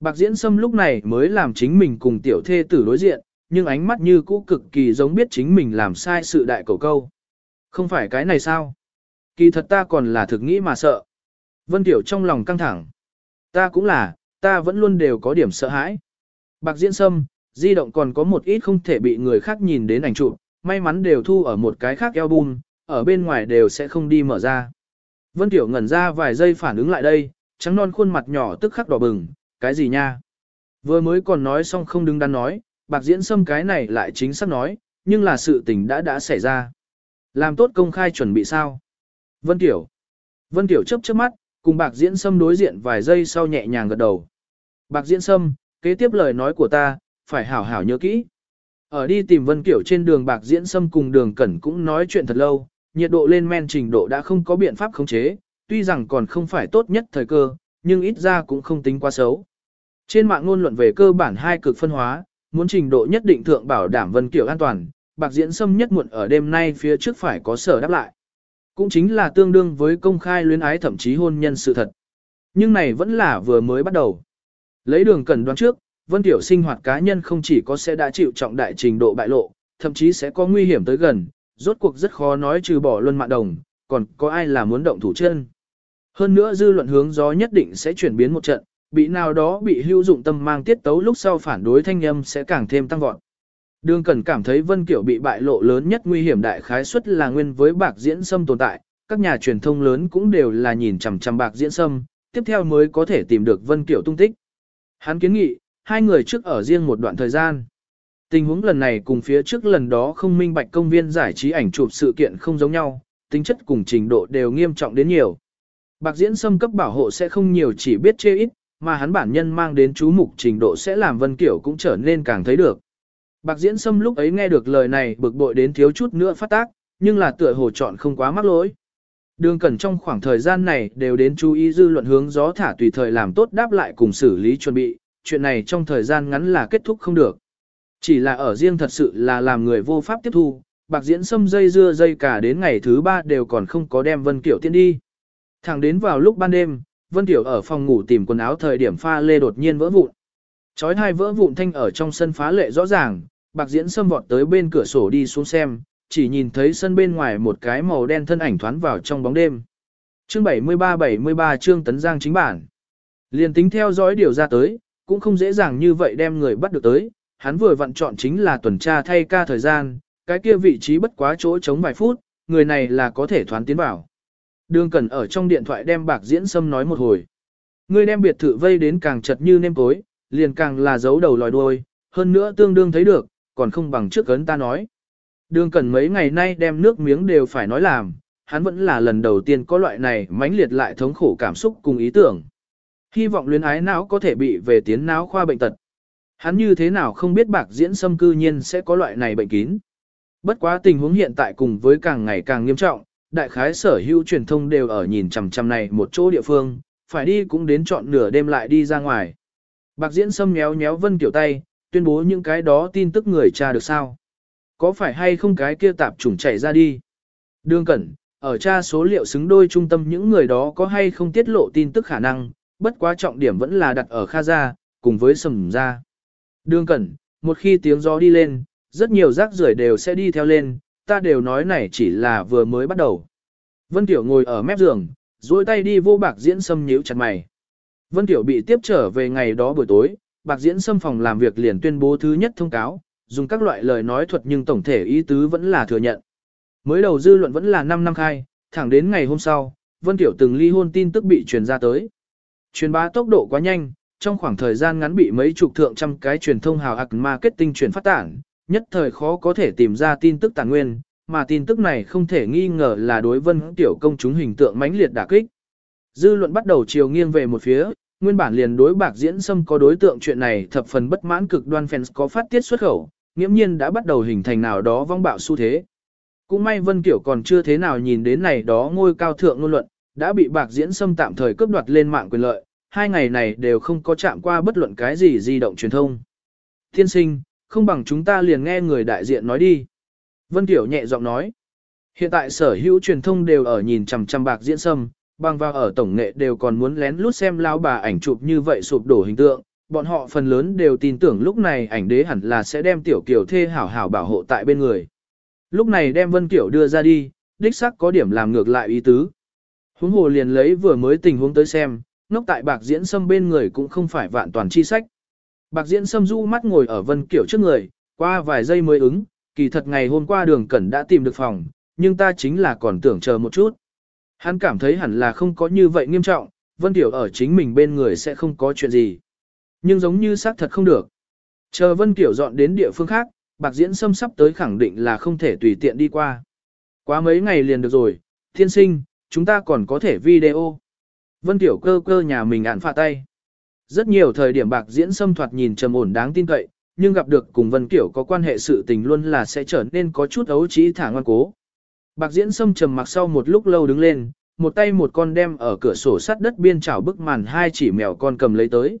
Bạc diễn xâm lúc này mới làm chính mình cùng tiểu thê tử đối diện, nhưng ánh mắt như cũ cực kỳ giống biết chính mình làm sai sự đại cầu câu. Không phải cái này sao? Kỳ thật ta còn là thực nghĩ mà sợ. Vân Tiểu trong lòng căng thẳng. Ta cũng là, ta vẫn luôn đều có điểm sợ hãi. Bạc diễn sâm, di động còn có một ít không thể bị người khác nhìn đến ảnh chụp, may mắn đều thu ở một cái khác album, ở bên ngoài đều sẽ không đi mở ra. Vân Tiểu ngẩn ra vài giây phản ứng lại đây, trắng non khuôn mặt nhỏ tức khắc đỏ bừng, cái gì nha? Vừa mới còn nói xong không đứng đắn nói, bạc diễn sâm cái này lại chính xác nói, nhưng là sự tình đã đã xảy ra. Làm tốt công khai chuẩn bị sao? Vân Tiểu. Vân Tiểu chớp chớp mắt, cùng Bạc Diễn Sâm đối diện vài giây sau nhẹ nhàng gật đầu. Bạc Diễn Sâm, kế tiếp lời nói của ta, phải hảo hảo nhớ kỹ. Ở đi tìm Vân Kiểu trên đường Bạc Diễn Sâm cùng đường Cẩn cũng nói chuyện thật lâu, nhiệt độ lên men trình độ đã không có biện pháp khống chế, tuy rằng còn không phải tốt nhất thời cơ, nhưng ít ra cũng không tính quá xấu. Trên mạng ngôn luận về cơ bản hai cực phân hóa, muốn trình độ nhất định thượng bảo đảm Vân Kiểu an toàn, Bạc Diễn Sâm nhất muộn ở đêm nay phía trước phải có sở đáp lại. Cũng chính là tương đương với công khai luyến ái thậm chí hôn nhân sự thật. Nhưng này vẫn là vừa mới bắt đầu. Lấy đường cần đoán trước, Vân Tiểu sinh hoạt cá nhân không chỉ có sẽ đã chịu trọng đại trình độ bại lộ, thậm chí sẽ có nguy hiểm tới gần, rốt cuộc rất khó nói trừ bỏ luân mạng đồng, còn có ai là muốn động thủ chân. Hơn nữa dư luận hướng gió nhất định sẽ chuyển biến một trận, bị nào đó bị hữu dụng tâm mang tiết tấu lúc sau phản đối thanh âm sẽ càng thêm tăng vọt. Đường Cẩn cảm thấy Vân Kiểu bị bại lộ lớn nhất nguy hiểm đại khái suất là nguyên với bạc diễn sâm tồn tại, các nhà truyền thông lớn cũng đều là nhìn chằm chằm bạc diễn sâm, tiếp theo mới có thể tìm được Vân Kiểu tung tích. Hắn kiến nghị, hai người trước ở riêng một đoạn thời gian. Tình huống lần này cùng phía trước lần đó không minh bạch công viên giải trí ảnh chụp sự kiện không giống nhau, tính chất cùng trình độ đều nghiêm trọng đến nhiều. Bạc diễn sâm cấp bảo hộ sẽ không nhiều chỉ biết chê ít, mà hắn bản nhân mang đến chú mục trình độ sẽ làm Vân Kiểu cũng trở nên càng thấy được. Bạc Diễn Sâm lúc ấy nghe được lời này bực bội đến thiếu chút nữa phát tác, nhưng là tựa hồ chọn không quá mắc lỗi. Đường Cẩn trong khoảng thời gian này đều đến chú ý dư luận hướng gió thả tùy thời làm tốt đáp lại cùng xử lý chuẩn bị, chuyện này trong thời gian ngắn là kết thúc không được. Chỉ là ở riêng thật sự là làm người vô pháp tiếp thu, bạc diễn xâm dây dưa dây cả đến ngày thứ ba đều còn không có đem Vân Kiểu tiên đi. Thẳng đến vào lúc ban đêm, Vân Kiểu ở phòng ngủ tìm quần áo thời điểm pha lê đột nhiên vỡ vụn. Chói hai vỡ vụn thanh ở trong sân phá lệ rõ ràng, bạc diễn xâm vọt tới bên cửa sổ đi xuống xem, chỉ nhìn thấy sân bên ngoài một cái màu đen thân ảnh thoán vào trong bóng đêm. Chương 73-73 chương tấn giang chính bản. Liền tính theo dõi điều ra tới, cũng không dễ dàng như vậy đem người bắt được tới, hắn vừa vặn chọn chính là tuần tra thay ca thời gian, cái kia vị trí bất quá chỗ chống vài phút, người này là có thể thoán tiến vào. Đường Cẩn ở trong điện thoại đem bạc diễn sâm nói một hồi. Người đem biệt thự vây đến càng chật như nêm tối, liền càng là giấu đầu lòi đuôi, hơn nữa tương đương thấy được, còn không bằng trước cấn ta nói. Đường cần mấy ngày nay đem nước miếng đều phải nói làm, hắn vẫn là lần đầu tiên có loại này mãnh liệt lại thống khổ cảm xúc cùng ý tưởng. Hy vọng luyến ái não có thể bị về tiến não khoa bệnh tật. Hắn như thế nào không biết bạc diễn xâm cư nhiên sẽ có loại này bệnh kín. Bất quá tình huống hiện tại cùng với càng ngày càng nghiêm trọng, đại khái sở hữu truyền thông đều ở nhìn chằm chằm này một chỗ địa phương, phải đi cũng đến chọn nửa đêm lại đi ra ngoài. Bạc diễn Sâm nhéo nhéo vân tiểu tay, tuyên bố những cái đó tin tức người cha được sao. Có phải hay không cái kia tạp chủng chạy ra đi? Đương cẩn, ở tra số liệu xứng đôi trung tâm những người đó có hay không tiết lộ tin tức khả năng, bất quá trọng điểm vẫn là đặt ở Kha Gia, cùng với Sầm Gia. Đương cẩn, một khi tiếng gió đi lên, rất nhiều rác rưởi đều sẽ đi theo lên, ta đều nói này chỉ là vừa mới bắt đầu. Vân Tiểu ngồi ở mép giường, duỗi tay đi vô bạc diễn sâm nhíu chặt mày. Vân Tiểu bị tiếp trở về ngày đó buổi tối, bạc diễn xâm phòng làm việc liền tuyên bố thứ nhất thông cáo, dùng các loại lời nói thuật nhưng tổng thể ý tứ vẫn là thừa nhận. Mới đầu dư luận vẫn là 5 năm khai, thẳng đến ngày hôm sau, Vân Tiểu từng ly hôn tin tức bị truyền ra tới. Truyền bá tốc độ quá nhanh, trong khoảng thời gian ngắn bị mấy chục thượng trăm cái truyền thông hào hạc marketing truyền phát tản, nhất thời khó có thể tìm ra tin tức tàn nguyên, mà tin tức này không thể nghi ngờ là đối Vân Tiểu công chúng hình tượng mãnh liệt đả kích. Dư luận bắt đầu chiều nghiêng về một phía, nguyên bản liền đối bạc diễn xâm có đối tượng chuyện này thập phần bất mãn cực đoan fans có phát tiết xuất khẩu, nghiễm nhiên đã bắt đầu hình thành nào đó vong bạo xu thế. Cũng may Vân Kiểu còn chưa thế nào nhìn đến này đó ngôi cao thượng ngôn luận, đã bị bạc diễn xâm tạm thời cướp đoạt lên mạng quyền lợi, hai ngày này đều không có chạm qua bất luận cái gì di động truyền thông. Thiên sinh, không bằng chúng ta liền nghe người đại diện nói đi. Vân Tiểu nhẹ giọng nói. Hiện tại sở hữu truyền thông đều ở nhìn chằm chằm bạc diễn sâm, bằng vào ở tổng nghệ đều còn muốn lén lút xem lao bà ảnh chụp như vậy sụp đổ hình tượng. Bọn họ phần lớn đều tin tưởng lúc này ảnh đế hẳn là sẽ đem tiểu kiểu thê hảo hảo bảo hộ tại bên người. Lúc này đem Vân Kiểu đưa ra đi, đích sắc có điểm làm ngược lại ý tứ. Huống hồ liền lấy vừa mới tình huống tới xem, ngốc tại bạc diễn sâm bên người cũng không phải vạn toàn chi sách. Bạc diễn sâm du mắt ngồi ở Vân Kiểu trước người, qua vài giây mới ứng, kỳ thật ngày hôm qua đường cẩn đã tìm được phòng, nhưng ta chính là còn tưởng chờ một chút. Hắn cảm thấy hẳn là không có như vậy nghiêm trọng, Vân Tiểu ở chính mình bên người sẽ không có chuyện gì. Nhưng giống như xác thật không được. Chờ Vân Tiểu dọn đến địa phương khác, bạc diễn xâm sắp tới khẳng định là không thể tùy tiện đi qua. Quá mấy ngày liền được rồi, thiên sinh, chúng ta còn có thể video. Vân Tiểu cơ cơ nhà mình ạn phạ tay. Rất nhiều thời điểm bạc diễn xâm thoạt nhìn trầm ổn đáng tin cậy, nhưng gặp được cùng Vân tiểu có quan hệ sự tình luôn là sẽ trở nên có chút ấu trí thả ngoan cố. Bạc diễn Sâm trầm mặc sau một lúc lâu đứng lên, một tay một con đem ở cửa sổ sắt đất biên chảo bức màn hai chỉ mèo con cầm lấy tới.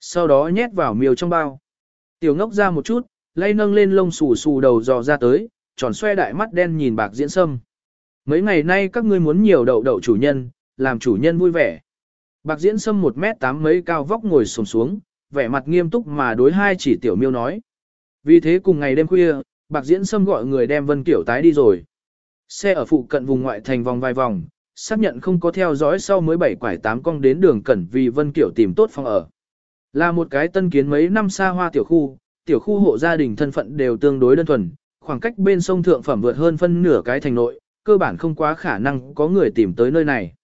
Sau đó nhét vào miêu trong bao. Tiểu ngốc ra một chút, lay nâng lên lông xù xù đầu dò ra tới, tròn xoe đại mắt đen nhìn bạc diễn sâm. Mấy ngày nay các ngươi muốn nhiều đậu đậu chủ nhân, làm chủ nhân vui vẻ. Bạc diễn sâm một mét tám mấy cao vóc ngồi sồm xuống, vẻ mặt nghiêm túc mà đối hai chỉ tiểu miêu nói. Vì thế cùng ngày đêm khuya, bạc diễn sâm gọi người đem vân kiểu tái đi rồi. Xe ở phụ cận vùng ngoại thành vòng vài vòng, xác nhận không có theo dõi sau mới bảy quải tám cong đến đường cẩn vì vân kiểu tìm tốt phòng ở. Là một cái tân kiến mấy năm xa hoa tiểu khu, tiểu khu hộ gia đình thân phận đều tương đối đơn thuần, khoảng cách bên sông thượng phẩm vượt hơn phân nửa cái thành nội, cơ bản không quá khả năng có người tìm tới nơi này.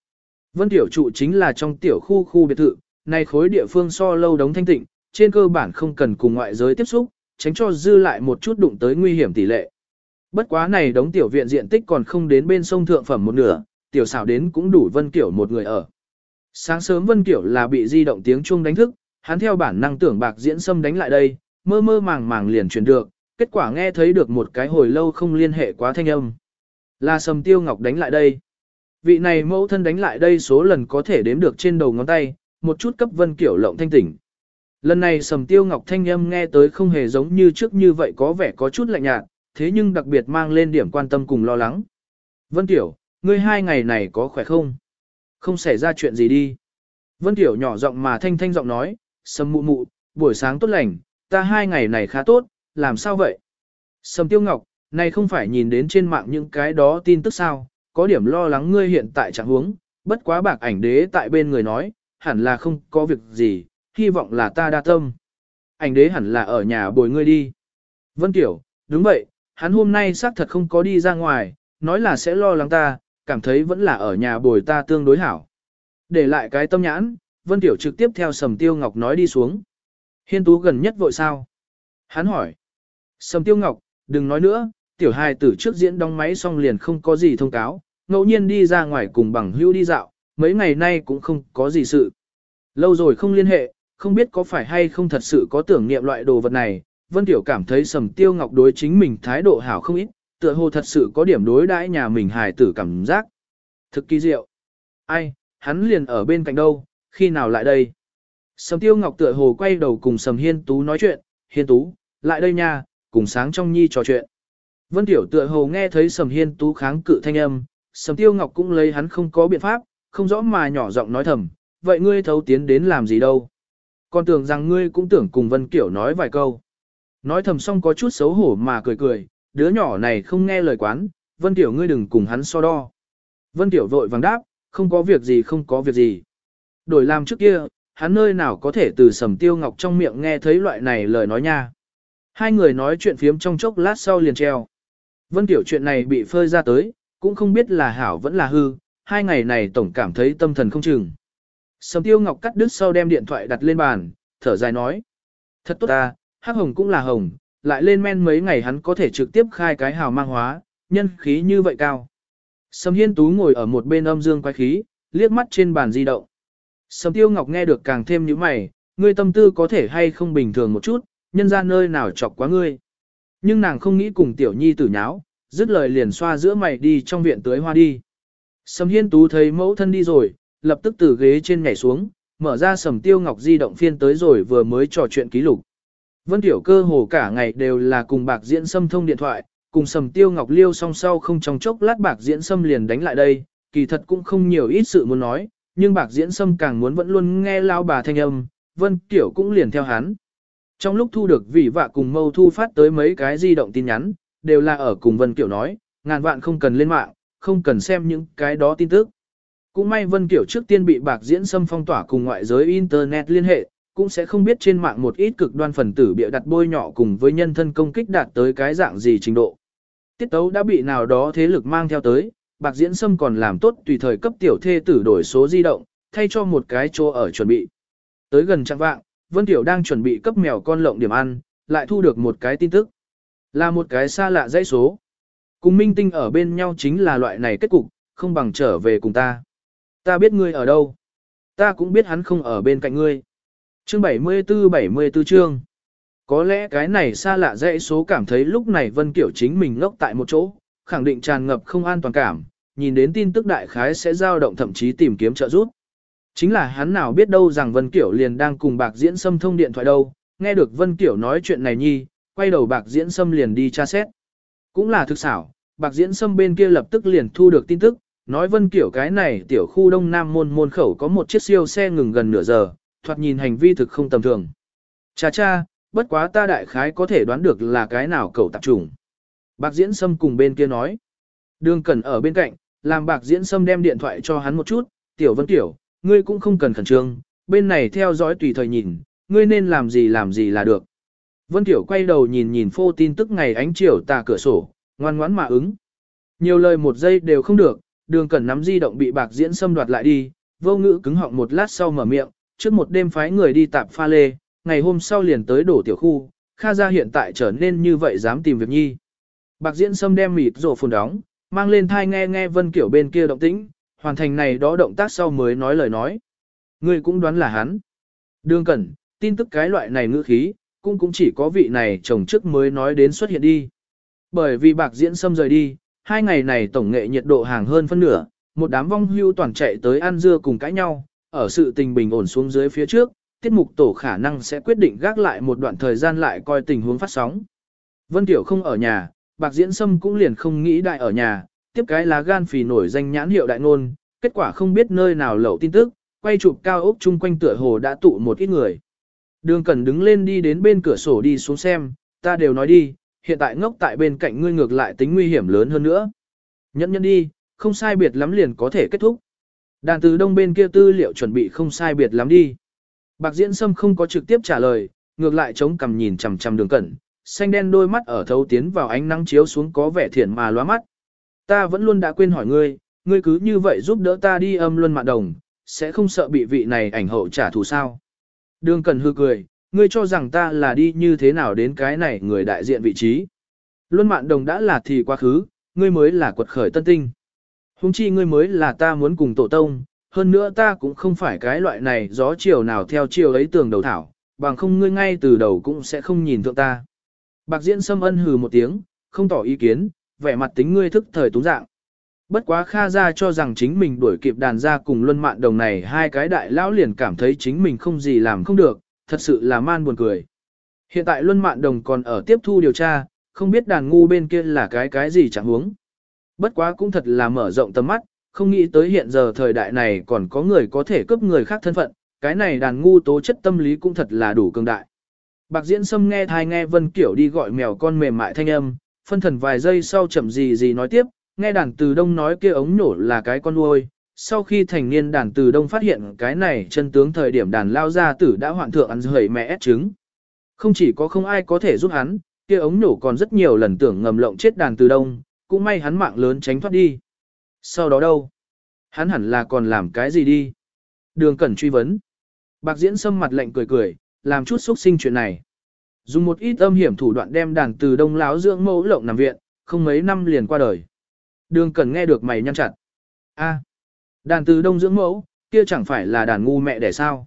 Vân tiểu trụ chính là trong tiểu khu khu biệt thự, này khối địa phương so lâu đống thanh tịnh, trên cơ bản không cần cùng ngoại giới tiếp xúc, tránh cho dư lại một chút đụng tới nguy hiểm tỷ lệ. Bất quá này đống tiểu viện diện tích còn không đến bên sông thượng phẩm một nửa, tiểu xảo đến cũng đủ Vân Kiểu một người ở. Sáng sớm Vân Kiểu là bị di động tiếng chuông đánh thức, hắn theo bản năng tưởng bạc diễn xâm đánh lại đây, mơ mơ màng màng liền truyền được, kết quả nghe thấy được một cái hồi lâu không liên hệ quá thanh âm. Là sầm tiêu ngọc đánh lại đây. vị này mẫu thân đánh lại đây số lần có thể đếm được trên đầu ngón tay, một chút cấp Vân Kiểu lộng thanh tỉnh. Lần này sầm tiêu ngọc thanh âm nghe tới không hề giống như trước như vậy có vẻ có chút lạnh nhạt, thế nhưng đặc biệt mang lên điểm quan tâm cùng lo lắng. Vân Tiểu, ngươi hai ngày này có khỏe không? Không xảy ra chuyện gì đi. Vân Tiểu nhỏ giọng mà thanh thanh giọng nói, sầm mụ mụ, buổi sáng tốt lành, ta hai ngày này khá tốt, làm sao vậy? Sầm tiêu ngọc, này không phải nhìn đến trên mạng những cái đó tin tức sao, có điểm lo lắng ngươi hiện tại trạng huống, bất quá bạc ảnh đế tại bên người nói, hẳn là không có việc gì, hy vọng là ta đa tâm. Ảnh đế hẳn là ở nhà bồi ngươi đi. Vân Tiểu, đúng vậy, hắn hôm nay xác thật không có đi ra ngoài, nói là sẽ lo lắng ta, cảm thấy vẫn là ở nhà bồi ta tương đối hảo. Để lại cái tâm nhãn, Vân Tiểu trực tiếp theo Sầm Tiêu Ngọc nói đi xuống. Hiên Tú gần nhất vội sao? Hắn hỏi. Sầm Tiêu Ngọc, đừng nói nữa, tiểu hài tử trước diễn đóng máy xong liền không có gì thông cáo, ngẫu nhiên đi ra ngoài cùng bằng hữu đi dạo, mấy ngày nay cũng không có gì sự. Lâu rồi không liên hệ, không biết có phải hay không thật sự có tưởng niệm loại đồ vật này, Vân Tiểu cảm thấy Sầm Tiêu Ngọc đối chính mình thái độ hảo không ít, tựa hồ thật sự có điểm đối đãi nhà mình hài tử cảm giác. Thực kỳ diệu. Ai, hắn liền ở bên cạnh đâu, khi nào lại đây? Sầm Tiêu Ngọc tựa hồ quay đầu cùng Sầm Hiên Tú nói chuyện, Hiên Tú, lại đây nha, cùng sáng trong nhi trò chuyện. Vân Tiểu tựa hồ nghe thấy Sầm Hiên Tú kháng cự thanh âm, Sầm Tiêu Ngọc cũng lấy hắn không có biện pháp, không rõ mà nhỏ giọng nói thầm, vậy ngươi thấu tiến đến làm gì đâu? Con tưởng rằng ngươi cũng tưởng cùng Vân Kiểu nói vài câu. Nói thầm xong có chút xấu hổ mà cười cười, đứa nhỏ này không nghe lời quán, Vân Tiểu ngươi đừng cùng hắn so đo. Vân Tiểu vội vàng đáp, không có việc gì không có việc gì. Đổi làm trước kia, hắn nơi nào có thể từ sầm tiêu ngọc trong miệng nghe thấy loại này lời nói nha. Hai người nói chuyện phiếm trong chốc lát sau liền treo. Vân Tiểu chuyện này bị phơi ra tới, cũng không biết là hảo vẫn là hư, hai ngày này tổng cảm thấy tâm thần không chừng. Sầm tiêu ngọc cắt đứt sau đem điện thoại đặt lên bàn, thở dài nói. Thật tốt ta, hắc hồng cũng là hồng, lại lên men mấy ngày hắn có thể trực tiếp khai cái hào mang hóa, nhân khí như vậy cao. Sầm hiên tú ngồi ở một bên âm dương quái khí, liếc mắt trên bàn di động. Sầm tiêu ngọc nghe được càng thêm như mày, ngươi tâm tư có thể hay không bình thường một chút, nhân ra nơi nào chọc quá ngươi. Nhưng nàng không nghĩ cùng tiểu nhi tử nháo, dứt lời liền xoa giữa mày đi trong viện tưới hoa đi. Sầm hiên tú thấy mẫu thân đi rồi, lập tức từ ghế trên nhảy xuống, mở ra sầm tiêu ngọc di động phiên tới rồi vừa mới trò chuyện ký lục. Vân Tiểu cơ hồ cả ngày đều là cùng bạc diễn xâm thông điện thoại, cùng sầm tiêu ngọc liêu song sau không trong chốc lát bạc diễn xâm liền đánh lại đây, kỳ thật cũng không nhiều ít sự muốn nói, nhưng bạc diễn xâm càng muốn vẫn luôn nghe lao bà thanh âm, Vân Tiểu cũng liền theo hắn. Trong lúc thu được vị vạ cùng mâu thu phát tới mấy cái di động tin nhắn, đều là ở cùng Vân Tiểu nói, ngàn vạn không cần lên mạng, không cần xem những cái đó tin tức. Cũng may Vân Kiểu trước tiên bị bạc diễn xâm phong tỏa cùng ngoại giới Internet liên hệ, cũng sẽ không biết trên mạng một ít cực đoan phần tử bịa đặt bôi nhỏ cùng với nhân thân công kích đạt tới cái dạng gì trình độ. Tiết tấu đã bị nào đó thế lực mang theo tới, bạc diễn xâm còn làm tốt tùy thời cấp tiểu thê tử đổi số di động, thay cho một cái chỗ ở chuẩn bị. Tới gần trạng vạng, Vân Tiểu đang chuẩn bị cấp mèo con lộng điểm ăn, lại thu được một cái tin tức. Là một cái xa lạ dãy số. Cùng minh tinh ở bên nhau chính là loại này kết cục, không bằng trở về cùng ta. Ta biết ngươi ở đâu. Ta cũng biết hắn không ở bên cạnh ngươi. Chương 74-74 chương. Có lẽ cái này xa lạ dãy số cảm thấy lúc này Vân Kiểu chính mình ngốc tại một chỗ, khẳng định tràn ngập không an toàn cảm, nhìn đến tin tức đại khái sẽ dao động thậm chí tìm kiếm trợ giúp. Chính là hắn nào biết đâu rằng Vân Kiểu liền đang cùng bạc diễn xâm thông điện thoại đâu, nghe được Vân Kiểu nói chuyện này nhi, quay đầu bạc diễn xâm liền đi tra xét. Cũng là thực xảo, bạc diễn xâm bên kia lập tức liền thu được tin tức, nói Vân Kiểu cái này tiểu khu đông nam môn môn khẩu có một chiếc siêu xe ngừng gần nửa giờ, thoạt nhìn hành vi thực không tầm thường. Cha cha, bất quá ta đại khái có thể đoán được là cái nào cậu tạp trùng. Bạc diễn sâm cùng bên kia nói. Đường Cẩn ở bên cạnh, làm bạc diễn sâm đem điện thoại cho hắn một chút, tiểu vân tiểu, ngươi cũng không cần khẩn trương, bên này theo dõi tùy thời nhìn, ngươi nên làm gì làm gì là được. Vân Tiểu quay đầu nhìn nhìn phô tin tức ngày ánh chiều tà cửa sổ, ngoan ngoãn mà ứng. Nhiều lời một giây đều không được, đường cẩn nắm di động bị bạc diễn Sâm đoạt lại đi, vô ngữ cứng họng một lát sau mở miệng, trước một đêm phái người đi tạp pha lê, ngày hôm sau liền tới đổ tiểu khu, Kha gia hiện tại trở nên như vậy dám tìm việc nhi. Bạc diễn sâm đem mịt rổ phồn đóng, mang lên thai nghe nghe vân kiểu bên kia động tĩnh, hoàn thành này đó động tác sau mới nói lời nói. Người cũng đoán là hắn. Đường cẩn, tin tức cái loại này ngữ khí, cũng cũng chỉ có vị này chồng trước mới nói đến xuất hiện đi. Bởi vì bạc diễn sâm rời đi, hai ngày này tổng nghệ nhiệt độ hàng hơn phân nửa, một đám vong hưu toàn chạy tới ăn dưa cùng cãi nhau, ở sự tình bình ổn xuống dưới phía trước, tiết mục tổ khả năng sẽ quyết định gác lại một đoạn thời gian lại coi tình huống phát sóng. Vân Tiểu không ở nhà, Bạc Diễn Sâm cũng liền không nghĩ đại ở nhà, tiếp cái lá gan phì nổi danh nhãn hiệu đại ngôn, kết quả không biết nơi nào lậu tin tức, quay chụp cao ốc chung quanh tựa hồ đã tụ một ít người. Đường Cẩn đứng lên đi đến bên cửa sổ đi xuống xem, ta đều nói đi, hiện tại ngốc tại bên cạnh ngươi ngược lại tính nguy hiểm lớn hơn nữa. Nhẫn nhẫn đi, không sai biệt lắm liền có thể kết thúc. Đàn từ đông bên kia tư liệu chuẩn bị không sai biệt lắm đi. Bạc Diễn Sâm không có trực tiếp trả lời, ngược lại chống cằm nhìn chằm chằm đường cẩn, xanh đen đôi mắt ở thấu tiến vào ánh nắng chiếu xuống có vẻ thiện mà lóa mắt. Ta vẫn luôn đã quên hỏi ngươi, ngươi cứ như vậy giúp đỡ ta đi âm luân mạng đồng, sẽ không sợ bị vị này ảnh hậu trả thù sao. Đường cẩn hư cười, ngươi cho rằng ta là đi như thế nào đến cái này người đại diện vị trí. Luân mạng đồng đã là thì quá khứ, ngươi mới là quật khởi tân tinh huống chi ngươi mới là ta muốn cùng tổ tông, hơn nữa ta cũng không phải cái loại này gió chiều nào theo chiều ấy tường đầu thảo, bằng không ngươi ngay từ đầu cũng sẽ không nhìn thượng ta. Bạc diễn xâm ân hừ một tiếng, không tỏ ý kiến, vẻ mặt tính ngươi thức thời túng dạng. Bất quá Kha ra cho rằng chính mình đuổi kịp đàn ra cùng luân mạn đồng này hai cái đại lão liền cảm thấy chính mình không gì làm không được, thật sự là man buồn cười. Hiện tại luân mạn đồng còn ở tiếp thu điều tra, không biết đàn ngu bên kia là cái cái gì chẳng huống. Bất quá cũng thật là mở rộng tầm mắt, không nghĩ tới hiện giờ thời đại này còn có người có thể cướp người khác thân phận, cái này đàn ngu tố chất tâm lý cũng thật là đủ cường đại. Bạc Diễn Sâm nghe thai nghe Vân Kiểu đi gọi mèo con mềm mại thanh âm, phân thần vài giây sau chậm gì gì nói tiếp, nghe đàn từ đông nói kia ống nổ là cái con nuôi. Sau khi thành niên đàn từ đông phát hiện cái này chân tướng thời điểm đàn lao ra tử đã hoạn thượng ăn rời mẹ ép trứng. Không chỉ có không ai có thể giúp hắn, kia ống nổ còn rất nhiều lần tưởng ngầm lộng chết đàn từ đông, cũng may hắn mạng lớn tránh thoát đi. Sau đó đâu? Hắn hẳn là còn làm cái gì đi? Đường Cẩn truy vấn. Bạc Diễn sâm mặt lạnh cười cười, làm chút xúc sinh chuyện này. Dùng một ít âm hiểm thủ đoạn đem đàn từ đông láo dưỡng mẫu lộng nằm viện, không mấy năm liền qua đời. Đường Cẩn nghe được mày nhăn chặt. A, đàn từ đông dưỡng mẫu, kia chẳng phải là đàn ngu mẹ để sao?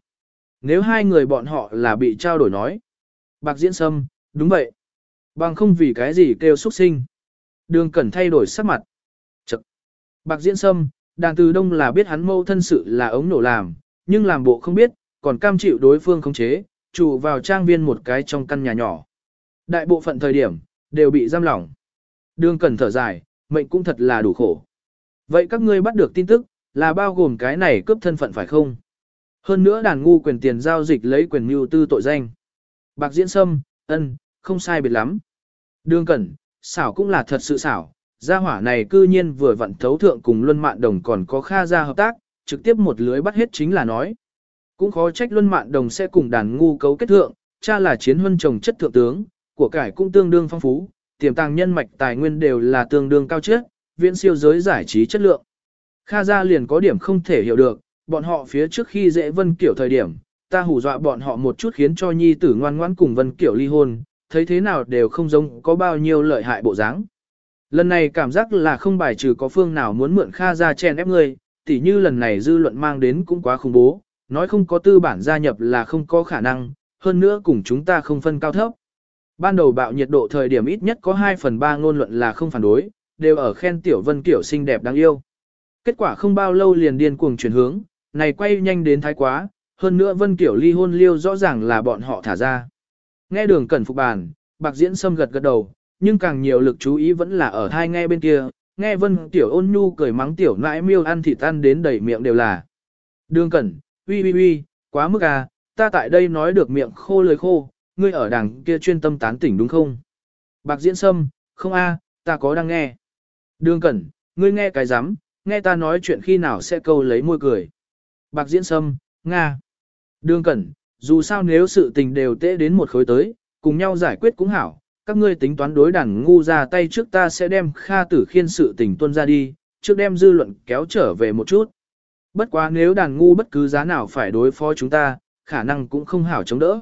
Nếu hai người bọn họ là bị trao đổi nói. Bạc Diễn sâm, đúng vậy. Bằng không vì cái gì kêu xúc sinh. Đường Cẩn thay đổi sắc mặt. Chật. Bạc Diễn Sâm, đàn từ đông là biết hắn mâu thân sự là ống nổ làm, nhưng làm bộ không biết, còn cam chịu đối phương khống chế, trụ vào trang viên một cái trong căn nhà nhỏ. Đại bộ phận thời điểm, đều bị giam lỏng. Đường Cẩn thở dài, mệnh cũng thật là đủ khổ. Vậy các ngươi bắt được tin tức, là bao gồm cái này cướp thân phận phải không? Hơn nữa đàn ngu quyền tiền giao dịch lấy quyền mưu tư tội danh. Bạc Diễn Sâm, ân, không sai biệt lắm. Đường Cẩn, xảo cũng là thật sự xảo, gia hỏa này cư nhiên vừa vặn thấu thượng cùng Luân Mạn Đồng còn có Kha gia hợp tác, trực tiếp một lưới bắt hết chính là nói. Cũng khó trách Luân Mạn Đồng sẽ cùng đàn ngu cấu kết thượng, cha là chiến huân chồng chất thượng tướng, của cải cũng tương đương phong phú, tiềm tàng nhân mạch tài nguyên đều là tương đương cao chất, viễn siêu giới giải trí chất lượng. Kha gia liền có điểm không thể hiểu được, bọn họ phía trước khi dễ Vân Kiểu thời điểm, ta hù dọa bọn họ một chút khiến cho nhi tử ngoan ngoãn cùng Vân Kiểu ly hôn, thấy thế nào đều không giống có bao nhiêu lợi hại bộ dáng. Lần này cảm giác là không bài trừ có phương nào muốn mượn Kha ra chen ép ngươi, tỉ như lần này dư luận mang đến cũng quá khủng bố, nói không có tư bản gia nhập là không có khả năng, hơn nữa cùng chúng ta không phân cao thấp. Ban đầu bạo nhiệt độ thời điểm ít nhất có 2 phần 3 ngôn luận là không phản đối, đều ở khen Tiểu Vân Kiểu xinh đẹp đáng yêu. Kết quả không bao lâu liền điên cuồng chuyển hướng, này quay nhanh đến thái quá, hơn nữa Vân Kiểu ly hôn liêu rõ ràng là bọn họ thả ra. Nghe đường cẩn phục bàn, bạc diễn sâm gật gật đầu, nhưng càng nhiều lực chú ý vẫn là ở thai nghe bên kia, nghe vân tiểu ôn nhu cười mắng tiểu nãi miêu ăn thịt ăn đến đầy miệng đều là. Đường cẩn, uy uy uy, quá mức à, ta tại đây nói được miệng khô lời khô, ngươi ở đằng kia chuyên tâm tán tỉnh đúng không? Bạc diễn sâm, không a, ta có đang nghe. Đường cẩn, ngươi nghe cái rắm nghe ta nói chuyện khi nào sẽ câu lấy môi cười. Bạc diễn sâm, Nga. Đường cẩn, dù sao nếu sự tình đều tễ đến một khối tới, cùng nhau giải quyết cũng hảo, các ngươi tính toán đối đàn ngu ra tay trước ta sẽ đem Kha Tử Khiên sự tình tuân ra đi, trước đem dư luận kéo trở về một chút. Bất quá nếu đàn ngu bất cứ giá nào phải đối phó chúng ta, khả năng cũng không hảo chống đỡ.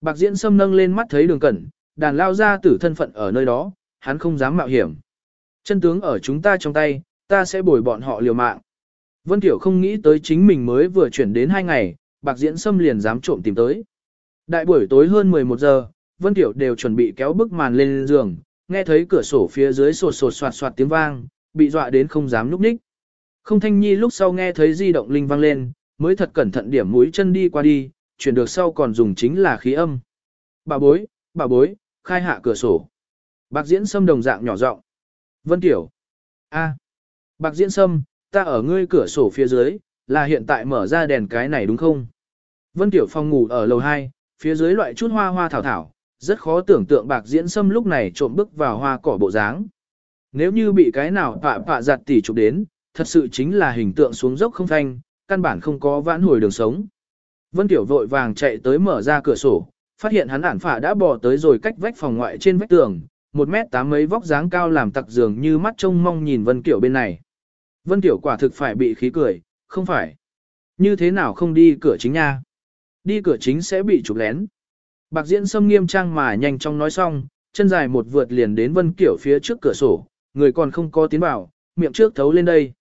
Bạc Diễn Sâm nâng lên mắt thấy đường cẩn, đàn lao ra tử thân phận ở nơi đó, hắn không dám mạo hiểm. Chân tướng ở chúng ta trong tay, ta sẽ bồi bọn họ liều mạng. Vân Tiểu không nghĩ tới chính mình mới vừa chuyển đến hai ngày, Bạc Diễn Sâm liền dám trộm tìm tới. Đại buổi tối hơn 11 giờ, Vân Tiểu đều chuẩn bị kéo bức màn lên giường, nghe thấy cửa sổ phía dưới sột sột soạt soạt tiếng vang, bị dọa đến không dám núp ních. Không thanh nhi lúc sau nghe thấy di động linh vang lên, mới thật cẩn thận điểm mũi chân đi qua đi, chuyển được sau còn dùng chính là khí âm. Bà bối, bà bối, khai hạ cửa sổ. Bạc diễn sâm đồng dạng nhỏ giọng. Vân Tiểu. a, Bạc diễn sâm, ta ở ngươi cửa sổ phía dưới, là hiện tại mở ra đèn cái này đúng không? Vân Tiểu phòng ngủ ở lầu 2, phía dưới loại chút hoa hoa thảo thảo, rất khó tưởng tượng bạc diễn sâm lúc này trộm bước vào hoa cỏ bộ dáng. Nếu như bị cái nào pạ pạ giặt tỉ chụp đến, thật sự chính là hình tượng xuống dốc không thanh, căn bản không có vãn hồi đường sống. Vân Tiểu vội vàng chạy tới mở ra cửa sổ, phát hiện hắn ản phả đã bò tới rồi cách vách phòng ngoại trên vách tường, một mét tám mấy vóc dáng cao làm tặc giường như mắt trông mong nhìn Vân Tiểu bên này. Vân Tiểu quả thực phải bị khí cười, không phải. Như thế nào không đi cửa chính nha? Đi cửa chính sẽ bị chụp lén. Bạc diễn sâm nghiêm trang mà nhanh chóng nói xong, chân dài một vượt liền đến Vân Kiểu phía trước cửa sổ, người còn không có tiến vào, miệng trước thấu lên đây.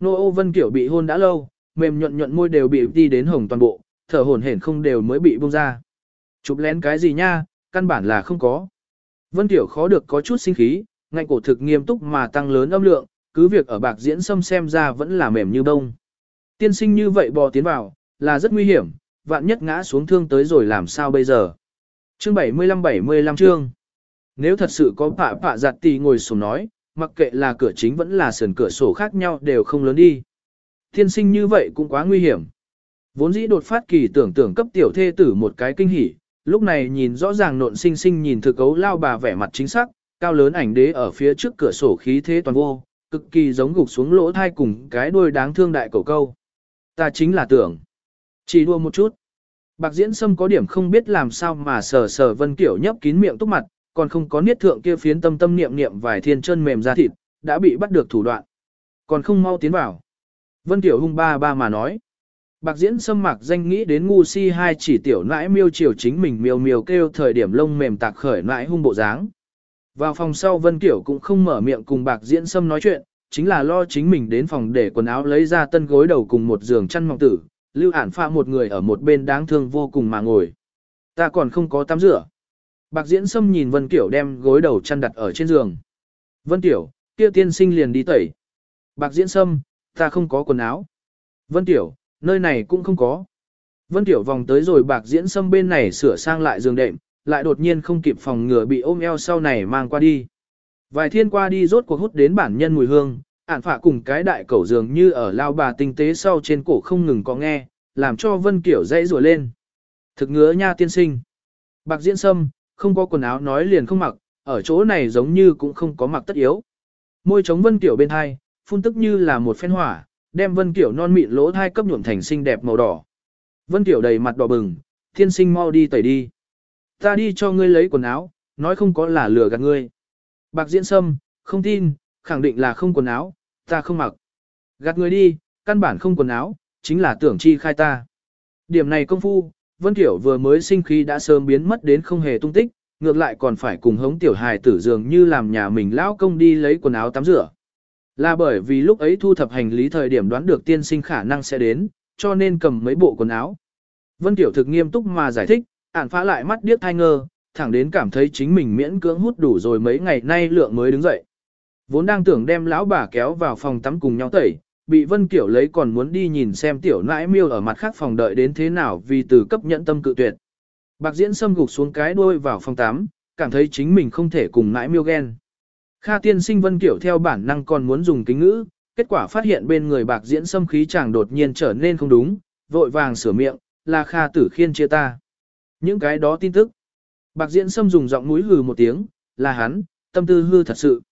Nô ô Vân Kiểu bị hôn đã lâu, mềm nhuận nhuận môi đều bị đi đến hồng toàn bộ, thở hổn hển không đều mới bị buông ra. Chụp lén cái gì nha, căn bản là không có. Vân Tiểu khó được có chút sinh khí, ngạnh cổ thực nghiêm túc mà tăng lớn âm lượng, cứ việc ở bạc diễn sâm xem ra vẫn là mềm như bông. Tiên sinh như vậy bò tiến vào, là rất nguy hiểm, vạn nhất ngã xuống thương tới rồi làm sao bây giờ. Chương 75-75 chương. Nếu thật sự có phạ phạ giặt tì ngồi sổ nói, mặc kệ là cửa chính vẫn là sườn cửa sổ khác nhau đều không lớn đi. thiên sinh như vậy cũng quá nguy hiểm. Vốn dĩ đột phát kỳ tưởng tưởng cấp tiểu thê tử một cái kinh hỉ, lúc này nhìn rõ ràng nộn sinh sinh nhìn thực cấu lao bà vẻ mặt chính xác, cao lớn ảnh đế ở phía trước cửa sổ khí thế toàn vô, cực kỳ giống gục xuống lỗ thai cùng cái đuôi đáng thương đại cầu câu. Ta chính là tưởng. Chỉ đua một chút. Bạc diễn sâm có điểm không biết làm sao mà sờ sờ vân kiểu nhấp kín miệng túc mặt, còn không có niết thượng kia phiến tâm tâm niệm niệm vài thiên chân mềm ra thịt, đã bị bắt được thủ đoạn. Còn không mau tiến vào. Vân kiểu hung ba ba mà nói. Bạc diễn sâm mặc danh nghĩ đến ngu si hai chỉ tiểu nãi miêu chiều chính mình miêu miêu kêu thời điểm lông mềm tạc khởi nãi hung bộ dáng. Vào phòng sau Vân Kiểu cũng không mở miệng cùng bạc diễn sâm nói chuyện, chính là lo chính mình đến phòng để quần áo lấy ra tân gối đầu cùng một giường chăn mỏng tử, lưu ản pha một người ở một bên đáng thương vô cùng mà ngồi. Ta còn không có tắm rửa. Bạc diễn sâm nhìn Vân Kiểu đem gối đầu chăn đặt ở trên giường. Vân Kiểu, kia tiên sinh liền đi tẩy. Bạc diễn sâm, ta không có quần áo. Vân Tiểu, nơi này cũng không có. Vân Tiểu vòng tới rồi bạc diễn sâm bên này sửa sang lại giường đệm, lại đột nhiên không kịp phòng ngừa bị ôm eo sau này mang qua đi. Vài thiên qua đi rốt cuộc hút đến bản nhân mùi hương, ản phạ cùng cái đại cẩu dường như ở lao bà tinh tế sau trên cổ không ngừng có nghe, làm cho Vân Kiểu dãy rùa lên. Thực ngứa nha tiên sinh. Bạc diễn sâm, không có quần áo nói liền không mặc, ở chỗ này giống như cũng không có mặc tất yếu. Môi chống Vân Kiểu bên hai, phun tức như là một phen hỏa, đem Vân Kiểu non mịn lỗ thai cấp nhuộm thành xinh đẹp màu đỏ. Vân Kiểu đầy mặt đỏ bừng, tiên sinh mau đi tẩy đi. Ta đi cho ngươi lấy quần áo, nói không có là lừa gạt ngươi. Bạc diễn sâm, không tin, khẳng định là không quần áo, ta không mặc. Gạt người đi, căn bản không quần áo, chính là tưởng chi khai ta. Điểm này công phu, Vân tiểu vừa mới sinh khí đã sớm biến mất đến không hề tung tích, ngược lại còn phải cùng hống tiểu hài tử dường như làm nhà mình lão công đi lấy quần áo tắm rửa. Là bởi vì lúc ấy thu thập hành lý thời điểm đoán được tiên sinh khả năng sẽ đến, cho nên cầm mấy bộ quần áo. Vân Tiểu thực nghiêm túc mà giải thích, ản phá lại mắt điếc thai ngơ, thẳng đến cảm thấy chính mình miễn cưỡng hút đủ rồi mấy ngày nay lượng mới đứng dậy. Vốn đang tưởng đem lão bà kéo vào phòng tắm cùng nhau tẩy, bị Vân Kiểu lấy còn muốn đi nhìn xem tiểu nãi miêu ở mặt khác phòng đợi đến thế nào vì từ cấp nhận tâm cự tuyệt. Bạc diễn xâm gục xuống cái đuôi vào phòng tắm, cảm thấy chính mình không thể cùng nãi miêu ghen. Kha tiên sinh Vân Kiểu theo bản năng còn muốn dùng kính ngữ, kết quả phát hiện bên người bạc diễn xâm khí chàng đột nhiên trở nên không đúng, vội vàng sửa miệng, là Kha tử khiên chia ta. Những cái đó tin tức. Bạc diễn xâm dùng giọng mũi hừ một tiếng, là hắn, tâm tư hư thật sự.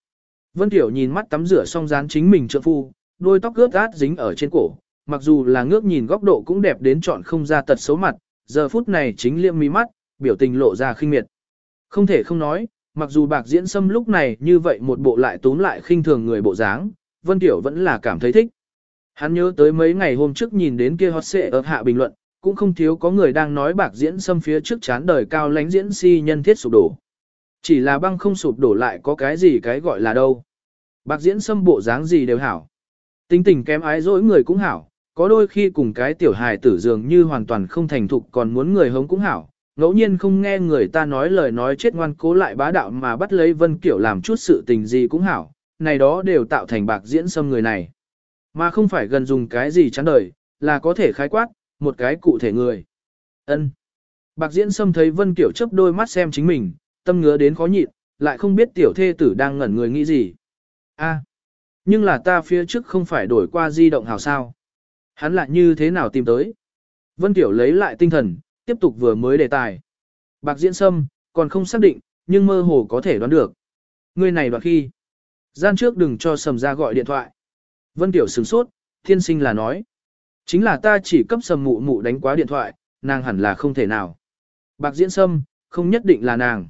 Vân Tiểu nhìn mắt tắm rửa xong dán chính mình trợ phu, đôi tóc ướt át dính ở trên cổ, mặc dù là ngước nhìn góc độ cũng đẹp đến chọn không ra tật xấu mặt, giờ phút này chính liệm mi mắt, biểu tình lộ ra khinh miệt. Không thể không nói, mặc dù bạc diễn sâm lúc này như vậy một bộ lại tốn lại khinh thường người bộ dáng, Vân Tiểu vẫn là cảm thấy thích. Hắn nhớ tới mấy ngày hôm trước nhìn đến kia hot xệ ở hạ bình luận, cũng không thiếu có người đang nói bạc diễn xâm phía trước chán đời cao lánh diễn si nhân thiết sụp đổ. Chỉ là băng không sụp đổ lại có cái gì cái gọi là đâu. Bạc diễn sâm bộ dáng gì đều hảo. Tính tình kém ái dỗi người cũng hảo, có đôi khi cùng cái tiểu hài tử dường như hoàn toàn không thành thục còn muốn người hống cũng hảo. Ngẫu nhiên không nghe người ta nói lời nói chết ngoan cố lại bá đạo mà bắt lấy Vân Kiểu làm chút sự tình gì cũng hảo, này đó đều tạo thành bạc diễn sâm người này. Mà không phải gần dùng cái gì chán đời, là có thể khái quát, một cái cụ thể người. ân Bạc diễn sâm thấy Vân Kiểu chấp đôi mắt xem chính mình, tâm ngứa đến khó nhịn, lại không biết tiểu thê tử đang ngẩn người nghĩ gì a nhưng là ta phía trước không phải đổi qua di động hào sao. Hắn lại như thế nào tìm tới. Vân tiểu lấy lại tinh thần, tiếp tục vừa mới đề tài. Bạc diễn sâm, còn không xác định, nhưng mơ hồ có thể đoán được. Người này đoạn khi. Gian trước đừng cho sầm ra gọi điện thoại. Vân Tiểu sửng sốt, thiên sinh là nói. Chính là ta chỉ cấp sầm mụ mụ đánh quá điện thoại, nàng hẳn là không thể nào. Bạc diễn sâm, không nhất định là nàng.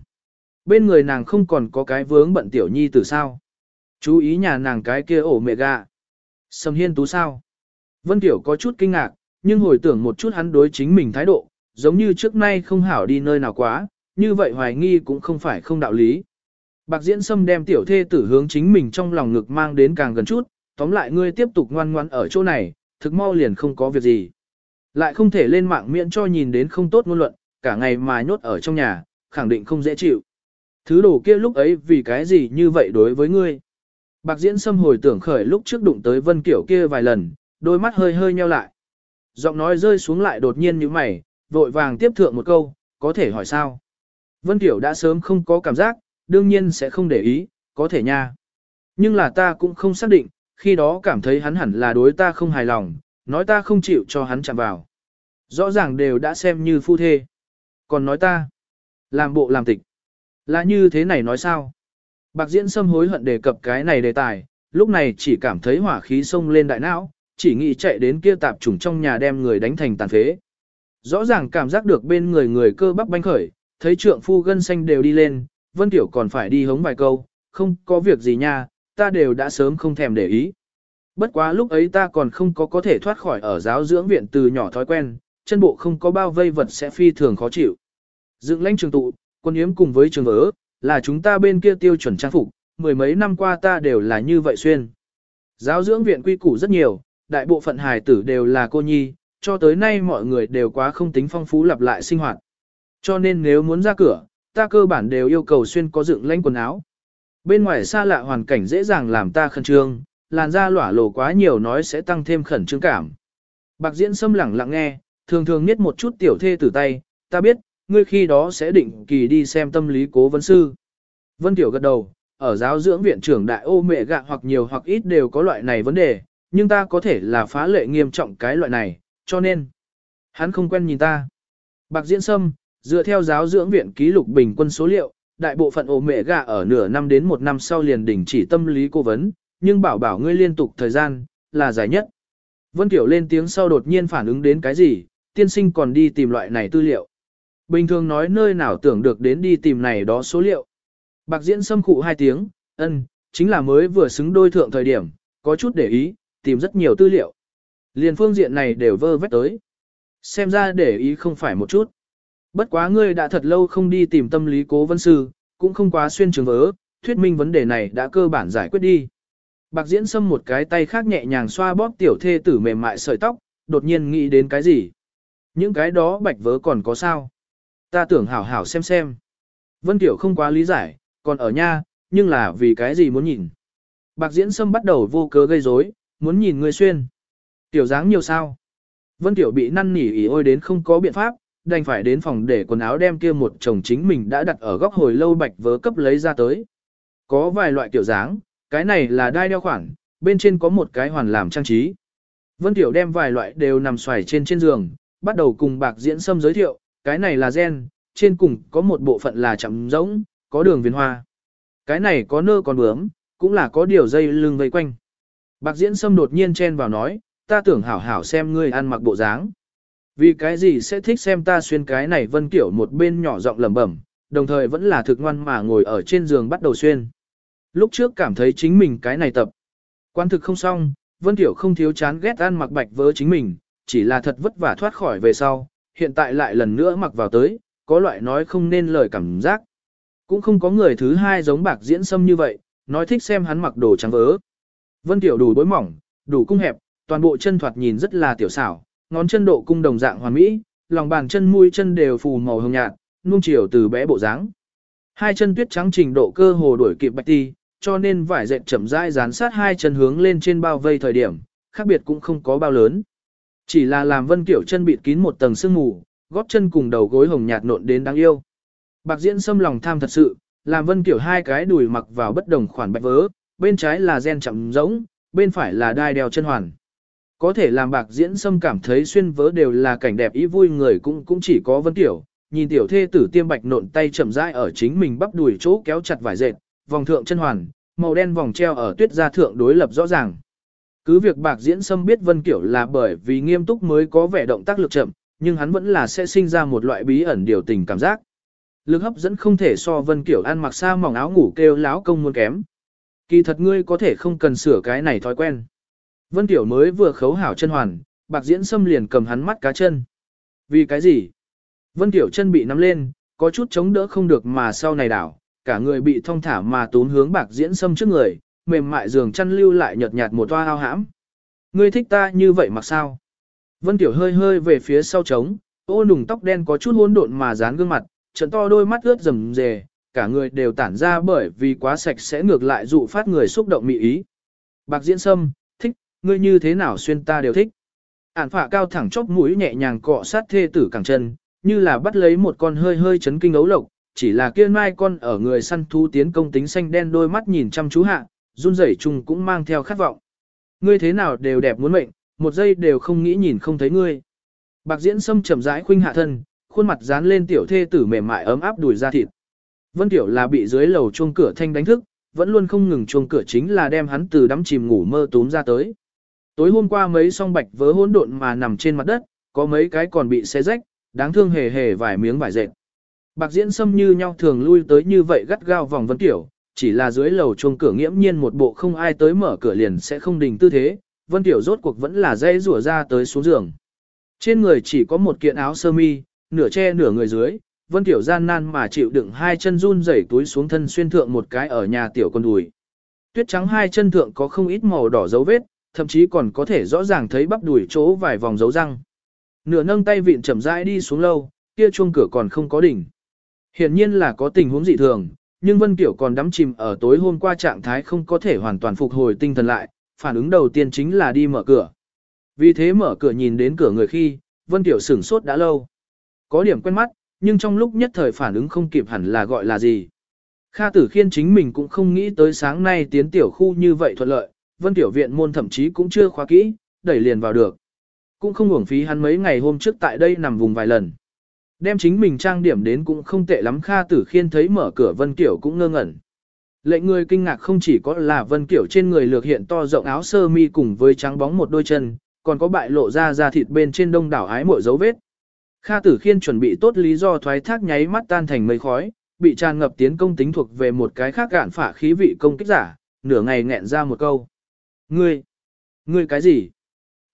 Bên người nàng không còn có cái vướng bận tiểu nhi từ sao. Chú ý nhà nàng cái kia ổ mẹ gà. Sầm hiên tú sao. Vân Tiểu có chút kinh ngạc, nhưng hồi tưởng một chút hắn đối chính mình thái độ, giống như trước nay không hảo đi nơi nào quá, như vậy hoài nghi cũng không phải không đạo lý. Bạc Diễn Sâm đem tiểu thê tử hướng chính mình trong lòng ngực mang đến càng gần chút, tóm lại ngươi tiếp tục ngoan ngoãn ở chỗ này, thực mau liền không có việc gì. Lại không thể lên mạng miễn cho nhìn đến không tốt ngôn luận, cả ngày mà nhốt ở trong nhà, khẳng định không dễ chịu. Thứ đồ kia lúc ấy vì cái gì như vậy đối với ngươi. Bạc Diễn Sâm hồi tưởng khởi lúc trước đụng tới Vân Kiểu kia vài lần, đôi mắt hơi hơi nheo lại. Giọng nói rơi xuống lại đột nhiên như mày, vội vàng tiếp thượng một câu, có thể hỏi sao. Vân Kiểu đã sớm không có cảm giác, đương nhiên sẽ không để ý, có thể nha. Nhưng là ta cũng không xác định, khi đó cảm thấy hắn hẳn là đối ta không hài lòng, nói ta không chịu cho hắn chạm vào. Rõ ràng đều đã xem như phu thê. Còn nói ta, làm bộ làm tịch. Là như thế này nói sao? Bạc diễn sâm hối hận đề cập cái này đề tài, lúc này chỉ cảm thấy hỏa khí sông lên đại não, chỉ nghĩ chạy đến kia tạp trùng trong nhà đem người đánh thành tàn phế. Rõ ràng cảm giác được bên người người cơ bắp banh khởi, thấy trượng phu gân xanh đều đi lên, Vân Tiểu còn phải đi hống vài câu, không có việc gì nha, ta đều đã sớm không thèm để ý. Bất quá lúc ấy ta còn không có có thể thoát khỏi ở giáo dưỡng viện từ nhỏ thói quen, chân bộ không có bao vây vật sẽ phi thường khó chịu. Dựng lãnh trường tụ, quân yếm cùng với trường vỡ, là chúng ta bên kia tiêu chuẩn trang phục, mười mấy năm qua ta đều là như vậy xuyên. Giáo dưỡng viện quy củ rất nhiều, đại bộ phận hài tử đều là cô nhi, cho tới nay mọi người đều quá không tính phong phú lặp lại sinh hoạt. Cho nên nếu muốn ra cửa, ta cơ bản đều yêu cầu xuyên có dựng lãnh quần áo. Bên ngoài xa lạ hoàn cảnh dễ dàng làm ta khẩn trương, làn da lỏa lồ quá nhiều nói sẽ tăng thêm khẩn trương cảm. Bạc diễn xâm lẳng lặng nghe, thường thường niết một chút tiểu thê từ tay, ta biết, ngươi khi đó sẽ định kỳ đi xem tâm lý cố vấn sư. Vân Tiểu gật đầu, ở giáo dưỡng viện trưởng đại ô mẹ gạ hoặc nhiều hoặc ít đều có loại này vấn đề, nhưng ta có thể là phá lệ nghiêm trọng cái loại này, cho nên, hắn không quen nhìn ta. Bạc diễn sâm, dựa theo giáo dưỡng viện ký lục bình quân số liệu, đại bộ phận ô mẹ gạ ở nửa năm đến một năm sau liền đình chỉ tâm lý cố vấn, nhưng bảo bảo ngươi liên tục thời gian, là dài nhất. Vân Tiểu lên tiếng sau đột nhiên phản ứng đến cái gì, tiên sinh còn đi tìm loại này tư liệu. Bình thường nói nơi nào tưởng được đến đi tìm này đó số liệu. Bạc diễn xâm khụ hai tiếng, ân, chính là mới vừa xứng đôi thượng thời điểm, có chút để ý, tìm rất nhiều tư liệu. Liền phương diện này đều vơ vét tới. Xem ra để ý không phải một chút. Bất quá ngươi đã thật lâu không đi tìm tâm lý cố vấn sư, cũng không quá xuyên trường vớ, thuyết minh vấn đề này đã cơ bản giải quyết đi. Bạc diễn xâm một cái tay khác nhẹ nhàng xoa bóp tiểu thê tử mềm mại sợi tóc, đột nhiên nghĩ đến cái gì. Những cái đó bạch vớ còn có sao? Ta tưởng hảo hảo xem xem. Vân Tiểu không quá lý giải, còn ở nha, nhưng là vì cái gì muốn nhìn. Bạc diễn sâm bắt đầu vô cớ gây rối, muốn nhìn người xuyên. Tiểu dáng nhiều sao. Vân Tiểu bị năn nỉ ý ôi đến không có biện pháp, đành phải đến phòng để quần áo đem kia một chồng chính mình đã đặt ở góc hồi lâu bạch vớ cấp lấy ra tới. Có vài loại kiểu dáng, cái này là đai đeo khoản, bên trên có một cái hoàn làm trang trí. Vân Tiểu đem vài loại đều nằm xoài trên trên giường, bắt đầu cùng bạc diễn sâm giới thiệu, cái này là gen, trên cùng có một bộ phận là chậm rỗng, có đường viền hoa. Cái này có nơ còn bướm, cũng là có điều dây lưng vây quanh. Bạc diễn sâm đột nhiên chen vào nói, ta tưởng hảo hảo xem ngươi ăn mặc bộ dáng. Vì cái gì sẽ thích xem ta xuyên cái này vân kiểu một bên nhỏ giọng lẩm bẩm, đồng thời vẫn là thực ngoan mà ngồi ở trên giường bắt đầu xuyên. Lúc trước cảm thấy chính mình cái này tập. Quan thực không xong, vân kiểu không thiếu chán ghét ăn mặc bạch vớ chính mình, chỉ là thật vất vả thoát khỏi về sau, hiện tại lại lần nữa mặc vào tới, có loại nói không nên lời cảm giác. Cũng không có người thứ hai giống bạc diễn sâm như vậy, nói thích xem hắn mặc đồ trắng vớ. Vân Tiểu đủ bối mỏng, đủ cung hẹp, toàn bộ chân thoạt nhìn rất là tiểu xảo, ngón chân độ cung đồng dạng hoàn mỹ, lòng bàn chân mũi chân đều phù màu hồng nhạt, nuông chiều từ bé bộ dáng. Hai chân tuyết trắng trình độ cơ hồ đuổi kịp bạch ti, cho nên vải dệt chậm rãi dán sát hai chân hướng lên trên bao vây thời điểm, khác biệt cũng không có bao lớn. Chỉ là làm Vân Kiểu chân bịt kín một tầng sương mù, gót chân cùng đầu gối hồng nhạt nộn đến đáng yêu. Bạc diễn xâm lòng tham thật sự, làm Vân Kiểu hai cái đùi mặc vào bất đồng khoản bạch vớ, bên trái là gen chậm giống, bên phải là đai đeo chân hoàn. Có thể làm bạc diễn xâm cảm thấy xuyên vớ đều là cảnh đẹp ý vui người cũng cũng chỉ có Vân Tiểu, nhìn tiểu thê tử tiêm bạch nộn tay chậm rãi ở chính mình bắp đùi chỗ kéo chặt vải dệt, vòng thượng chân hoàn, màu đen vòng treo ở tuyết gia thượng đối lập rõ ràng. Cứ việc bạc diễn sâm biết Vân Kiểu là bởi vì nghiêm túc mới có vẻ động tác lực chậm, nhưng hắn vẫn là sẽ sinh ra một loại bí ẩn điều tình cảm giác. Lực hấp dẫn không thể so Vân Kiểu ăn mặc xa mỏng áo ngủ kêu láo công muốn kém. Kỳ thật ngươi có thể không cần sửa cái này thói quen. Vân Kiểu mới vừa khấu hảo chân hoàn, bạc diễn sâm liền cầm hắn mắt cá chân. Vì cái gì? Vân Tiểu chân bị nắm lên, có chút chống đỡ không được mà sau này đảo, cả người bị thong thả mà tốn hướng bạc diễn sâm trước người, mềm mại giường chăn lưu lại nhợt nhạt một toa ao hãm. Ngươi thích ta như vậy mặc sao? Vân Tiểu hơi hơi về phía sau trống, ô nùng tóc đen có chút hỗn độn mà dán gương mặt, trận to đôi mắt ướt rầm rề, cả người đều tản ra bởi vì quá sạch sẽ ngược lại dụ phát người xúc động mị ý. Bạc diễn sâm, thích, ngươi như thế nào xuyên ta đều thích. Ản phạ cao thẳng chốc mũi nhẹ nhàng cọ sát thê tử cẳng chân, như là bắt lấy một con hơi hơi chấn kinh ấu lộc, chỉ là kia mai con ở người săn thú tiến công tính xanh đen đôi mắt nhìn chăm chú hạ, run rẩy chung cũng mang theo khát vọng. Ngươi thế nào đều đẹp muốn mệnh, một giây đều không nghĩ nhìn không thấy ngươi. Bạc diễn sâm chậm rãi khuynh hạ thân, khuôn mặt dán lên tiểu thê tử mềm mại ấm áp đùi ra thịt. Vân tiểu là bị dưới lầu chuông cửa thanh đánh thức, vẫn luôn không ngừng chuông cửa chính là đem hắn từ đắm chìm ngủ mơ túm ra tới. Tối hôm qua mấy song bạch vớ hỗn độn mà nằm trên mặt đất, có mấy cái còn bị xé rách, đáng thương hề hề vài miếng vải dệt. Bạc diễn sâm như nhau thường lui tới như vậy gắt gao vòng Vân tiểu, chỉ là dưới lầu chuông cửa nghiễm nhiên một bộ không ai tới mở cửa liền sẽ không đình tư thế, Vân Tiểu rốt cuộc vẫn là dây rủa ra tới xuống giường. Trên người chỉ có một kiện áo sơ mi, nửa che nửa người dưới, Vân Tiểu gian nan mà chịu đựng hai chân run rẩy túi xuống thân xuyên thượng một cái ở nhà tiểu con đùi. Tuyết trắng hai chân thượng có không ít màu đỏ dấu vết, thậm chí còn có thể rõ ràng thấy bắp đùi chỗ vài vòng dấu răng. Nửa nâng tay vịn chậm rãi đi xuống lâu, kia chuông cửa còn không có đỉnh. Hiển nhiên là có tình huống dị thường, nhưng Vân Kiểu còn đắm chìm ở tối hôm qua trạng thái không có thể hoàn toàn phục hồi tinh thần lại, phản ứng đầu tiên chính là đi mở cửa. Vì thế mở cửa nhìn đến cửa người khi, Vân Tiểu sửng sốt đã lâu. Có điểm quen mắt, nhưng trong lúc nhất thời phản ứng không kịp hẳn là gọi là gì. Kha Tử Khiên chính mình cũng không nghĩ tới sáng nay tiến tiểu khu như vậy thuận lợi, Vân Tiểu viện môn thậm chí cũng chưa khóa kỹ, đẩy liền vào được. Cũng không uổng phí hắn mấy ngày hôm trước tại đây nằm vùng vài lần. Đem chính mình trang điểm đến cũng không tệ lắm Kha Tử Khiên thấy mở cửa Vân Kiểu cũng ngơ ngẩn. Lệnh người kinh ngạc không chỉ có là Vân Kiểu trên người lược hiện to rộng áo sơ mi cùng với trắng bóng một đôi chân, còn có bại lộ ra da thịt bên trên đông đảo ái mội dấu vết. Kha Tử Khiên chuẩn bị tốt lý do thoái thác nháy mắt tan thành mây khói, bị tràn ngập tiến công tính thuộc về một cái khác gạn phả khí vị công kích giả, nửa ngày nghẹn ra một câu. Ngươi, ngươi cái gì?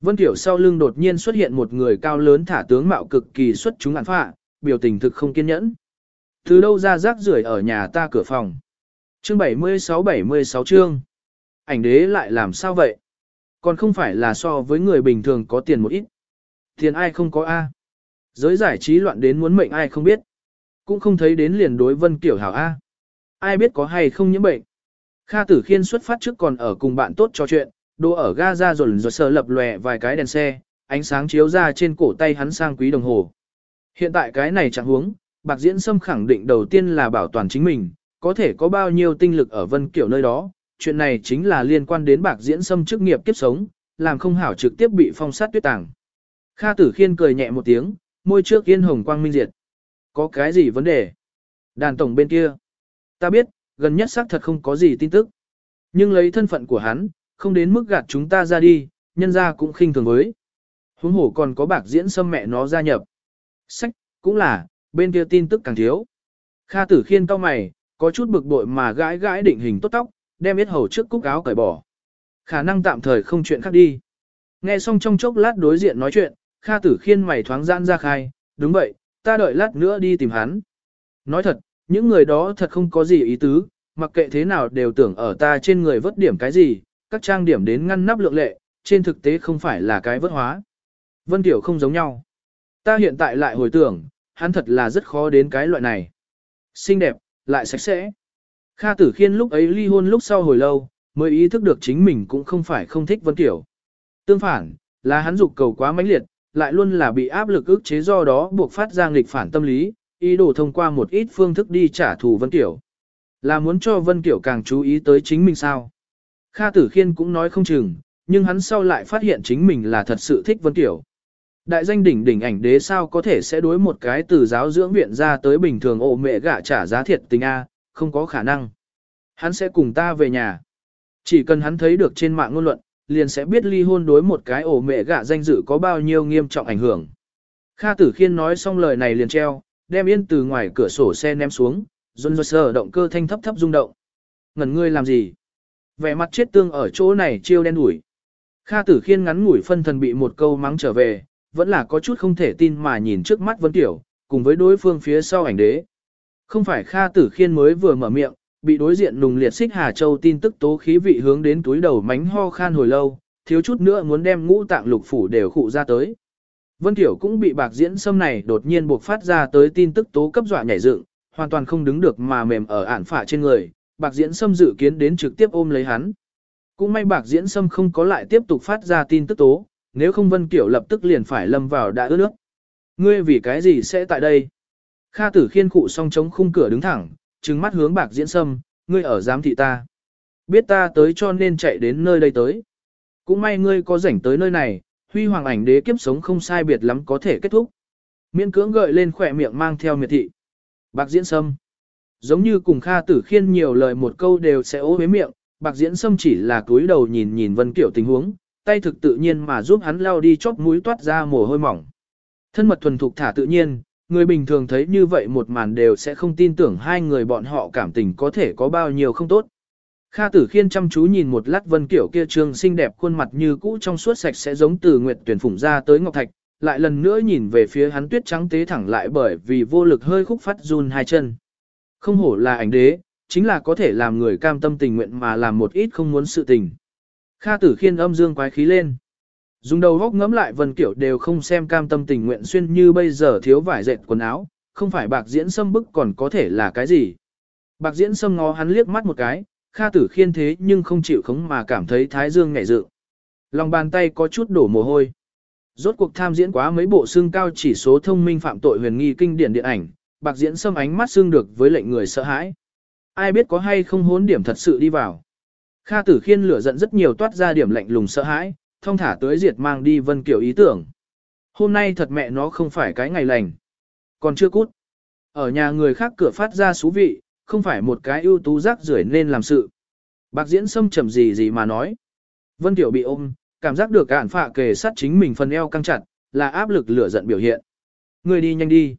Vân Tiểu sau lưng đột nhiên xuất hiện một người cao lớn thả tướng mạo cực kỳ xuất chúng ngạn phạ, biểu tình thực không kiên nhẫn. Từ đâu ra rác rưởi ở nhà ta cửa phòng. Chương 76-76 chương. Ảnh đế lại làm sao vậy? Còn không phải là so với người bình thường có tiền một ít. Tiền ai không có A. Giới giải trí loạn đến muốn mệnh ai không biết. Cũng không thấy đến liền đối Vân Kiểu hảo A. Ai biết có hay không nhiễm bệnh. Kha Tử Khiên xuất phát trước còn ở cùng bạn tốt trò chuyện, đồ ở ga ra rồi rồi sờ lập lòe vài cái đèn xe, ánh sáng chiếu ra trên cổ tay hắn sang quý đồng hồ. Hiện tại cái này chẳng huống, Bạc Diễn Sâm khẳng định đầu tiên là bảo toàn chính mình, có thể có bao nhiêu tinh lực ở Vân Kiểu nơi đó, chuyện này chính là liên quan đến Bạc Diễn Sâm chức nghiệp kiếp sống, làm không hảo trực tiếp bị phong sát tuyết tàng. Kha Tử Khiên cười nhẹ một tiếng, môi trước yên hồng quang minh diệt. Có cái gì vấn đề? Đàn tổng bên kia. Ta biết, gần nhất xác thật không có gì tin tức. Nhưng lấy thân phận của hắn, không đến mức gạt chúng ta ra đi, nhân ra cũng khinh thường với. Huống hổ còn có bạc diễn xâm mẹ nó gia nhập. Sách, cũng là, bên kia tin tức càng thiếu. Kha tử khiên cao mày, có chút bực bội mà gãi gãi định hình tốt tóc, đem biết hầu trước cúc áo cởi bỏ. Khả năng tạm thời không chuyện khác đi. Nghe xong trong chốc lát đối diện nói chuyện, Kha tử khiên mày thoáng giãn ra khai, đúng vậy, ta đợi lát nữa đi tìm hắn. Nói thật, những người đó thật không có gì ý tứ, mặc kệ thế nào đều tưởng ở ta trên người vớt điểm cái gì, các trang điểm đến ngăn nắp lượng lệ, trên thực tế không phải là cái vớt hóa. Vân Tiểu không giống nhau. Ta hiện tại lại hồi tưởng, hắn thật là rất khó đến cái loại này. Xinh đẹp, lại sạch sẽ. Kha Tử Khiên lúc ấy ly hôn lúc sau hồi lâu, mới ý thức được chính mình cũng không phải không thích Vân Tiểu. Tương phản, là hắn dục cầu quá mãnh liệt, lại luôn là bị áp lực ức chế do đó buộc phát ra nghịch phản tâm lý, ý đồ thông qua một ít phương thức đi trả thù Vân tiểu Là muốn cho Vân Kiểu càng chú ý tới chính mình sao? Kha Tử Khiên cũng nói không chừng, nhưng hắn sau lại phát hiện chính mình là thật sự thích Vân Tiểu. Đại danh đỉnh đỉnh ảnh đế sao có thể sẽ đối một cái từ giáo dưỡng viện ra tới bình thường ổ mẹ gả trả giá thiệt tình A, không có khả năng. Hắn sẽ cùng ta về nhà. Chỉ cần hắn thấy được trên mạng ngôn luận, liền sẽ biết ly hôn đối một cái ổ mẹ gả danh dự có bao nhiêu nghiêm trọng ảnh hưởng. Kha Tử Khiên nói xong lời này liền treo, đem yên từ ngoài cửa sổ xe ném xuống, run run sờ động cơ thanh thấp thấp rung động. Ngẩn ngươi làm gì? Vẻ mặt chết tương ở chỗ này chiêu đen đủi. Kha Tử Khiên ngắn ngủi phân thần bị một câu mắng trở về, vẫn là có chút không thể tin mà nhìn trước mắt Vân Tiểu, cùng với đối phương phía sau ảnh đế. Không phải Kha Tử Khiên mới vừa mở miệng, bị đối diện nùng liệt xích Hà Châu tin tức tố khí vị hướng đến túi đầu mánh ho khan hồi lâu, thiếu chút nữa muốn đem ngũ tạng lục phủ đều khụ ra tới. Vân Tiểu cũng bị bạc diễn xâm này đột nhiên buộc phát ra tới tin tức tố cấp dọa nhảy dựng, hoàn toàn không đứng được mà mềm ở ản phả trên người, bạc diễn Sâm dự kiến đến trực tiếp ôm lấy hắn. Cũng may bạc diễn Sâm không có lại tiếp tục phát ra tin tức tố, nếu không Vân Kiểu lập tức liền phải lâm vào đã ướt nước. Ngươi vì cái gì sẽ tại đây? Kha tử khiên cụ song chống khung cửa đứng thẳng, trừng mắt hướng bạc diễn sâm, ngươi ở giám thị ta. Biết ta tới cho nên chạy đến nơi đây tới. Cũng may ngươi có rảnh tới nơi này, huy hoàng ảnh đế kiếp sống không sai biệt lắm có thể kết thúc. Miễn cưỡng gợi lên khỏe miệng mang theo miệt thị. Bạc diễn sâm. Giống như cùng Kha tử khiên nhiều lời một câu đều sẽ ố với miệng, bạc diễn sâm chỉ là cúi đầu nhìn nhìn vân kiểu tình huống, tay thực tự nhiên mà giúp hắn lao đi chóp mũi toát ra mồ hôi mỏng. Thân mật thuần thục thả tự nhiên, người bình thường thấy như vậy một màn đều sẽ không tin tưởng hai người bọn họ cảm tình có thể có bao nhiêu không tốt. Kha tử khiên chăm chú nhìn một lát vân kiểu kia trương xinh đẹp khuôn mặt như cũ trong suốt sạch sẽ giống từ nguyệt tuyển phủng ra tới ngọc thạch, lại lần nữa nhìn về phía hắn tuyết trắng tế thẳng lại bởi vì vô lực hơi khúc phát run hai chân. Không hổ là ảnh đế, chính là có thể làm người cam tâm tình nguyện mà làm một ít không muốn sự tình. Kha tử khiên âm dương quái khí lên. Dùng đầu góc ngẫm lại vân kiểu đều không xem cam tâm tình nguyện xuyên như bây giờ thiếu vải dệt quần áo, không phải bạc diễn xâm bức còn có thể là cái gì. Bạc diễn xâm ngó hắn liếc mắt một cái, kha tử khiên thế nhưng không chịu khống mà cảm thấy thái dương ngảy dự. Lòng bàn tay có chút đổ mồ hôi. Rốt cuộc tham diễn quá mấy bộ xương cao chỉ số thông minh phạm tội huyền nghi kinh điển điện ảnh, bạc diễn sâm ánh mắt xương được với lệnh người sợ hãi. Ai biết có hay không hốn điểm thật sự đi vào. Kha tử khiên lửa giận rất nhiều toát ra điểm lạnh lùng sợ hãi, thông thả tới diệt mang đi Vân Kiểu ý tưởng. Hôm nay thật mẹ nó không phải cái ngày lành. Còn chưa cút. Ở nhà người khác cửa phát ra xú vị, không phải một cái ưu tú rác rưởi nên làm sự. Bạc diễn sâm trầm gì gì mà nói. Vân Tiểu bị ôm, cảm giác được cạn phạ kề sát chính mình phần eo căng chặt, là áp lực lửa giận biểu hiện. Người đi nhanh đi.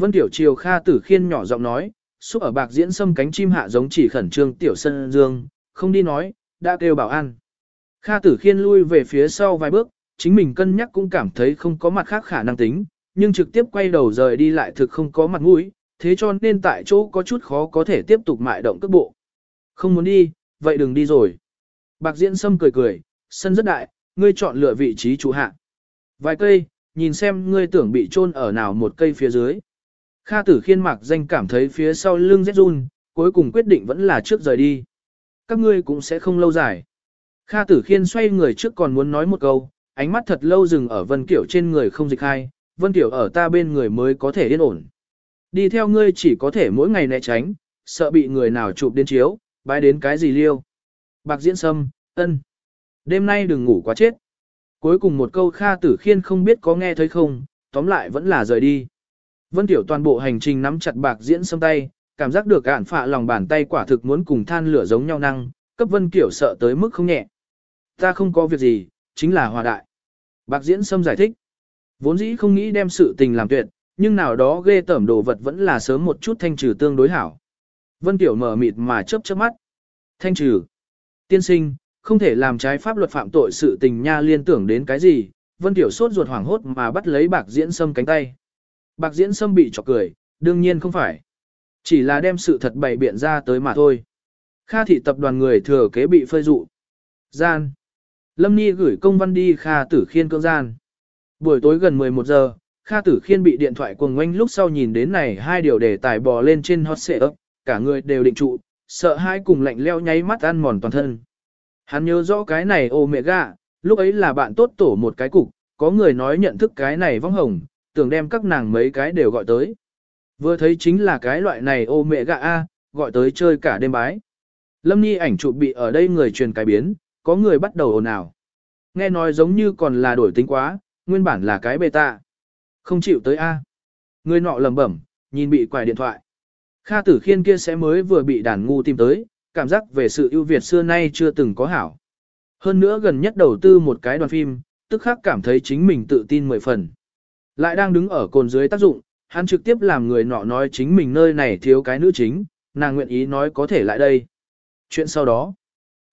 Vân Tiểu triều Kha Tử Khiên nhỏ giọng nói, xúc ở bạc diễn sâm cánh chim hạ giống chỉ khẩn trương Tiểu Sân Dương, không đi nói, đã kêu bảo an. Kha tử khiên lui về phía sau vài bước, chính mình cân nhắc cũng cảm thấy không có mặt khác khả năng tính, nhưng trực tiếp quay đầu rời đi lại thực không có mặt mũi, thế cho nên tại chỗ có chút khó có thể tiếp tục mại động cước bộ. Không muốn đi, vậy đừng đi rồi. Bạc diễn sâm cười cười, sân rất đại, ngươi chọn lựa vị trí chủ hạ. Vài cây, nhìn xem ngươi tưởng bị chôn ở nào một cây phía dưới. Kha tử khiên mạc danh cảm thấy phía sau lưng rét run, cuối cùng quyết định vẫn là trước rời đi. Các ngươi cũng sẽ không lâu dài. Kha tử khiên xoay người trước còn muốn nói một câu, ánh mắt thật lâu dừng ở Vân Kiểu trên người không dịch hai, Vân Kiểu ở ta bên người mới có thể yên ổn. Đi theo ngươi chỉ có thể mỗi ngày né tránh, sợ bị người nào chụp đến chiếu, bái đến cái gì liêu. Bạc diễn sâm, ân. Đêm nay đừng ngủ quá chết. Cuối cùng một câu Kha tử khiên không biết có nghe thấy không, tóm lại vẫn là rời đi. Vân Tiểu toàn bộ hành trình nắm chặt bạc diễn sâm tay, cảm giác được ản phạ lòng bàn tay quả thực muốn cùng than lửa giống nhau năng, cấp Vân Kiểu sợ tới mức không nhẹ. Ta không có việc gì, chính là hòa đại. Bạc Diễn Sâm giải thích. Vốn dĩ không nghĩ đem sự tình làm tuyệt, nhưng nào đó ghê tởm đồ vật vẫn là sớm một chút thanh trừ tương đối hảo. Vân Tiểu mở mịt mà chớp chớp mắt. Thanh trừ. Tiên sinh, không thể làm trái pháp luật phạm tội sự tình nha liên tưởng đến cái gì. Vân Tiểu sốt ruột hoảng hốt mà bắt lấy Bạc Diễn Sâm cánh tay. Bạc Diễn Sâm bị chọc cười, đương nhiên không phải. Chỉ là đem sự thật bày biện ra tới mà thôi. Kha thị tập đoàn người thừa kế bị phơi dụ. Gian. Lâm Ni gửi công văn đi Kha Tử Khiên cưỡng gian. Buổi tối gần 11 giờ, Kha Tử Khiên bị điện thoại cuồng ngoanh lúc sau nhìn đến này hai điều đề tài bò lên trên hot ấp, cả người đều định trụ, sợ hai cùng lạnh leo nháy mắt ăn mòn toàn thân. Hắn nhớ rõ cái này ô mẹ gà, lúc ấy là bạn tốt tổ một cái cục, có người nói nhận thức cái này vong hồng, tưởng đem các nàng mấy cái đều gọi tới. Vừa thấy chính là cái loại này ô mẹ gạ A, gọi tới chơi cả đêm bái. Lâm Nhi ảnh chụp bị ở đây người truyền cái biến, có người bắt đầu ồn ào. Nghe nói giống như còn là đổi tính quá, nguyên bản là cái bê tạ. Không chịu tới A. Người nọ lầm bẩm, nhìn bị quài điện thoại. Kha tử khiên kia sẽ mới vừa bị đàn ngu tìm tới, cảm giác về sự ưu việt xưa nay chưa từng có hảo. Hơn nữa gần nhất đầu tư một cái đoàn phim, tức khắc cảm thấy chính mình tự tin mười phần. Lại đang đứng ở cồn dưới tác dụng, hắn trực tiếp làm người nọ nói chính mình nơi này thiếu cái nữ chính, nàng nguyện ý nói có thể lại đây. Chuyện sau đó,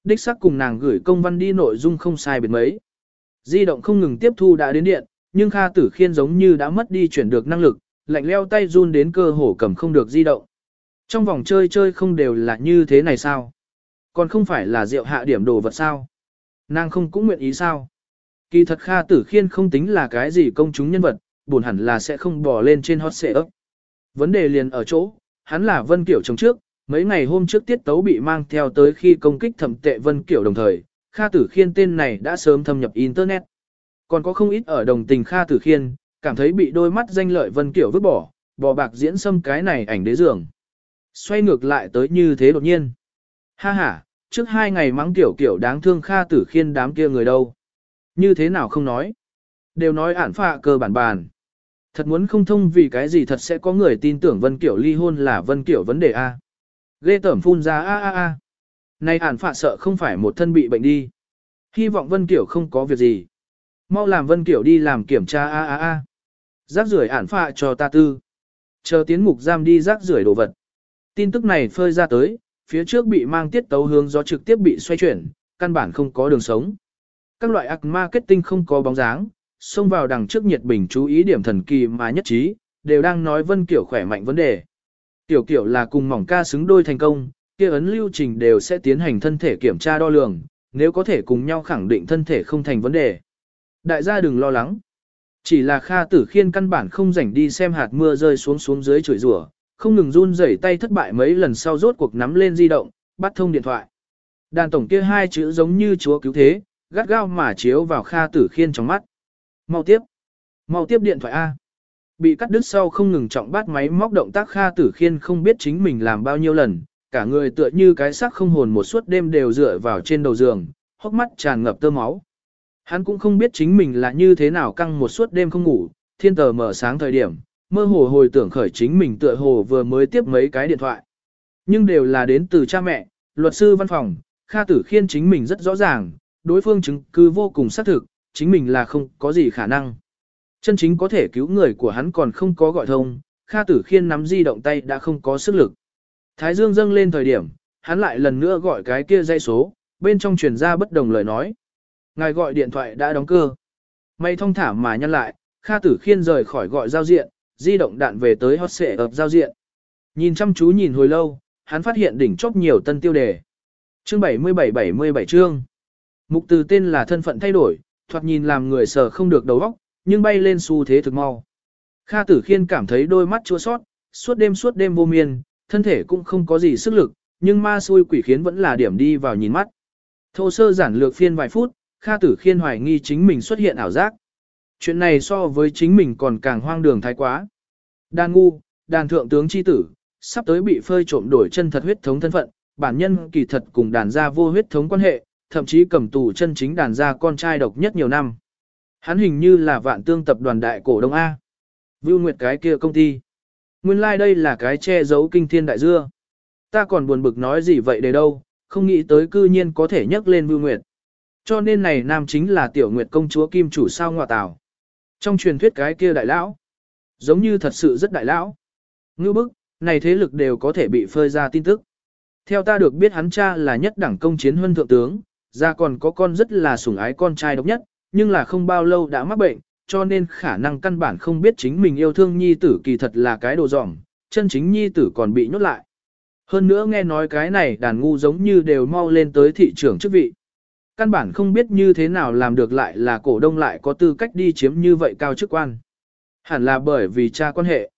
đích xác cùng nàng gửi công văn đi nội dung không sai biệt mấy. Di động không ngừng tiếp thu đã đến điện, nhưng Kha Tử Khiên giống như đã mất đi chuyển được năng lực, lạnh leo tay run đến cơ hồ cầm không được di động. Trong vòng chơi chơi không đều là như thế này sao? Còn không phải là rượu hạ điểm đồ vật sao? Nàng không cũng nguyện ý sao? Kỳ thật Kha Tử Khiên không tính là cái gì công chúng nhân vật, buồn hẳn là sẽ không bỏ lên trên hot xệ ấp. Vấn đề liền ở chỗ, hắn là Vân Kiểu chống trước, mấy ngày hôm trước tiết tấu bị mang theo tới khi công kích thẩm tệ Vân Kiểu đồng thời, Kha Tử Khiên tên này đã sớm thâm nhập Internet. Còn có không ít ở đồng tình Kha Tử Khiên, cảm thấy bị đôi mắt danh lợi Vân Kiểu vứt bỏ, bỏ bạc diễn xâm cái này ảnh đế giường. Xoay ngược lại tới như thế đột nhiên. Ha ha, trước hai ngày mắng Tiểu Kiểu đáng thương Kha Tử Khiên đám kia người đâu. Như thế nào không nói. Đều nói ản phạ cơ bản bàn. Thật muốn không thông vì cái gì thật sẽ có người tin tưởng Vân Kiểu ly hôn là Vân Kiểu vấn đề A. Ghê tẩm phun ra a a a. Này ản phạ sợ không phải một thân bị bệnh đi. Hy vọng Vân Kiểu không có việc gì. Mau làm Vân Kiểu đi làm kiểm tra a a a. Rác rưởi ản phạ cho ta tư. Chờ tiến mục giam đi rác rưởi đồ vật. Tin tức này phơi ra tới, phía trước bị mang tiết tấu hướng gió trực tiếp bị xoay chuyển, căn bản không có đường sống. Các loại ạc marketing không có bóng dáng, xông vào đằng trước nhiệt bình chú ý điểm thần kỳ mà nhất trí, đều đang nói Vân Kiểu khỏe mạnh vấn đề. Tiểu kiểu là cùng mỏng ca xứng đôi thành công, kia ấn lưu trình đều sẽ tiến hành thân thể kiểm tra đo lường, nếu có thể cùng nhau khẳng định thân thể không thành vấn đề. Đại gia đừng lo lắng. Chỉ là Kha Tử Khiên căn bản không rảnh đi xem hạt mưa rơi xuống xuống dưới chửi rủa, không ngừng run rẩy tay thất bại mấy lần sau rốt cuộc nắm lên di động, bắt thông điện thoại. Đàn tổng kia hai chữ giống như chúa cứu thế, gắt gao mà chiếu vào Kha Tử Khiên trong mắt. Mau tiếp. Mau tiếp điện thoại A. Bị cắt đứt sau không ngừng trọng bát máy móc động tác Kha Tử Khiên không biết chính mình làm bao nhiêu lần, cả người tựa như cái xác không hồn một suốt đêm đều dựa vào trên đầu giường, hốc mắt tràn ngập tơ máu. Hắn cũng không biết chính mình là như thế nào căng một suốt đêm không ngủ, thiên tờ mở sáng thời điểm, mơ hồ hồi tưởng khởi chính mình tựa hồ vừa mới tiếp mấy cái điện thoại. Nhưng đều là đến từ cha mẹ, luật sư văn phòng, Kha Tử Khiên chính mình rất rõ ràng, đối phương chứng cứ vô cùng xác thực, chính mình là không có gì khả năng. Chân chính có thể cứu người của hắn còn không có gọi thông, Kha Tử Khiên nắm di động tay đã không có sức lực. Thái Dương dâng lên thời điểm, hắn lại lần nữa gọi cái kia dây số, bên trong truyền ra bất đồng lời nói. Ngài gọi điện thoại đã đóng cơ. May thông thả mà nhăn lại, Kha Tử Khiên rời khỏi gọi giao diện, di động đạn về tới hot xệ ập giao diện. Nhìn chăm chú nhìn hồi lâu, hắn phát hiện đỉnh chốc nhiều tân tiêu đề. Chương 77-77 chương. Mục từ tên là thân phận thay đổi, thoạt nhìn làm người sờ không được đầu óc, nhưng bay lên xu thế thực mau. Kha Tử Khiên cảm thấy đôi mắt chua sót, suốt đêm suốt đêm vô miên, thân thể cũng không có gì sức lực, nhưng ma xui quỷ khiến vẫn là điểm đi vào nhìn mắt. Thô sơ giản lược phiên vài phút, Kha Tử Khiên hoài nghi chính mình xuất hiện ảo giác. Chuyện này so với chính mình còn càng hoang đường thái quá. Đàn ngu, đàn thượng tướng chi tử, sắp tới bị phơi trộm đổi chân thật huyết thống thân phận, bản nhân kỳ thật cùng đàn gia vô huyết thống quan hệ, thậm chí cầm tù chân chính đàn gia con trai độc nhất nhiều năm. Hắn hình như là vạn tương tập đoàn đại cổ đông A. Vưu Nguyệt cái kia công ty. Nguyên lai like đây là cái che giấu kinh thiên đại dưa. Ta còn buồn bực nói gì vậy để đâu, không nghĩ tới cư nhiên có thể nhắc lên Vưu Nguyệt. Cho nên này nam chính là tiểu nguyệt công chúa kim chủ sao ngọa tảo. Trong truyền thuyết cái kia đại lão, giống như thật sự rất đại lão. Ngưu bức, này thế lực đều có thể bị phơi ra tin tức. Theo ta được biết hắn cha là nhất đẳng công chiến huân thượng tướng, ra còn có con rất là sủng ái con trai độc nhất, nhưng là không bao lâu đã mắc bệnh, cho nên khả năng căn bản không biết chính mình yêu thương nhi tử kỳ thật là cái đồ dỏng, chân chính nhi tử còn bị nhốt lại. Hơn nữa nghe nói cái này đàn ngu giống như đều mau lên tới thị trường chức vị. Căn bản không biết như thế nào làm được lại là cổ đông lại có tư cách đi chiếm như vậy cao chức quan. Hẳn là bởi vì cha quan hệ.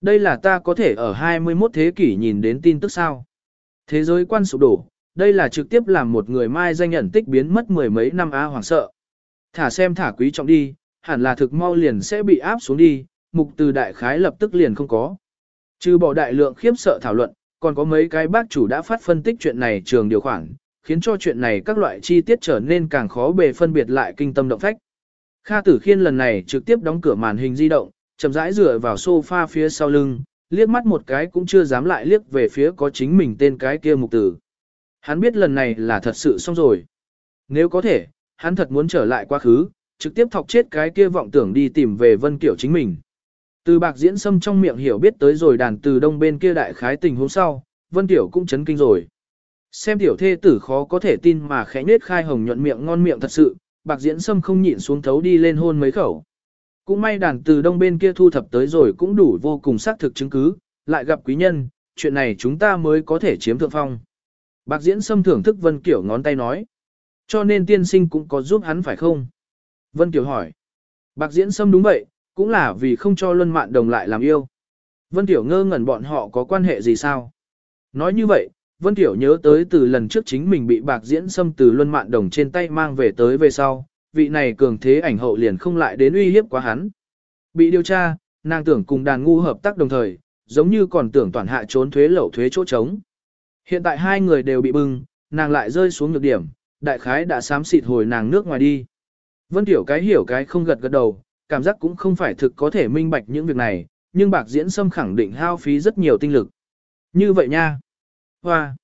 Đây là ta có thể ở 21 thế kỷ nhìn đến tin tức sao. Thế giới quan sụp đổ, đây là trực tiếp làm một người mai danh nhận tích biến mất mười mấy năm á hoàng sợ. thả xem thả quý trọng đi, hẳn là thực mau liền sẽ bị áp xuống đi, mục từ đại khái lập tức liền không có. Trừ bỏ đại lượng khiếp sợ thảo luận, còn có mấy cái bác chủ đã phát phân tích chuyện này trường điều khoản, khiến cho chuyện này các loại chi tiết trở nên càng khó bề phân biệt lại kinh tâm động phách. Kha Tử Khiên lần này trực tiếp đóng cửa màn hình di động, chậm rãi dựa vào sofa phía sau lưng, liếc mắt một cái cũng chưa dám lại liếc về phía có chính mình tên cái kia mục tử. Hắn biết lần này là thật sự xong rồi. Nếu có thể, hắn thật muốn trở lại quá khứ, trực tiếp thọc chết cái kia vọng tưởng đi tìm về Vân Kiểu chính mình. Từ bạc diễn sâm trong miệng hiểu biết tới rồi đàn từ đông bên kia đại khái tình hôm sau, Vân Kiểu cũng chấn kinh rồi. Xem tiểu thê tử khó có thể tin mà khẽ nết khai hồng nhuận miệng ngon miệng thật sự, bạc diễn sâm không nhịn xuống thấu đi lên hôn mấy khẩu. Cũng may đàn từ đông bên kia thu thập tới rồi cũng đủ vô cùng xác thực chứng cứ, lại gặp quý nhân, chuyện này chúng ta mới có thể chiếm thượng phong. Bạc diễn sâm thưởng thức Vân Kiểu ngón tay nói. Cho nên tiên sinh cũng có giúp hắn phải không? Vân Kiểu hỏi. Bạc diễn sâm đúng vậy, cũng là vì không cho luân mạn đồng lại làm yêu. Vân Kiểu ngơ ngẩn bọn họ có quan hệ gì sao? Nói như vậy, Vân Kiểu nhớ tới từ lần trước chính mình bị bạc diễn xâm từ luân mạn đồng trên tay mang về tới về sau, vị này cường thế ảnh hậu liền không lại đến uy hiếp quá hắn. Bị điều tra, nàng tưởng cùng đàn ngu hợp tác đồng thời, giống như còn tưởng toàn hạ trốn thuế lẩu thuế chỗ trống. Hiện tại hai người đều bị bưng, nàng lại rơi xuống nhược điểm, đại khái đã sám xịt hồi nàng nước ngoài đi. Vân Tiểu cái hiểu cái không gật gật đầu, cảm giác cũng không phải thực có thể minh bạch những việc này, nhưng bạc diễn xâm khẳng định hao phí rất nhiều tinh lực. Như vậy nha. Hoa.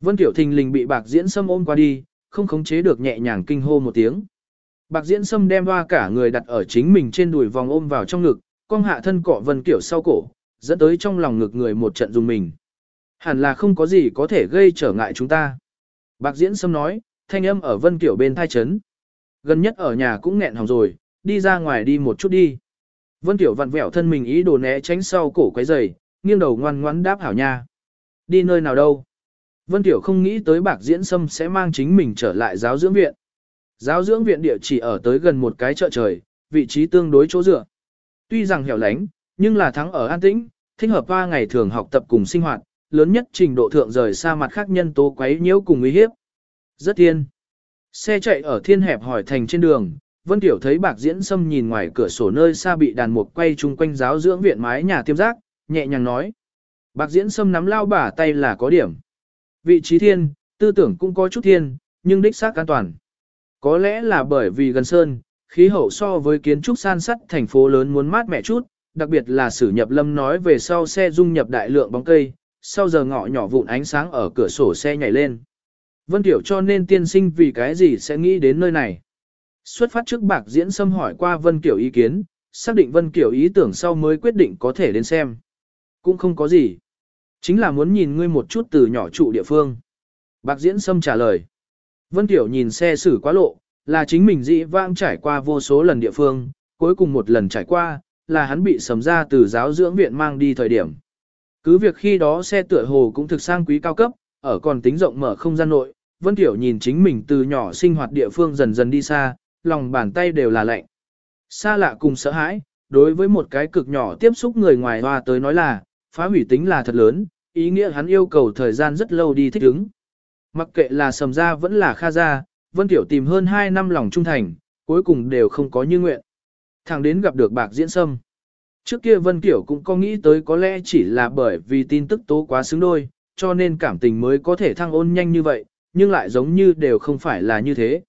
Vân Tiểu Thình lình bị bạc diễn xâm ôm qua đi, không khống chế được nhẹ nhàng kinh hô một tiếng. Bạc diễn xâm đem hoa cả người đặt ở chính mình trên đùi vòng ôm vào trong ngực, con hạ thân cọ Vân Tiểu sau cổ, dẫn tới trong lòng ngực người một trận dùng mình. Hẳn là không có gì có thể gây trở ngại chúng ta. Bạc diễn sâm nói, thanh âm ở Vân kiểu bên thai chấn. Gần nhất ở nhà cũng nghẹn hỏng rồi, đi ra ngoài đi một chút đi. Vân Tiểu vặn vẹo thân mình ý đồ né tránh sau cổ quấy giày, nghiêng đầu ngoan ngoãn đáp hảo nha. Đi nơi nào đâu? Vân Tiểu không nghĩ tới bạc diễn sâm sẽ mang chính mình trở lại giáo dưỡng viện. Giáo dưỡng viện địa chỉ ở tới gần một cái chợ trời, vị trí tương đối chỗ dựa. Tuy rằng hẻo lánh, nhưng là thắng ở an tĩnh, thích hợp qua ngày thường học tập cùng sinh hoạt, lớn nhất trình độ thượng rời xa mặt khác nhân tố quấy nhiễu cùng uy hiếp. Rất thiên. Xe chạy ở thiên hẹp hỏi thành trên đường, Vân Tiểu thấy bạc diễn xâm nhìn ngoài cửa sổ nơi xa bị đàn mục quay chung quanh giáo dưỡng viện mái nhà tiêm giác, nhẹ nhàng nói. Bạc diễn xâm nắm lao bả tay là có điểm. Vị trí thiên, tư tưởng cũng có chút thiên, nhưng đích xác an toàn. Có lẽ là bởi vì gần sơn, khí hậu so với kiến trúc san sắt thành phố lớn muốn mát mẻ chút, đặc biệt là sử nhập lâm nói về sau xe dung nhập đại lượng bóng cây, sau giờ ngọ nhỏ vụn ánh sáng ở cửa sổ xe nhảy lên. Vân Tiểu cho nên tiên sinh vì cái gì sẽ nghĩ đến nơi này. Xuất phát trước bạc diễn xâm hỏi qua Vân Kiểu ý kiến, xác định Vân Kiểu ý tưởng sau mới quyết định có thể đến xem. Cũng không có gì. Chính là muốn nhìn ngươi một chút từ nhỏ trụ địa phương. Bạc diễn xâm trả lời. Vân Tiểu nhìn xe xử quá lộ, là chính mình dĩ vãng trải qua vô số lần địa phương, cuối cùng một lần trải qua, là hắn bị sầm ra từ giáo dưỡng viện mang đi thời điểm. Cứ việc khi đó xe tựa hồ cũng thực sang quý cao cấp, ở còn tính rộng mở không gian nội, Vân Tiểu nhìn chính mình từ nhỏ sinh hoạt địa phương dần dần đi xa, lòng bàn tay đều là lạnh. Xa lạ cùng sợ hãi, đối với một cái cực nhỏ tiếp xúc người ngoài hoa tới nói là, phá hủy tính là thật lớn, ý nghĩa hắn yêu cầu thời gian rất lâu đi thích ứng. Mặc kệ là sầm ra vẫn là kha ra, Vân Tiểu tìm hơn 2 năm lòng trung thành, cuối cùng đều không có như nguyện. Thẳng đến gặp được bạc diễn sâm. Trước kia Vân Tiểu cũng có nghĩ tới có lẽ chỉ là bởi vì tin tức tố quá xứng đôi, cho nên cảm tình mới có thể thăng ôn nhanh như vậy, nhưng lại giống như đều không phải là như thế.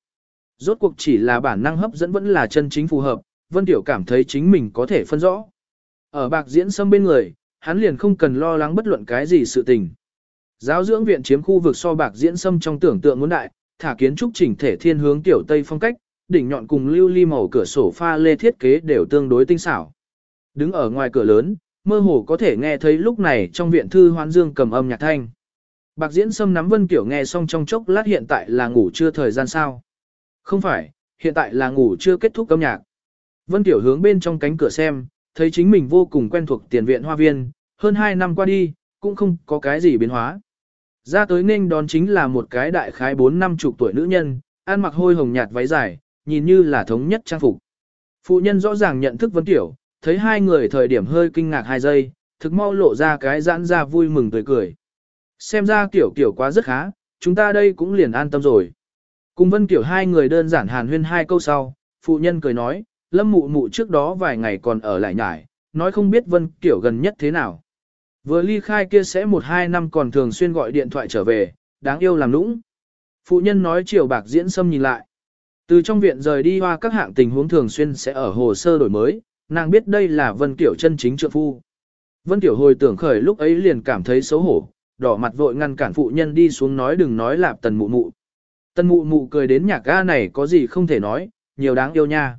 Rốt cuộc chỉ là bản năng hấp dẫn vẫn là chân chính phù hợp, Vân Tiểu cảm thấy chính mình có thể phân rõ. Ở bạc diễn sâm bên người, hắn liền không cần lo lắng bất luận cái gì sự tình. Giáo dưỡng viện chiếm khu vực so bạc diễn sâm trong tưởng tượng muốn đại, thả kiến trúc chỉnh thể thiên hướng tiểu tây phong cách, đỉnh nhọn cùng lưu ly màu cửa sổ pha lê thiết kế đều tương đối tinh xảo. Đứng ở ngoài cửa lớn, mơ hồ có thể nghe thấy lúc này trong viện thư hoan dương cầm âm nhạc thanh. Bạc diễn sâm nắm vân kiểu nghe xong trong chốc lát hiện tại là ngủ chưa thời gian sao. Không phải, hiện tại là ngủ chưa kết thúc âm nhạc. Vân kiểu hướng bên trong cánh cửa xem, thấy chính mình vô cùng quen thuộc tiền viện hoa viên, hơn 2 năm qua đi, cũng không có cái gì biến hóa. Ra tới nên đón chính là một cái đại khái 4 năm chục tuổi nữ nhân, ăn mặc hôi hồng nhạt váy dài, nhìn như là thống nhất trang phục. Phụ nhân rõ ràng nhận thức Vân tiểu, thấy hai người thời điểm hơi kinh ngạc hai giây, thực mau lộ ra cái giãn ra vui mừng tươi cười. Xem ra tiểu kiểu quá rất khá, chúng ta đây cũng liền an tâm rồi. Cùng vân kiểu hai người đơn giản hàn huyên hai câu sau, phụ nhân cười nói, lâm mụ mụ trước đó vài ngày còn ở lại nhải, nói không biết Vân Kiểu gần nhất thế nào. Vừa ly khai kia sẽ một hai năm còn thường xuyên gọi điện thoại trở về, đáng yêu làm nũng. Phụ nhân nói chiều bạc diễn xâm nhìn lại. Từ trong viện rời đi hoa các hạng tình huống thường xuyên sẽ ở hồ sơ đổi mới, nàng biết đây là Vân Kiểu chân chính trượng phu. Vân Kiểu hồi tưởng khởi lúc ấy liền cảm thấy xấu hổ, đỏ mặt vội ngăn cản phụ nhân đi xuống nói đừng nói lạp tần mụ mụ. Tần mụ mụ cười đến nhạc ga này có gì không thể nói, nhiều đáng yêu nha.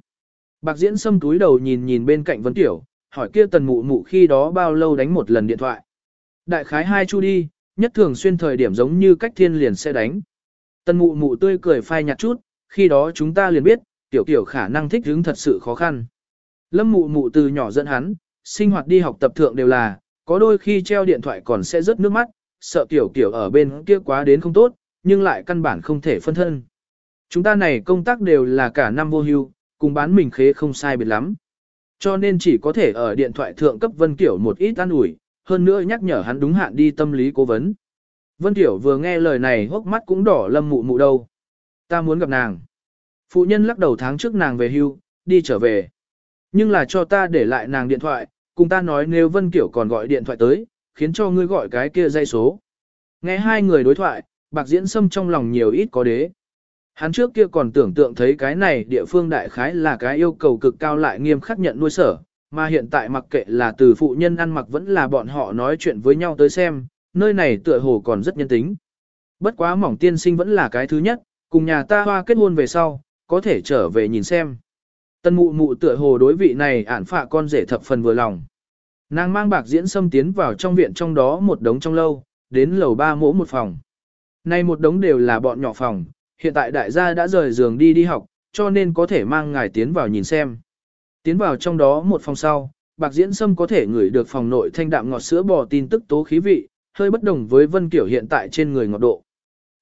Bạc diễn xâm túi đầu nhìn nhìn bên cạnh Vân Kiểu, hỏi kia tần mụ mụ khi đó bao lâu đánh một lần điện thoại. Đại khái hai chu đi, nhất thường xuyên thời điểm giống như cách thiên liền sẽ đánh. Tần mụ mụ tươi cười phai nhạt chút, khi đó chúng ta liền biết, tiểu Tiểu khả năng thích hứng thật sự khó khăn. Lâm mụ mụ từ nhỏ dẫn hắn, sinh hoạt đi học tập thượng đều là, có đôi khi treo điện thoại còn sẽ rớt nước mắt, sợ tiểu tiểu ở bên kia quá đến không tốt, nhưng lại căn bản không thể phân thân. Chúng ta này công tác đều là cả năm vô hưu, cùng bán mình khế không sai biệt lắm. Cho nên chỉ có thể ở điện thoại thượng cấp Vân Kiểu một ít an ủi, hơn nữa nhắc nhở hắn đúng hạn đi tâm lý cố vấn. Vân Kiểu vừa nghe lời này hốc mắt cũng đỏ lâm mụ mụ đâu. Ta muốn gặp nàng. Phụ nhân lắc đầu tháng trước nàng về hưu, đi trở về. Nhưng là cho ta để lại nàng điện thoại, cùng ta nói nếu Vân Kiểu còn gọi điện thoại tới, khiến cho ngươi gọi cái kia dây số. Nghe hai người đối thoại, bạc diễn sâm trong lòng nhiều ít có đế. Hắn trước kia còn tưởng tượng thấy cái này địa phương đại khái là cái yêu cầu cực cao lại nghiêm khắc nhận nuôi sở, mà hiện tại mặc kệ là từ phụ nhân ăn mặc vẫn là bọn họ nói chuyện với nhau tới xem, nơi này tựa hồ còn rất nhân tính. Bất quá mỏng tiên sinh vẫn là cái thứ nhất, cùng nhà ta hoa kết hôn về sau, có thể trở về nhìn xem. Tân mụ mụ tựa hồ đối vị này ản phạ con rể thập phần vừa lòng. Nàng mang bạc diễn xâm tiến vào trong viện trong đó một đống trong lâu, đến lầu ba mỗ một phòng. Nay một đống đều là bọn nhỏ phòng, hiện tại đại gia đã rời giường đi đi học, cho nên có thể mang ngài tiến vào nhìn xem. Tiến vào trong đó một phòng sau, bạc diễn sâm có thể ngửi được phòng nội thanh đạm ngọt sữa bò tin tức tố khí vị, hơi bất đồng với vân kiểu hiện tại trên người ngọt độ.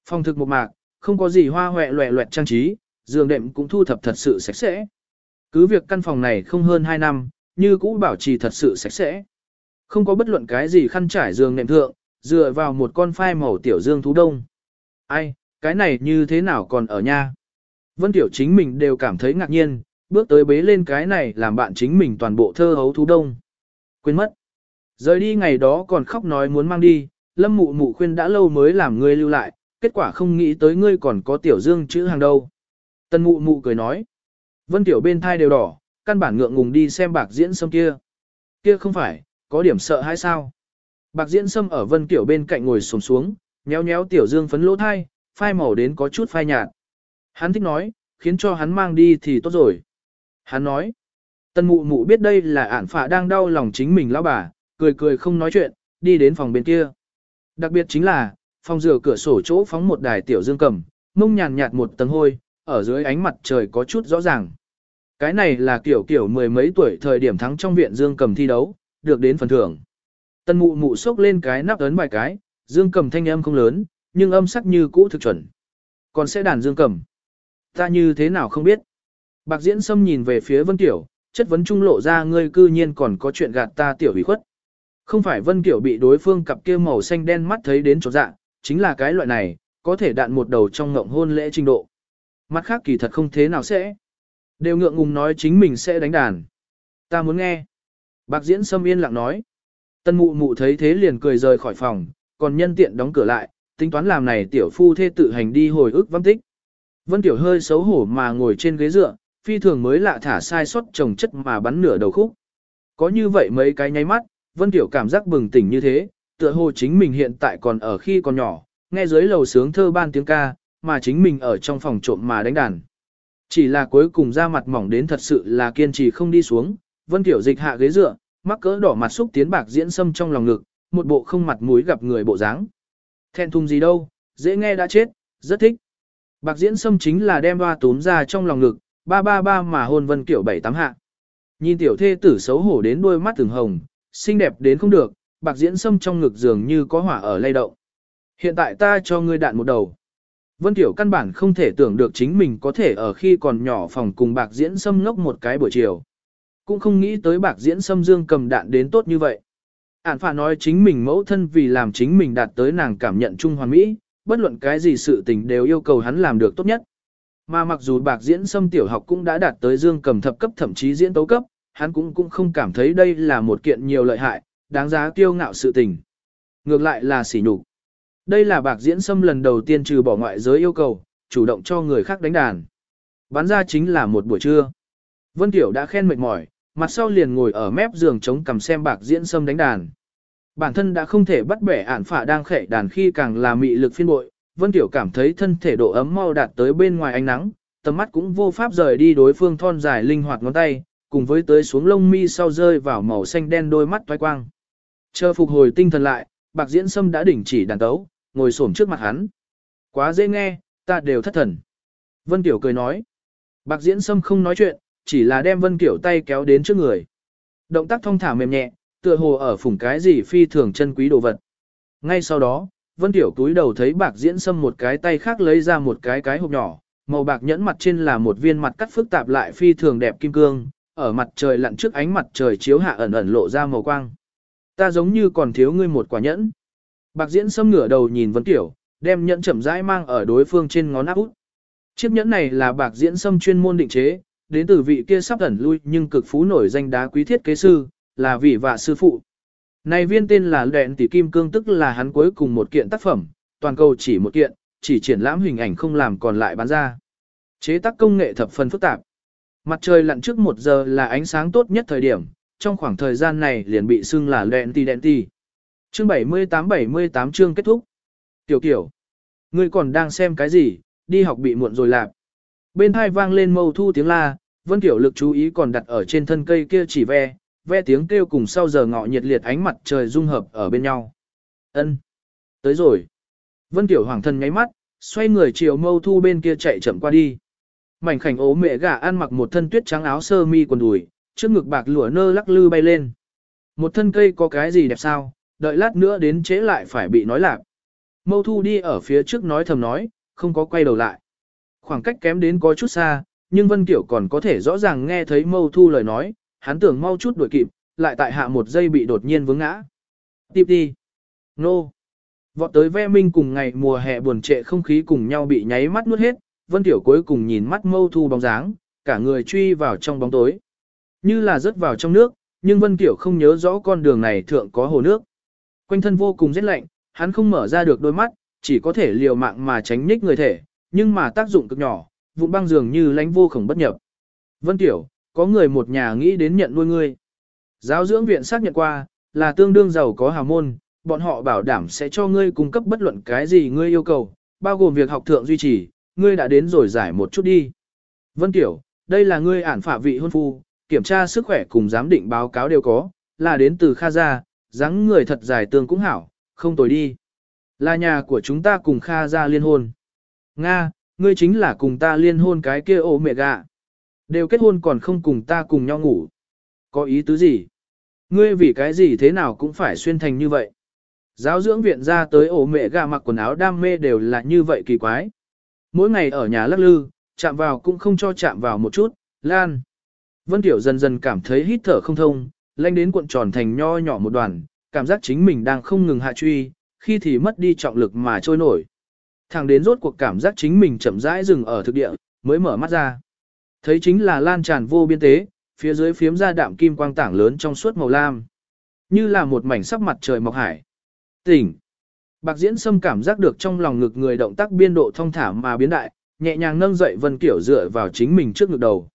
Phòng thực một mạc, không có gì hoa hoẹ loẹ loẹt trang trí, giường đệm cũng thu thập thật sự sạch sẽ. Cứ việc căn phòng này không hơn 2 năm, như cũ bảo trì thật sự sạch sẽ. Không có bất luận cái gì khăn trải giường nệm thượng, dựa vào một con phai màu tiểu dương thú đông. Ai, cái này như thế nào còn ở nha? Vân Tiểu chính mình đều cảm thấy ngạc nhiên, bước tới bế lên cái này làm bạn chính mình toàn bộ thơ hấu thú đông. Quên mất. Rời đi ngày đó còn khóc nói muốn mang đi, lâm mụ mụ khuyên đã lâu mới làm ngươi lưu lại, kết quả không nghĩ tới ngươi còn có tiểu dương chữ hàng đâu. Tân mụ mụ cười nói. Vân Tiểu bên thai đều đỏ, căn bản ngượng ngùng đi xem bạc diễn sâm kia. Kia không phải, có điểm sợ hay sao? Bạc diễn sâm ở Vân Tiểu bên cạnh ngồi sồm xuống, nhéo nhéo tiểu dương phấn lỗ thai, phai màu đến có chút phai nhạt. Hắn thích nói, khiến cho hắn mang đi thì tốt rồi. Hắn nói, tân mụ mụ biết đây là ản phạ đang đau lòng chính mình lão bà, cười cười không nói chuyện, đi đến phòng bên kia. Đặc biệt chính là, phòng rửa cửa sổ chỗ phóng một đài tiểu dương cầm, mông nhàn nhạt một tầng hôi, ở dưới ánh mặt trời có chút rõ ràng. Cái này là kiểu kiểu mười mấy tuổi thời điểm thắng trong viện dương cầm thi đấu, được đến phần thưởng. Tân mụ mụ sốc lên cái nắp ấn vài cái, dương cầm thanh âm không lớn, nhưng âm sắc như cũ thực chuẩn. Còn sẽ đàn dương cầm. Ta như thế nào không biết. Bạc diễn sâm nhìn về phía Vân Tiểu, chất vấn trung lộ ra ngươi cư nhiên còn có chuyện gạt ta tiểu hủy khuất. Không phải Vân Tiểu bị đối phương cặp kia màu xanh đen mắt thấy đến chỗ dạ, chính là cái loại này, có thể đạn một đầu trong ngộng hôn lễ trình độ. Mắt khác kỳ thật không thế nào sẽ. Đều ngượng ngùng nói chính mình sẽ đánh đàn. Ta muốn nghe. Bạc diễn sâm yên lặng nói. Tân mụ mụ thấy thế liền cười rời khỏi phòng, còn nhân tiện đóng cửa lại, tính toán làm này tiểu phu thê tự hành đi hồi ức vắng tích. Vân Tiểu hơi xấu hổ mà ngồi trên ghế dựa, phi thường mới lạ thả sai sót trồng chất mà bắn nửa đầu khúc. Có như vậy mấy cái nháy mắt, Vân Tiểu cảm giác bừng tỉnh như thế, tựa hồ chính mình hiện tại còn ở khi còn nhỏ, nghe dưới lầu sướng thơ ban tiếng ca, mà chính mình ở trong phòng trộm mà đánh đàn. Chỉ là cuối cùng ra mặt mỏng đến thật sự là kiên trì không đi xuống, Vân Tiểu dịch hạ ghế dựa, mắc cỡ đỏ mặt xúc tiến bạc diễn sâm trong lòng ngực, một bộ không mặt mũi gặp người bộ dáng. Thẹn thùng gì đâu, dễ nghe đã chết, rất thích. Bạc diễn sâm chính là đem hoa tốn ra trong lòng ngực, ba ba ba mà hôn vân kiểu bảy tám hạ. Nhìn tiểu thê tử xấu hổ đến đôi mắt từng hồng, xinh đẹp đến không được, bạc diễn sâm trong ngực dường như có hỏa ở lay động. Hiện tại ta cho ngươi đạn một đầu. Vân Tiểu căn bản không thể tưởng được chính mình có thể ở khi còn nhỏ phòng cùng bạc diễn xâm ngốc một cái buổi chiều. Cũng không nghĩ tới bạc diễn xâm dương cầm đạn đến tốt như vậy. Ản phà nói chính mình mẫu thân vì làm chính mình đạt tới nàng cảm nhận trung hoàn mỹ, bất luận cái gì sự tình đều yêu cầu hắn làm được tốt nhất. Mà mặc dù bạc diễn xâm tiểu học cũng đã đạt tới dương cầm thập cấp thậm chí diễn tấu cấp, hắn cũng cũng không cảm thấy đây là một kiện nhiều lợi hại, đáng giá kiêu ngạo sự tình. Ngược lại là sỉ nhục. Đây là bạc diễn xâm lần đầu tiên trừ bỏ ngoại giới yêu cầu, chủ động cho người khác đánh đàn. Bán ra chính là một buổi trưa. Vân Tiểu đã khen mệt mỏi, mặt sau liền ngồi ở mép giường chống cằm xem bạc diễn xâm đánh đàn. Bản thân đã không thể bắt bẻ ản phả đang khệ đàn khi càng là mị lực phiên bội, Vân Tiểu cảm thấy thân thể độ ấm mau đạt tới bên ngoài ánh nắng, tầm mắt cũng vô pháp rời đi đối phương thon dài linh hoạt ngón tay, cùng với tới xuống lông mi sau rơi vào màu xanh đen đôi mắt toái quang. Chờ phục hồi tinh thần lại, bạc diễn sâm đã đỉnh chỉ đàn tấu, ngồi xổm trước mặt hắn. Quá dễ nghe, ta đều thất thần. Vân Tiểu cười nói. Bạc diễn sâm không nói chuyện, chỉ là đem Vân Tiểu tay kéo đến trước người. Động tác thong thả mềm nhẹ, tựa hồ ở phủng cái gì phi thường chân quý đồ vật. Ngay sau đó, Vân Tiểu túi đầu thấy bạc diễn sâm một cái tay khác lấy ra một cái cái hộp nhỏ, màu bạc nhẫn mặt trên là một viên mặt cắt phức tạp lại phi thường đẹp kim cương, ở mặt trời lặn trước ánh mặt trời chiếu hạ ẩn ẩn lộ ra màu quang. Ta giống như còn thiếu ngươi một quả nhẫn. Bạc diễn sâm ngửa đầu nhìn Vân Tiểu, đem nhẫn chậm rãi mang ở đối phương trên ngón áp út. Chiếc nhẫn này là bạc diễn sâm chuyên môn định chế, đến từ vị kia sắp ẩn lui nhưng cực phú nổi danh đá quý thiết kế sư, là vị vạ sư phụ. Này viên tên là luyện tỷ kim cương tức là hắn cuối cùng một kiện tác phẩm, toàn cầu chỉ một kiện, chỉ triển lãm hình ảnh không làm còn lại bán ra. Chế tác công nghệ thập phần phức tạp. Mặt trời lặn trước một giờ là ánh sáng tốt nhất thời điểm, trong khoảng thời gian này liền bị xưng là luyện tỷ đèn tỷ. Chương 78-78 chương kết thúc. Tiểu kiểu, ngươi còn đang xem cái gì, đi học bị muộn rồi lạp. Bên hai vang lên mâu thu tiếng la, Vân Tiểu lực chú ý còn đặt ở trên thân cây kia chỉ ve, ve tiếng kêu cùng sau giờ ngọ nhiệt liệt ánh mặt trời dung hợp ở bên nhau. Ân, Tới rồi. Vân Tiểu Hoàng thân nháy mắt, xoay người chiều mâu thu bên kia chạy chậm qua đi. Mảnh khảnh ố mẹ gà ăn mặc một thân tuyết trắng áo sơ mi quần đùi, trước ngực bạc lụa nơ lắc lư bay lên. Một thân cây có cái gì đẹp sao, đợi lát nữa đến chế lại phải bị nói lạc. Mâu thu đi ở phía trước nói thầm nói, không có quay đầu lại. Khoảng cách kém đến có chút xa, nhưng Vân Tiểu còn có thể rõ ràng nghe thấy mâu thu lời nói, hắn tưởng mau chút đuổi kịp, lại tại hạ một giây bị đột nhiên vướng ngã. Tiếp đi. Nô. Vọt tới ve minh cùng ngày mùa hè buồn trệ không khí cùng nhau bị nháy mắt nuốt hết, Vân Tiểu cuối cùng nhìn mắt mâu thu bóng dáng, cả người truy vào trong bóng tối. Như là rớt vào trong nước, nhưng Vân Tiểu không nhớ rõ con đường này thượng có hồ nước. Quanh thân vô cùng rét lạnh, hắn không mở ra được đôi mắt, chỉ có thể liều mạng mà tránh nhích người thể, nhưng mà tác dụng cực nhỏ, vụn băng dường như lánh vô khổng bất nhập. Vân Tiểu, có người một nhà nghĩ đến nhận nuôi ngươi. Giáo dưỡng viện xác nhận qua, là tương đương giàu có hào môn, bọn họ bảo đảm sẽ cho ngươi cung cấp bất luận cái gì ngươi yêu cầu, bao gồm việc học thượng duy trì, ngươi đã đến rồi giải một chút đi. Vân Tiểu, đây là ngươi ản phả vị hôn phu, kiểm tra sức khỏe cùng giám định báo cáo đều có, là đến từ Kha Gia, dáng người thật dài tương cũng hảo, không tồi đi. Là nhà của chúng ta cùng Kha Gia liên hôn. Nga, ngươi chính là cùng ta liên hôn cái kia ổ mẹ gạ. Đều kết hôn còn không cùng ta cùng nhau ngủ. Có ý tứ gì? Ngươi vì cái gì thế nào cũng phải xuyên thành như vậy. Giáo dưỡng viện ra tới ổ mẹ gà mặc quần áo đam mê đều là như vậy kỳ quái. Mỗi ngày ở nhà lắc lư, chạm vào cũng không cho chạm vào một chút, lan. Vân Tiểu dần dần cảm thấy hít thở không thông, lanh đến cuộn tròn thành nho nhỏ một đoàn, cảm giác chính mình đang không ngừng hạ truy, khi thì mất đi trọng lực mà trôi nổi. Thẳng đến rốt cuộc cảm giác chính mình chậm rãi dừng ở thực địa, mới mở mắt ra. Thấy chính là lan tràn vô biên tế, phía dưới phiếm ra đạm kim quang tảng lớn trong suốt màu lam. Như là một mảnh sắc mặt trời mọc hải. Tỉnh. Bạc diễn sâm cảm giác được trong lòng ngực người động tác biên độ thông thả mà biến đại, nhẹ nhàng nâng dậy vân kiểu dựa vào chính mình trước ngực đầu.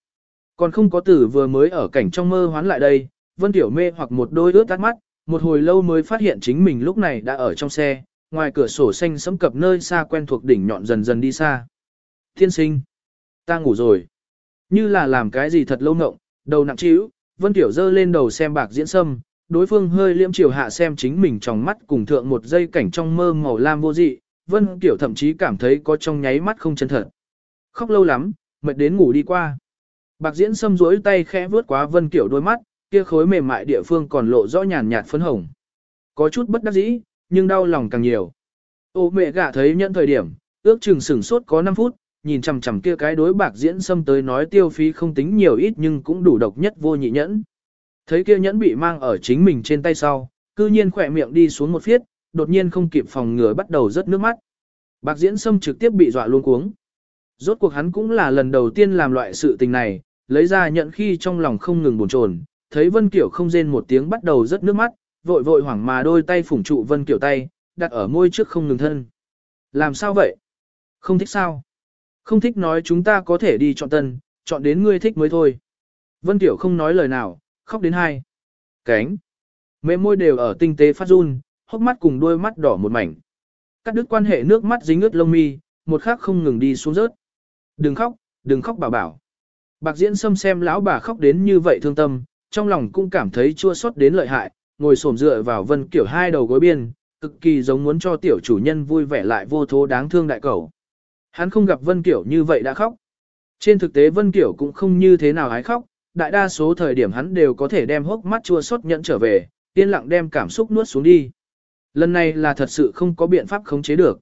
Còn không có tử vừa mới ở cảnh trong mơ hoán lại đây, vân tiểu mê hoặc một đôi ướt tắt mắt, một hồi lâu mới phát hiện chính mình lúc này đã ở trong xe, ngoài cửa sổ xanh sẫm cập nơi xa quen thuộc đỉnh nhọn dần dần đi xa. Thiên sinh, ta ngủ rồi. Như là làm cái gì thật lâu ngộng, đầu nặng trĩu, Vân Tiểu dơ lên đầu xem bạc diễn sâm, đối phương hơi liễm chiều hạ xem chính mình trong mắt cùng thượng một giây cảnh trong mơ màu lam vô dị, Vân Tiểu thậm chí cảm thấy có trong nháy mắt không chân thật. Khóc lâu lắm, mệt đến ngủ đi qua. Bạc diễn sâm duỗi tay khẽ vướt quá Vân Tiểu đôi mắt, kia khối mềm mại địa phương còn lộ rõ nhàn nhạt phấn hồng. Có chút bất đắc dĩ, nhưng đau lòng càng nhiều. Ô mẹ gạ thấy nhận thời điểm, ước chừng sửng sốt có 5 phút, nhìn chằm chằm kia cái đối bạc diễn xâm tới nói tiêu phí không tính nhiều ít nhưng cũng đủ độc nhất vô nhị nhẫn. Thấy kia nhẫn bị mang ở chính mình trên tay sau, cư nhiên khỏe miệng đi xuống một phiết, đột nhiên không kịp phòng ngừa bắt đầu rớt nước mắt. Bạc diễn xâm trực tiếp bị dọa luôn cuống. Rốt cuộc hắn cũng là lần đầu tiên làm loại sự tình này, lấy ra nhận khi trong lòng không ngừng buồn chồn, thấy Vân Kiểu không rên một tiếng bắt đầu rất nước mắt, vội vội hoảng mà đôi tay phủng trụ Vân Kiểu tay, đặt ở môi trước không ngừng thân. Làm sao vậy? Không thích sao? Không thích nói chúng ta có thể đi chọn tân, chọn đến ngươi thích mới thôi. Vân Kiểu không nói lời nào, khóc đến hai. Cánh. Mẹ môi đều ở tinh tế phát run, hốc mắt cùng đôi mắt đỏ một mảnh. Cắt đứt quan hệ nước mắt dính ướt lông mi, một khắc không ngừng đi xuống rớt. Đừng khóc, đừng khóc bảo bảo. Bạc diễn xâm xem lão bà khóc đến như vậy thương tâm, trong lòng cũng cảm thấy chua xót đến lợi hại, ngồi xổm dựa vào vân kiểu hai đầu gối biên, cực kỳ giống muốn cho tiểu chủ nhân vui vẻ lại vô thố đáng thương đại cẩu. Hắn không gặp vân kiểu như vậy đã khóc. Trên thực tế vân kiểu cũng không như thế nào hái khóc, đại đa số thời điểm hắn đều có thể đem hốc mắt chua xót nhẫn trở về, yên lặng đem cảm xúc nuốt xuống đi. Lần này là thật sự không có biện pháp khống chế được.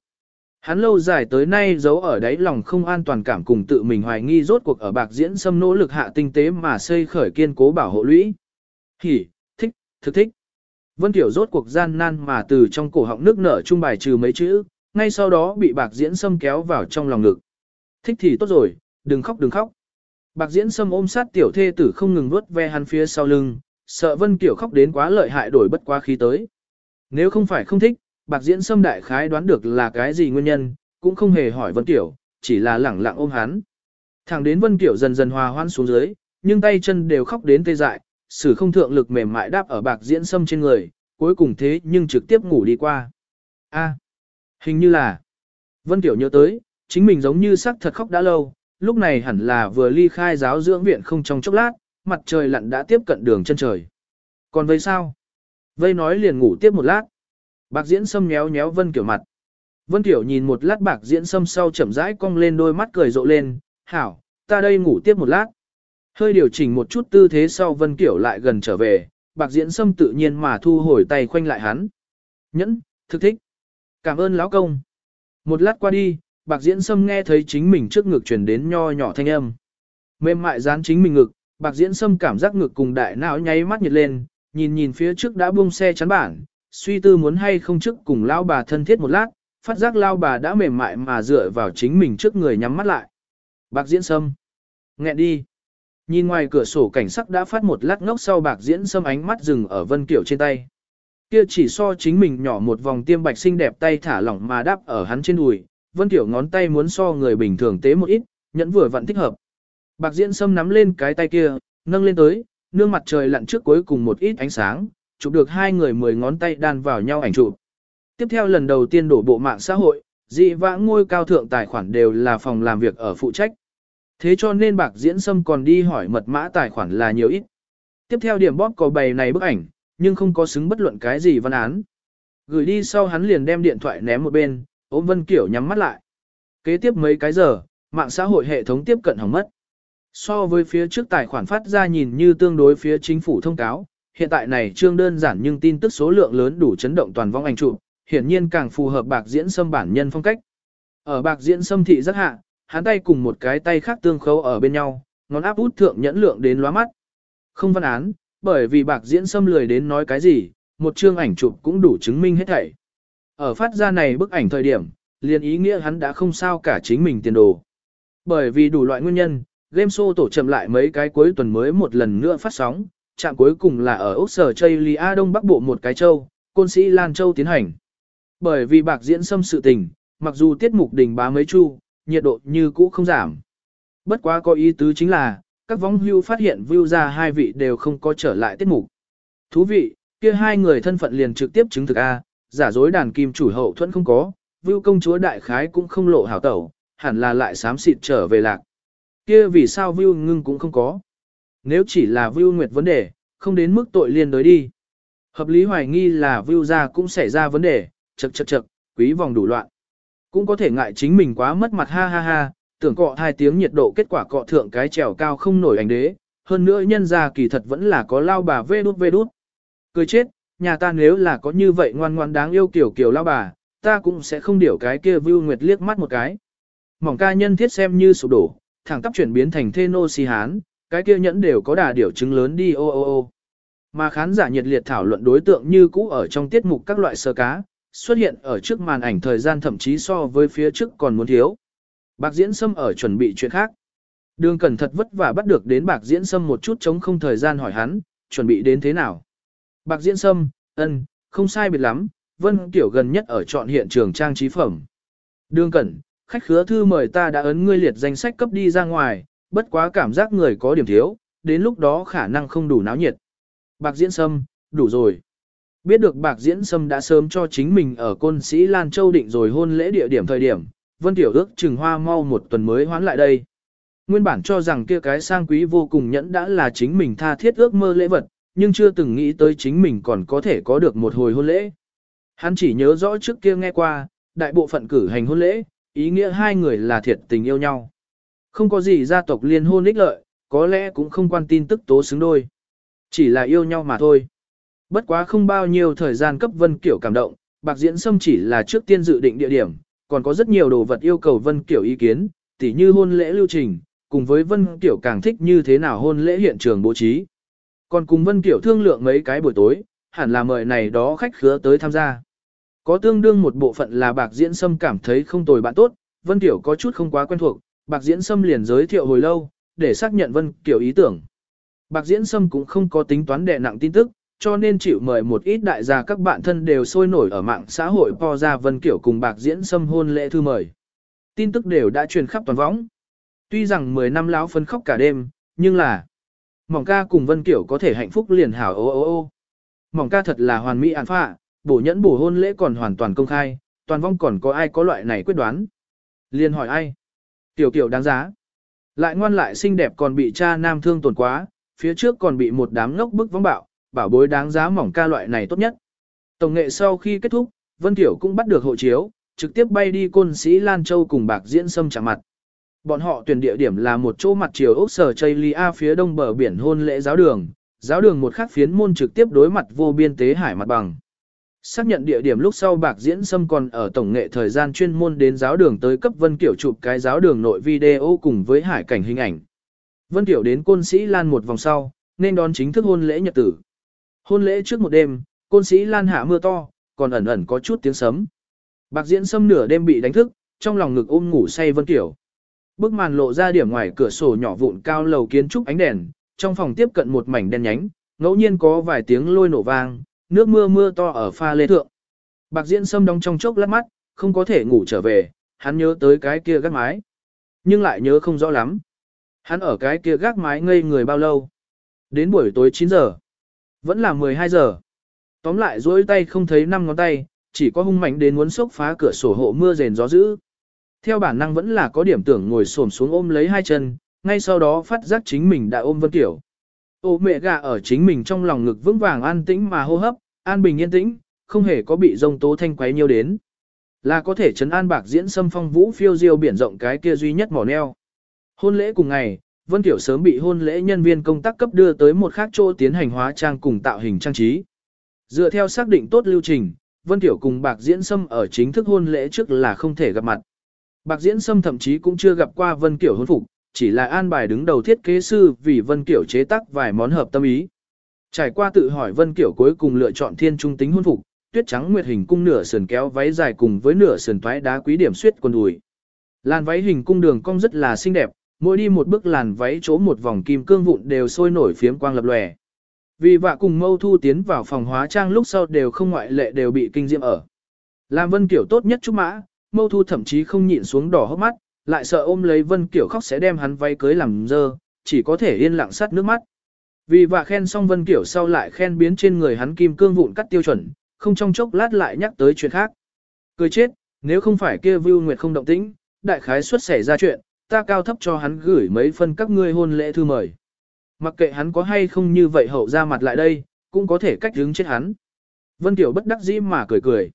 Hắn lâu dài tới nay giấu ở đáy lòng không an toàn cảm cùng tự mình hoài nghi rốt cuộc ở bạc diễn xâm nỗ lực hạ tinh tế mà xây khởi kiên cố bảo hộ lũy. Hỉ, thích, thực thích. Vân Tiểu rốt cuộc gian nan mà từ trong cổ họng nước nở trung bài trừ mấy chữ, ngay sau đó bị bạc diễn xâm kéo vào trong lòng ngực. Thích thì tốt rồi, đừng khóc đừng khóc. Bạc diễn xâm ôm sát tiểu thê tử không ngừng vuốt ve hắn phía sau lưng, sợ Vân Tiểu khóc đến quá lợi hại đổi bất quá khí tới. Nếu không phải không thích, bạc diễn xâm đại khái đoán được là cái gì nguyên nhân, cũng không hề hỏi Vân Tiểu, chỉ là lẳng lặng ôm hắn. Thẳng đến Vân Tiểu dần dần hòa hoan xuống dưới, nhưng tay chân đều khóc đến tê dại, sử không thượng lực mềm mại đáp ở bạc diễn xâm trên người, cuối cùng thế nhưng trực tiếp ngủ đi qua. A, hình như là, Vân Tiểu nhớ tới, chính mình giống như sắc thật khóc đã lâu, lúc này hẳn là vừa ly khai giáo dưỡng viện không trong chốc lát, mặt trời lặn đã tiếp cận đường chân trời. Còn vây sao? Vây nói liền ngủ tiếp một lát. Bạc diễn sâm nhéo nhéo Vân Kiểu mặt. Vân Kiểu nhìn một lát bạc diễn sâm sau chậm rãi cong lên đôi mắt cười rộ lên, hảo, ta đây ngủ tiếp một lát. Hơi điều chỉnh một chút tư thế sau Vân Kiểu lại gần trở về, bạc diễn sâm tự nhiên mà thu hồi tay khoanh lại hắn. Nhẫn, thực thích. Cảm ơn lão công. Một lát qua đi, bạc diễn sâm nghe thấy chính mình trước ngực truyền đến nho nhỏ thanh âm. Mềm mại dán chính mình ngực, bạc diễn sâm cảm giác ngực cùng đại não nháy mắt nhiệt lên, nhìn nhìn phía trước đã buông xe chắn bản, suy tư muốn hay không trước cùng lao bà thân thiết một lát, phát giác lao bà đã mềm mại mà dựa vào chính mình trước người nhắm mắt lại. Bạc diễn sâm. Nghẹn đi. Nhìn ngoài cửa sổ cảnh sắc đã phát một lát ngốc sau bạc diễn sâm ánh mắt dừng ở vân kiểu trên tay. Kia chỉ so chính mình nhỏ một vòng tiêm bạch xinh đẹp tay thả lỏng mà đáp ở hắn trên đùi, vân kiểu ngón tay muốn so người bình thường tế một ít, nhẫn vừa vặn thích hợp. Bạc diễn sâm nắm lên cái tay kia, nâng lên tới, nương mặt trời lặn trước cuối cùng một ít ánh sáng, chụp được hai người mười ngón tay đan vào nhau ảnh chụp. Tiếp theo lần đầu tiên đổ bộ mạng xã hội, dị vãng ngôi cao thượng tài khoản đều là phòng làm việc ở phụ trách. Thế cho nên bạc diễn sâm còn đi hỏi mật mã tài khoản là nhiều ít. Tiếp theo điểm bóp có bày này bức ảnh, nhưng không có xứng bất luận cái gì văn án. Gửi đi sau hắn liền đem điện thoại ném một bên, ôm Vân Kiểu nhắm mắt lại. Kế tiếp mấy cái giờ, mạng xã hội hệ thống tiếp cận hỏng mất. So với phía trước tài khoản phát ra nhìn như tương đối phía chính phủ thông cáo, hiện tại này trương đơn giản nhưng tin tức số lượng lớn đủ chấn động toàn vong ảnh chụp, hiển nhiên càng phù hợp bạc diễn xâm bản nhân phong cách. Ở bạc diễn xâm thị rất hạ, hắn tay cùng một cái tay khác tương khấu ở bên nhau, ngón áp út thượng nhẫn lượng đến lóa mắt. Không văn án, bởi vì bạc diễn xâm lười đến nói cái gì, một chương ảnh chụp cũng đủ chứng minh hết thảy. Ở phát ra này bức ảnh thời điểm, liền ý nghĩa hắn đã không sao cả chính mình tiền đồ. Bởi vì đủ loại nguyên nhân, game show tổ chậm lại mấy cái cuối tuần mới một lần nữa phát sóng, trạm cuối cùng là ở Úc Sở Chây Lia Đông Bắc Bộ một cái châu, côn sĩ Lan Châu tiến hành. Bởi vì bạc diễn xâm sự tình, mặc dù tiết mục đỉnh bá mấy chu, nhiệt độ như cũ không giảm. Bất quá có ý tứ chính là, các vong hưu phát hiện view ra hai vị đều không có trở lại tiết mục. Thú vị, kia hai người thân phận liền trực tiếp chứng thực A, giả dối đàn kim chủ hậu thuẫn không có, view công chúa đại khái cũng không lộ hảo tẩu, hẳn là lại xám xịt trở về lạc. Kia vì sao view ngưng cũng không có. Nếu chỉ là Vưu nguyệt vấn đề, không đến mức tội liên đối đi. Hợp lý hoài nghi là Vưu gia cũng xảy ra vấn đề, chật chật chật, quý vòng đủ loạn. Cũng có thể ngại chính mình quá mất mặt ha ha ha, tưởng cọ hai tiếng nhiệt độ kết quả cọ thượng cái trèo cao không nổi ảnh đế, hơn nữa nhân gia kỳ thật vẫn là có lao bà vê đút vê đút. Cười chết, nhà ta nếu là có như vậy ngoan ngoan đáng yêu kiểu kiểu lao bà, ta cũng sẽ không điểu cái kia Vưu nguyệt liếc mắt một cái. Mỏng ca nhân thiết xem như sụp đổ, thẳng tắp chuyển biến thành thê nô si hán, cái kia nhẫn đều có đà điều chứng lớn đi ô ô ô. Mà khán giả nhiệt liệt thảo luận đối tượng như cũ ở trong tiết mục các loại sơ cá, xuất hiện ở trước màn ảnh thời gian thậm chí so với phía trước còn muốn thiếu. Bạc Diễn Sâm ở chuẩn bị chuyện khác. Đường Cẩn thật vất vả bắt được đến Bạc Diễn Sâm một chút chống không thời gian hỏi hắn, chuẩn bị đến thế nào. Bạc Diễn Sâm, ân, không sai biệt lắm, Vân Tiểu gần nhất ở chọn hiện trường trang trí phẩm. Đường Cẩn, khách khứa thư mời ta đã ấn ngươi liệt danh sách cấp đi ra ngoài, bất quá cảm giác người có điểm thiếu, đến lúc đó khả năng không đủ náo nhiệt. Bạc Diễn Sâm, đủ rồi. Biết được Bạc Diễn Sâm đã sớm cho chính mình ở côn sĩ Lan Châu định rồi hôn lễ địa điểm thời điểm, Vân Tiểu ước chừng hoa mau một tuần mới hoán lại đây. Nguyên bản cho rằng kia cái sang quý vô cùng nhẫn đã là chính mình tha thiết ước mơ lễ vật, nhưng chưa từng nghĩ tới chính mình còn có thể có được một hồi hôn lễ. Hắn chỉ nhớ rõ trước kia nghe qua, đại bộ phận cử hành hôn lễ, ý nghĩa hai người là thiệt tình yêu nhau. Không có gì gia tộc liên hôn ích lợi, có lẽ cũng không quan tin tức tố xứng đôi. Chỉ là yêu nhau mà thôi. Bất quá không bao nhiêu thời gian cấp Vân Kiểu cảm động, Bạc Diễn Sâm chỉ là trước tiên dự định địa điểm, còn có rất nhiều đồ vật yêu cầu Vân Kiểu ý kiến, tỉ như hôn lễ lưu trình, cùng với Vân Kiểu càng thích như thế nào hôn lễ hiện trường bố trí. Còn cùng Vân Kiểu thương lượng mấy cái buổi tối, hẳn là mời này đó khách khứa tới tham gia. Có tương đương một bộ phận là Bạc Diễn Sâm cảm thấy không tồi bạn tốt, Vân Kiểu có chút không quá quen thuộc, Bạc Diễn Sâm liền giới thiệu hồi lâu, để xác nhận Vân Kiều ý tưởng. Bạc Diễn Sâm cũng không có tính toán đè nặng tin tức, cho nên chịu mời một ít đại gia các bạn thân đều sôi nổi ở mạng xã hội po ra Vân Kiều cùng Bạc Diễn Sâm hôn lễ thư mời. Tin tức đều đã truyền khắp toàn võng. Tuy rằng 10 năm lão phấn khóc cả đêm, nhưng là Mỏng ca cùng Vân Kiều có thể hạnh phúc liền hảo ô ô ô. Mỏng ca thật là hoàn mỹ an phạ, bổ nhẫn bổ hôn lễ còn hoàn toàn công khai, toàn vong còn có ai có loại này quyết đoán. Liền hỏi ai? Tiểu kiểu đáng giá. Lại ngoan lại xinh đẹp còn bị cha nam thương tổn quá, phía trước còn bị một đám ngốc bức vong bạo, bảo bối đáng giá mỏng ca loại này tốt nhất. Tổng nghệ sau khi kết thúc, Vân Tiểu cũng bắt được hộ chiếu, trực tiếp bay đi côn sĩ Lan Châu cùng bạc diễn sâm chạm mặt. Bọn họ tuyển địa điểm là một chỗ mặt chiều ốc sở Chaylia phía đông bờ biển hôn lễ giáo đường, giáo đường một khắc phiến môn trực tiếp đối mặt vô biên tế hải mặt bằng. Xác nhận địa điểm lúc sau bạc diễn sâm còn ở tổng nghệ thời gian chuyên môn đến giáo đường tới cấp Vân Kiểu chụp cái giáo đường nội video cùng với hải cảnh hình ảnh. Vân Kiểu đến côn sĩ Lan một vòng sau, nên đón chính thức hôn lễ nhật tử. Hôn lễ trước một đêm, côn sĩ Lan hạ mưa to, còn ẩn ẩn có chút tiếng sấm. Bạc diễn sâm nửa đêm bị đánh thức, trong lòng ngực ôm ngủ say Vân Kiểu. Bức màn lộ ra điểm ngoài cửa sổ nhỏ vụn cao lầu kiến trúc ánh đèn, trong phòng tiếp cận một mảnh đen nhánh, ngẫu nhiên có vài tiếng lôi nổ vang, nước mưa mưa to ở pha lê thượng. Bạc Diễn Sâm đóng trong chốc lát mắt, không có thể ngủ trở về, hắn nhớ tới cái kia gác mái. Nhưng lại nhớ không rõ lắm. Hắn ở cái kia gác mái ngây người bao lâu. Đến buổi tối 9 giờ. Vẫn là 12 giờ. Tóm lại duỗi tay không thấy năm ngón tay, chỉ có hung mạnh đến muốn sốc phá cửa sổ hộ mưa rền gió dữ. Theo bản năng vẫn là có điểm tưởng ngồi xổm xuống ôm lấy hai chân, ngay sau đó phát giác chính mình đã ôm Vân Tiểu. Ô mẹ gà ở chính mình trong lòng ngực vững vàng an tĩnh mà hô hấp, an bình yên tĩnh, không hề có bị rông tố thanh quấy nhiều đến. Là có thể chấn an bạc diễn xâm phong vũ phiêu diêu biển rộng cái kia duy nhất mỏ neo. Hôn lễ cùng ngày, Vân Tiểu sớm bị hôn lễ nhân viên công tác cấp đưa tới một khác chỗ tiến hành hóa trang cùng tạo hình trang trí. Dựa theo xác định tốt lưu trình, Vân Tiểu cùng bạc diễn xâm ở chính thức hôn lễ trước là không thể gặp mặt. Bạc Diễn Sâm thậm chí cũng chưa gặp qua Vân Kiểu hôn phục, chỉ là an bài đứng đầu thiết kế sư vì Vân Kiểu chế tác vài món hợp tâm ý. Trải qua tự hỏi Vân Kiểu cuối cùng lựa chọn thiên trung tính hôn phục, tuyết trắng nguyệt hình cung nửa sườn kéo váy dài cùng với nửa sườn thoái đá quý điểm suyết quần đùi. Làn váy hình cung đường cong rất là xinh đẹp, mỗi đi một bước làn váy chỗ một vòng kim cương vụn đều sôi nổi phiếm quang lập lòe. Vì vạ cùng mâu thu tiến vào phòng hóa trang lúc sau đều không ngoại lệ đều bị kinh diễm ở. Làm Vân Kiểu tốt nhất chúc mã, mâu thu thậm chí không nhịn xuống đỏ hốc mắt, lại sợ ôm lấy Vân Kiểu khóc sẽ đem hắn váy cưới làm dơ, chỉ có thể yên lặng sắt nước mắt. Vì vạ khen xong Vân Kiểu sau lại khen biến trên người hắn kim cương vụn cắt tiêu chuẩn, không trong chốc lát lại nhắc tới chuyện khác. Cười chết, nếu không phải kia Vưu Nguyệt không động tĩnh, đại khái suất xảy ra chuyện, ta cao thấp cho hắn gửi mấy phân các ngươi hôn lễ thư mời. Mặc kệ hắn có hay không như vậy hậu ra mặt lại đây, cũng có thể cách đứng chết hắn. Vân Tiểu bất đắc dĩ mà cười cười.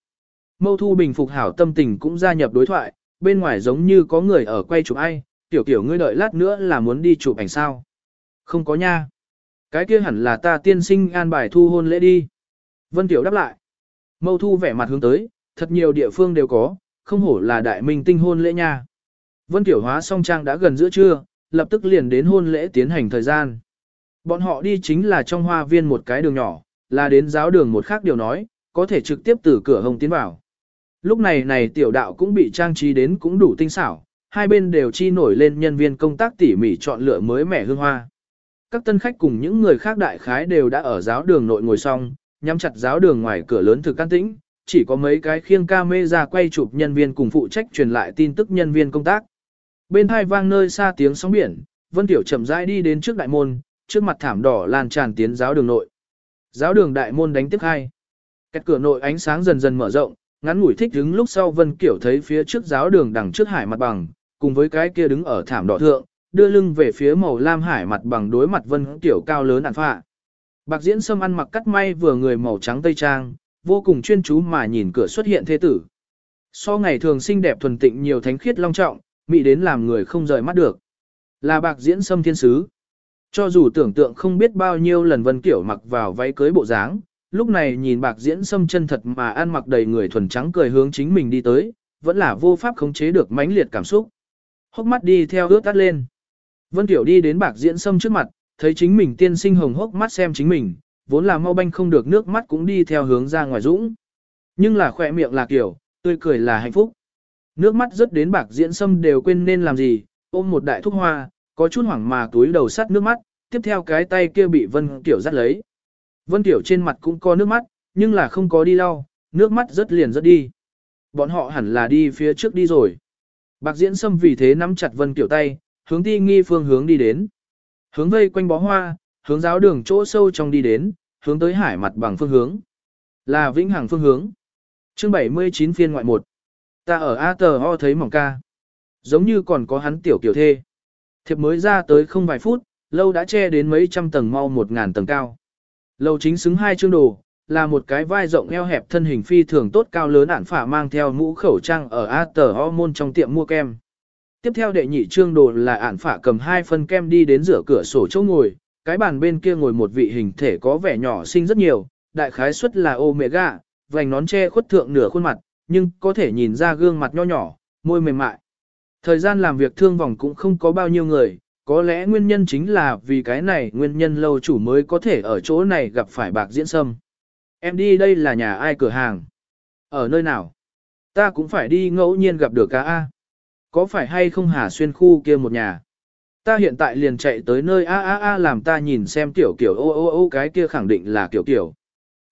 Mâu Thu bình phục hảo tâm tình cũng gia nhập đối thoại, bên ngoài giống như có người ở quay chụp ai, tiểu tiểu ngươi đợi lát nữa là muốn đi chụp ảnh sao. Không có nha. Cái kia hẳn là ta tiên sinh an bài thu hôn lễ đi. Vân Tiểu đáp lại. Mâu Thu vẻ mặt hướng tới, thật nhiều địa phương đều có, không hổ là đại minh tinh hôn lễ nha. Vân Tiểu hóa song trang đã gần giữa trưa, lập tức liền đến hôn lễ tiến hành thời gian. Bọn họ đi chính là trong hoa viên một cái đường nhỏ, là đến giáo đường một khác điều nói, có thể trực tiếp từ cửa hồng tiến vào. Lúc này này tiểu đạo cũng bị trang trí đến cũng đủ tinh xảo, hai bên đều chi nổi lên nhân viên công tác tỉ mỉ chọn lựa mới mẻ hương hoa. Các tân khách cùng những người khác đại khái đều đã ở giáo đường nội ngồi xong, nhắm chặt giáo đường ngoài cửa lớn thực can tĩnh, chỉ có mấy cái khiêng ca mê ra quay chụp nhân viên cùng phụ trách truyền lại tin tức nhân viên công tác. Bên hai vang nơi xa tiếng sóng biển, Vân Tiểu chậm rãi đi đến trước đại môn, trước mặt thảm đỏ lan tràn tiến giáo đường nội. Giáo đường đại môn đánh tiếp hai. Cách cửa nội ánh sáng dần dần mở rộng, ngắn ngủi thích đứng lúc sau Vân Kiểu thấy phía trước giáo đường đằng trước hải mặt bằng, cùng với cái kia đứng ở thảm đỏ thượng, đưa lưng về phía màu lam hải mặt bằng đối mặt Vân Kiểu cao lớn ản phạ. Bạc diễn sâm ăn mặc cắt may vừa người màu trắng tây trang, vô cùng chuyên chú mà nhìn cửa xuất hiện thế tử. So ngày thường xinh đẹp thuần tịnh nhiều thánh khiết long trọng, mỹ đến làm người không rời mắt được. Là bạc diễn sâm thiên sứ. Cho dù tưởng tượng không biết bao nhiêu lần Vân Kiểu mặc vào váy cưới bộ dáng, lúc này nhìn bạc diễn sâm chân thật mà ăn mặc đầy người thuần trắng cười hướng chính mình đi tới, vẫn là vô pháp khống chế được mãnh liệt cảm xúc. Hốc mắt đi theo ướt tắt lên. Vân Tiểu đi đến bạc diễn sâm trước mặt, thấy chính mình tiên sinh hồng hốc mắt xem chính mình, vốn là mau banh không được nước mắt cũng đi theo hướng ra ngoài dũng. Nhưng là khỏe miệng là kiểu, tươi cười là hạnh phúc. Nước mắt rớt đến bạc diễn sâm đều quên nên làm gì, ôm một đại thúc hoa, có chút hoảng mà túi đầu sắt nước mắt, tiếp theo cái tay kia bị Vân Tiểu dắt lấy. Vân Tiểu trên mặt cũng có nước mắt, nhưng là không có đi lau, nước mắt rất liền rất đi. Bọn họ hẳn là đi phía trước đi rồi. Bạc diễn sâm vì thế nắm chặt Vân Tiểu tay, hướng ti nghi phương hướng đi đến. Hướng vây quanh bó hoa, hướng giáo đường chỗ sâu trong đi đến, hướng tới hải mặt bằng phương hướng. Là vĩnh hằng phương hướng. Chương 79 phiên ngoại 1. Ta ở A tờ ho thấy mỏng ca. Giống như còn có hắn tiểu kiểu thê. Thiệp mới ra tới không vài phút, lâu đã che đến mấy trăm tầng mau một ngàn tầng cao. Lâu chính xứng hai chương đồ, là một cái vai rộng eo hẹp thân hình phi thường tốt cao lớn ản phả mang theo mũ khẩu trang ở A tờ hormone trong tiệm mua kem. Tiếp theo đệ nhị trương đồ là ản phả cầm hai phân kem đi đến rửa cửa sổ chỗ ngồi, cái bàn bên kia ngồi một vị hình thể có vẻ nhỏ xinh rất nhiều, đại khái suất là omega, vành nón che khuất thượng nửa khuôn mặt, nhưng có thể nhìn ra gương mặt nho nhỏ, môi mềm mại. Thời gian làm việc thương vòng cũng không có bao nhiêu người, có lẽ nguyên nhân chính là vì cái này nguyên nhân lâu chủ mới có thể ở chỗ này gặp phải bạc diễn sâm. Em đi đây là nhà ai cửa hàng? Ở nơi nào? Ta cũng phải đi ngẫu nhiên gặp được ca A. Có phải hay không hà xuyên khu kia một nhà? Ta hiện tại liền chạy tới nơi A A A làm ta nhìn xem tiểu kiểu ô ô ô cái kia khẳng định là kiểu kiểu.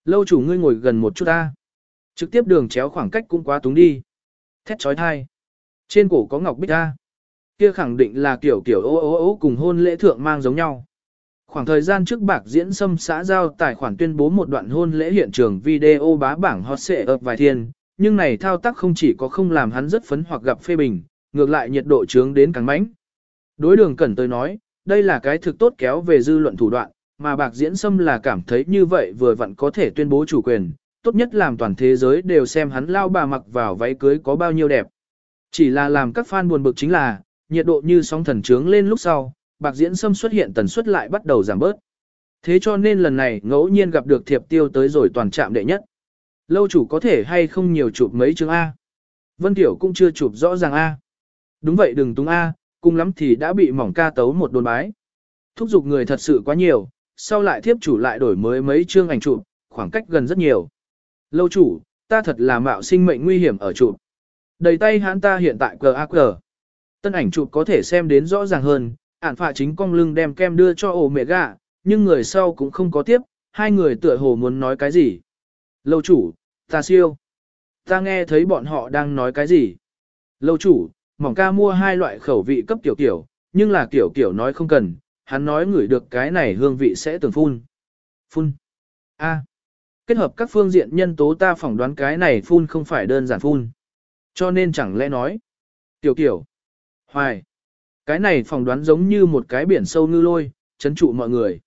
Lâu chủ ngươi ngồi gần một chút ta. Trực tiếp đường chéo khoảng cách cũng quá túng đi. Thét trói thai. Trên cổ có ngọc bích ta. Kia khẳng định là kiểu kiểu ô ô ô cùng hôn lễ thượng mang giống nhau. Khoảng thời gian trước bạc diễn xâm xã giao tài khoản tuyên bố một đoạn hôn lễ hiện trường video bá bảng hot xệ ập vài thiên, nhưng này thao tác không chỉ có không làm hắn rất phấn hoặc gặp phê bình, ngược lại nhiệt độ trướng đến càng mãnh. Đối đường cẩn tới nói, đây là cái thực tốt kéo về dư luận thủ đoạn, mà bạc diễn xâm là cảm thấy như vậy vừa vặn có thể tuyên bố chủ quyền, tốt nhất làm toàn thế giới đều xem hắn lao bà mặc vào váy cưới có bao nhiêu đẹp. Chỉ là làm các fan buồn bực chính là, nhiệt độ như sóng thần trướng lên lúc sau, bạc diễn xâm xuất hiện tần suất lại bắt đầu giảm bớt. Thế cho nên lần này ngẫu nhiên gặp được thiệp tiêu tới rồi toàn trạm đệ nhất. Lâu chủ có thể hay không nhiều chụp mấy chương A. Vân Tiểu cũng chưa chụp rõ ràng A. Đúng vậy đừng tung A, cùng lắm thì đã bị mỏng ca tấu một đồn bái. Thúc giục người thật sự quá nhiều, sau lại thiếp chủ lại đổi mới mấy chương ảnh chụp, khoảng cách gần rất nhiều. Lâu chủ, ta thật là mạo sinh mệnh nguy hiểm ở chụp. Đầy tay hắn ta hiện tại cờ ác cờ. Tân ảnh chụp có thể xem đến rõ ràng hơn, ản phạ chính cong lưng đem kem đưa cho ổ mẹ gà, nhưng người sau cũng không có tiếp, hai người tựa hồ muốn nói cái gì. Lâu chủ, ta siêu. Ta nghe thấy bọn họ đang nói cái gì. Lâu chủ, mỏng ca mua hai loại khẩu vị cấp tiểu kiểu, nhưng là tiểu kiểu nói không cần, hắn nói ngửi được cái này hương vị sẽ tưởng phun. Phun. A. Kết hợp các phương diện nhân tố ta phỏng đoán cái này phun không phải đơn giản phun. Cho nên chẳng lẽ nói. Tiểu kiểu. Hoài. Cái này phỏng đoán giống như một cái biển sâu ngư lôi, chấn trụ mọi người.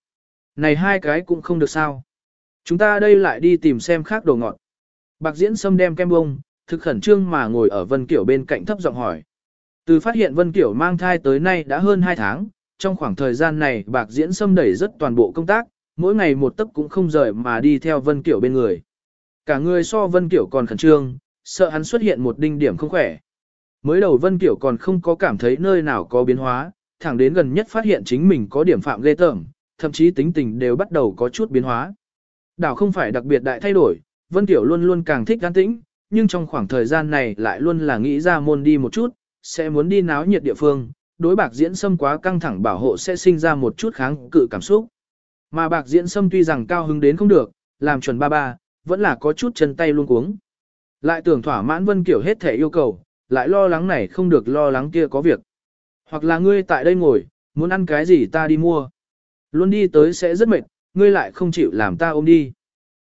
Này hai cái cũng không được sao. Chúng ta đây lại đi tìm xem khác đồ ngọt. Bạc diễn xâm đem kem bông, thực khẩn trương mà ngồi ở Vân Kiểu bên cạnh thấp giọng hỏi. Từ phát hiện Vân Kiểu mang thai tới nay đã hơn 2 tháng, trong khoảng thời gian này bạc diễn xâm đẩy rất toàn bộ công tác, mỗi ngày một tấc cũng không rời mà đi theo Vân Kiểu bên người. Cả người so Vân Kiểu còn khẩn trương, sợ hắn xuất hiện một đinh điểm không khỏe. Mới đầu Vân Kiểu còn không có cảm thấy nơi nào có biến hóa, thẳng đến gần nhất phát hiện chính mình có điểm phạm ghê tởm, thậm chí tính tình đều bắt đầu có chút biến hóa. Đảo không phải đặc biệt đại thay đổi, Vân Kiểu luôn luôn càng thích an tĩnh, nhưng trong khoảng thời gian này lại luôn là nghĩ ra môn đi một chút, sẽ muốn đi náo nhiệt địa phương, đối bạc diễn sâm quá căng thẳng bảo hộ sẽ sinh ra một chút kháng cự cảm xúc. Mà bạc diễn sâm tuy rằng cao hứng đến không được, làm chuẩn ba ba, vẫn là có chút chân tay luôn cuống. Lại tưởng thỏa mãn Vân Kiểu hết thể yêu cầu, lại lo lắng này không được lo lắng kia có việc. Hoặc là ngươi tại đây ngồi, muốn ăn cái gì ta đi mua. Luôn đi tới sẽ rất mệt, ngươi lại không chịu làm ta ôm đi.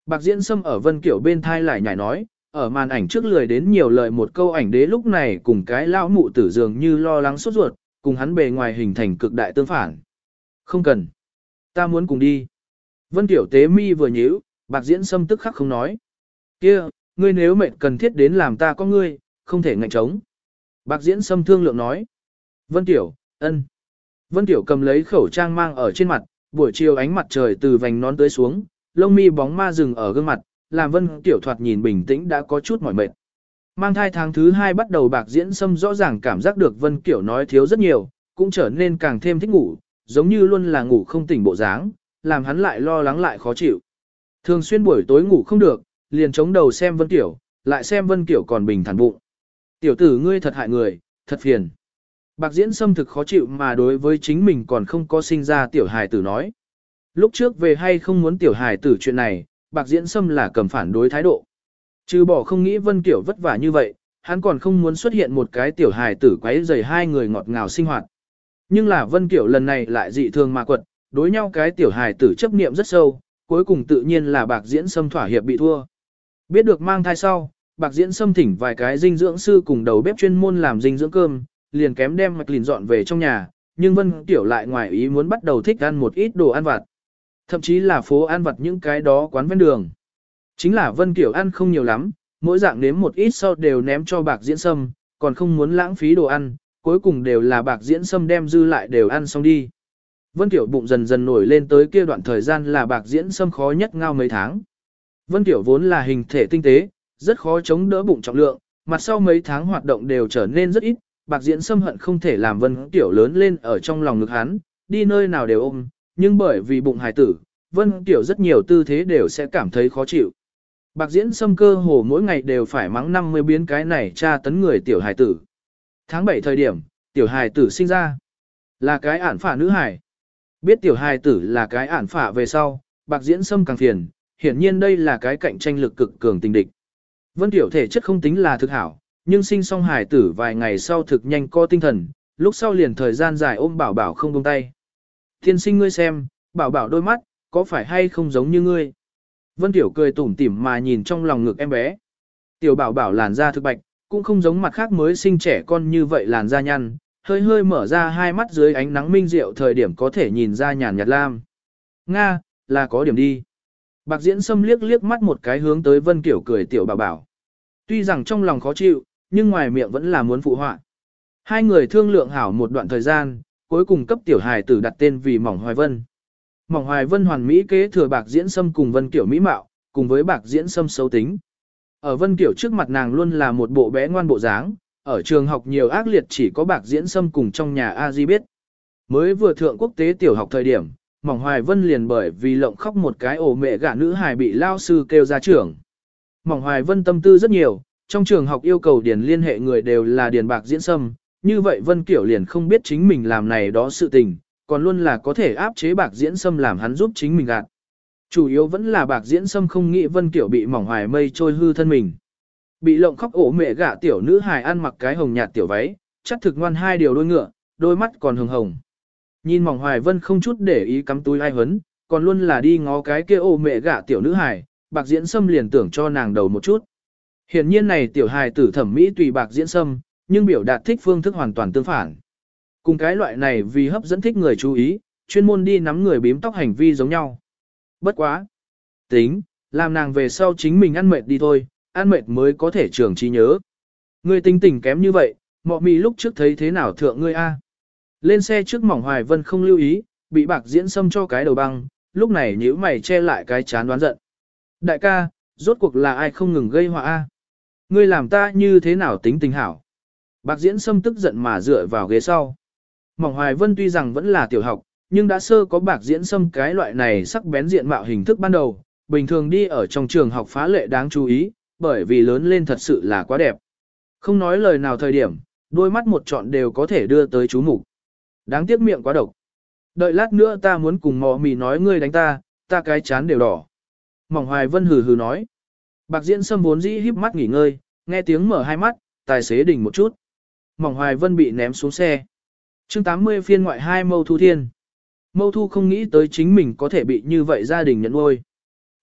Bạc diễn sâm ở Vân Kiểu bên thai lại nhảy nói, ở màn ảnh trước lười đến nhiều lời một câu ảnh đế lúc này cùng cái lão mụ tử dường như lo lắng sốt ruột, cùng hắn bề ngoài hình thành cực đại tương phản. Không cần. Ta muốn cùng đi. Vân Tiểu Tế mi vừa nhíu, bạc diễn xâm tức khắc không nói. kia ngươi nếu mệnh cần thiết đến làm ta có ngươi, không thể ngạnh trống. Bạc diễn xâm thương lượng nói. Vân Tiểu, ân. Vân Tiểu cầm lấy khẩu trang mang ở trên mặt, buổi chiều ánh mặt trời từ vành nón tới xuống, lông mi bóng ma rừng ở gương mặt, làm Vân Tiểu thoạt nhìn bình tĩnh đã có chút mỏi mệt. Mang thai tháng thứ hai bắt đầu bạc diễn xâm rõ ràng cảm giác được Vân Kiểu nói thiếu rất nhiều, cũng trở nên càng thêm thích ngủ, giống như luôn là ngủ không tỉnh bộ dáng, làm hắn lại lo lắng lại khó chịu. Thường xuyên buổi tối ngủ không được, liền chống đầu xem Vân Tiểu, lại xem Vân Kiểu còn bình thản bụng. Tiểu tử ngươi thật hại người, thật phiền. Bạc diễn xâm thực khó chịu mà đối với chính mình còn không có sinh ra tiểu hài tử nói. Lúc trước về hay không muốn tiểu hài tử chuyện này, bạc diễn sâm là cầm phản đối thái độ. Trừ bỏ không nghĩ Vân Kiểu vất vả như vậy, hắn còn không muốn xuất hiện một cái tiểu hài tử quấy rầy hai người ngọt ngào sinh hoạt. Nhưng là Vân Kiểu lần này lại dị thường mà quật, đối nhau cái tiểu hài tử chấp niệm rất sâu, cuối cùng tự nhiên là bạc diễn sâm thỏa hiệp bị thua. Biết được mang thai sau, bạc diễn sâm thỉnh vài cái dinh dưỡng sư cùng đầu bếp chuyên môn làm dinh dưỡng cơm, liền kém đem mạch lìn dọn về trong nhà, nhưng Vân Kiểu lại ngoài ý muốn bắt đầu thích ăn một ít đồ ăn vặt. Thậm chí là phố ăn vặt những cái đó quán ven đường. Chính là Vân Kiểu ăn không nhiều lắm, mỗi dạng nếm một ít sau đều ném cho bạc diễn sâm, còn không muốn lãng phí đồ ăn, cuối cùng đều là bạc diễn sâm đem dư lại đều ăn xong đi. Vân Kiểu bụng dần dần nổi lên tới kia đoạn thời gian là bạc diễn sâm khó nhất ngao mấy tháng. Vân Kiểu vốn là hình thể tinh tế, rất khó chống đỡ bụng trọng lượng, mặt sau mấy tháng hoạt động đều trở nên rất ít, bạc diễn sâm hận không thể làm Vân Kiểu lớn lên ở trong lòng ngực hắn, đi nơi nào đều ôm, nhưng bởi vì bụng hài tử, Vân Kiểu rất nhiều tư thế đều sẽ cảm thấy khó chịu. Bạc diễn sâm cơ hồ mỗi ngày đều phải mắng 50 biến cái này tra tấn người tiểu hài tử. Tháng 7 thời điểm, tiểu hài tử sinh ra. Là cái ản phả nữ hài. Biết tiểu hài tử là cái ản phả về sau, bạc diễn sâm càng phiền, hiển nhiên đây là cái cạnh tranh lực cực cường tình địch. Vân tiểu thể chất không tính là thực hảo, nhưng sinh xong hài tử vài ngày sau thực nhanh co tinh thần, lúc sau liền thời gian dài ôm bảo bảo không buông tay. Thiên sinh ngươi xem, bảo bảo đôi mắt, có phải hay không giống như ngươi? Vân Tiểu cười tủm tỉm mà nhìn trong lòng ngực em bé. Tiểu bảo bảo làn da thực bạch, cũng không giống mặt khác mới sinh trẻ con như vậy làn da nhăn, hơi hơi mở ra hai mắt dưới ánh nắng minh diệu thời điểm có thể nhìn ra nhàn nhạt lam. Nga, là có điểm đi. Bạc diễn xâm liếc liếc mắt một cái hướng tới Vân Kiểu cười tiểu bảo bảo. Tuy rằng trong lòng khó chịu, nhưng ngoài miệng vẫn là muốn phụ họa. Hai người thương lượng hảo một đoạn thời gian, cuối cùng cấp tiểu hài tử đặt tên vì Mỏng Hoài Vân. Mỏng Hoài Vân hoàn mỹ kế thừa bạc diễn sâm cùng Vân Kiểu mỹ mạo, cùng với bạc diễn sâm xấu tính. Ở Vân Kiểu trước mặt nàng luôn là một bộ bé ngoan bộ dáng, ở trường học nhiều ác liệt chỉ có bạc diễn sâm cùng trong nhà A Di biết. Mới vừa thượng quốc tế tiểu học thời điểm, Mỏng Hoài Vân liền bởi vì lộng khóc một cái ổ mẹ gả nữ hài bị lao sư kêu ra trường. Mỏng Hoài Vân tâm tư rất nhiều, trong trường học yêu cầu điền liên hệ người đều là điền bạc diễn sâm, như vậy Vân Kiểu liền không biết chính mình làm này đó sự tình, còn luôn là có thể áp chế bạc diễn sâm làm hắn giúp chính mình gạt. Chủ yếu vẫn là bạc diễn sâm không nghĩ Vân Kiểu bị mỏng hoài mây trôi hư thân mình. Bị lộng khóc ổ mẹ gả tiểu nữ hài ăn mặc cái hồng nhạt tiểu váy, chắc thực ngoan hai điều đôi ngựa, đôi mắt còn hồng hồng. Nhìn mỏng hoài vân không chút để ý cắm túi ai hấn, còn luôn là đi ngó cái kia ổ mẹ gả tiểu nữ hài, bạc diễn sâm liền tưởng cho nàng đầu một chút. Hiển nhiên này tiểu hài tử thẩm mỹ tùy bạc diễn sâm, nhưng biểu đạt thích phương thức hoàn toàn tương phản. Cùng cái loại này vì hấp dẫn thích người chú ý, chuyên môn đi nắm người bím tóc hành vi giống nhau. Bất quá. Tính, làm nàng về sau chính mình ăn mệt đi thôi, ăn mệt mới có thể trưởng trí nhớ. Ngươi tinh tình kém như vậy, mọ mì lúc trước thấy thế nào thượng ngươi a? Lên xe trước mỏng hoài vân không lưu ý, bị bạc diễn xâm cho cái đầu băng, lúc này nhíu mày che lại cái chán đoán giận. Đại ca, rốt cuộc là ai không ngừng gây họa a? Ngươi làm ta như thế nào tính tình hảo? Bạc diễn Sâm tức giận mà dựa vào ghế sau. Mỏng hoài vân tuy rằng vẫn là tiểu học, nhưng đã sơ có bạc diễn Sâm cái loại này sắc bén diện mạo hình thức ban đầu, bình thường đi ở trong trường học phá lệ đáng chú ý, bởi vì lớn lên thật sự là quá đẹp. Không nói lời nào thời điểm, đôi mắt một trọn đều có thể đưa tới chú mục Đáng tiếc miệng quá độc. Đợi lát nữa ta muốn cùng mò mì nói ngươi đánh ta, ta cái chán đều đỏ. Mỏng hoài vân hừ hừ nói. Bạc diễn sâm vốn dĩ híp mắt nghỉ ngơi, nghe tiếng mở hai mắt, tài xế đỉnh một chút. Mỏng hoài vân bị ném xuống xe. chương 80 phiên ngoại hai mâu thu thiên. Mâu thu không nghĩ tới chính mình có thể bị như vậy gia đình nhận nuôi.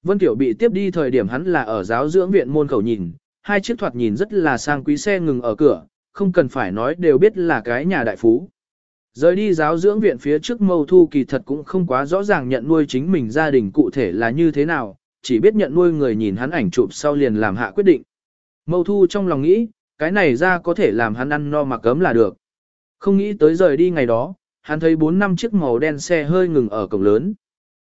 Vân Tiểu bị tiếp đi thời điểm hắn là ở giáo dưỡng viện môn khẩu nhìn, hai chiếc thoạt nhìn rất là sang quý xe ngừng ở cửa, không cần phải nói đều biết là cái nhà đại phú. Rời đi giáo dưỡng viện phía trước mâu thu kỳ thật cũng không quá rõ ràng nhận nuôi chính mình gia đình cụ thể là như thế nào, chỉ biết nhận nuôi người nhìn hắn ảnh chụp sau liền làm hạ quyết định. Mâu thu trong lòng nghĩ, cái này ra có thể làm hắn ăn no mặc cấm là được. Không nghĩ tới rời đi ngày đó, hắn thấy 4 năm chiếc màu đen xe hơi ngừng ở cổng lớn.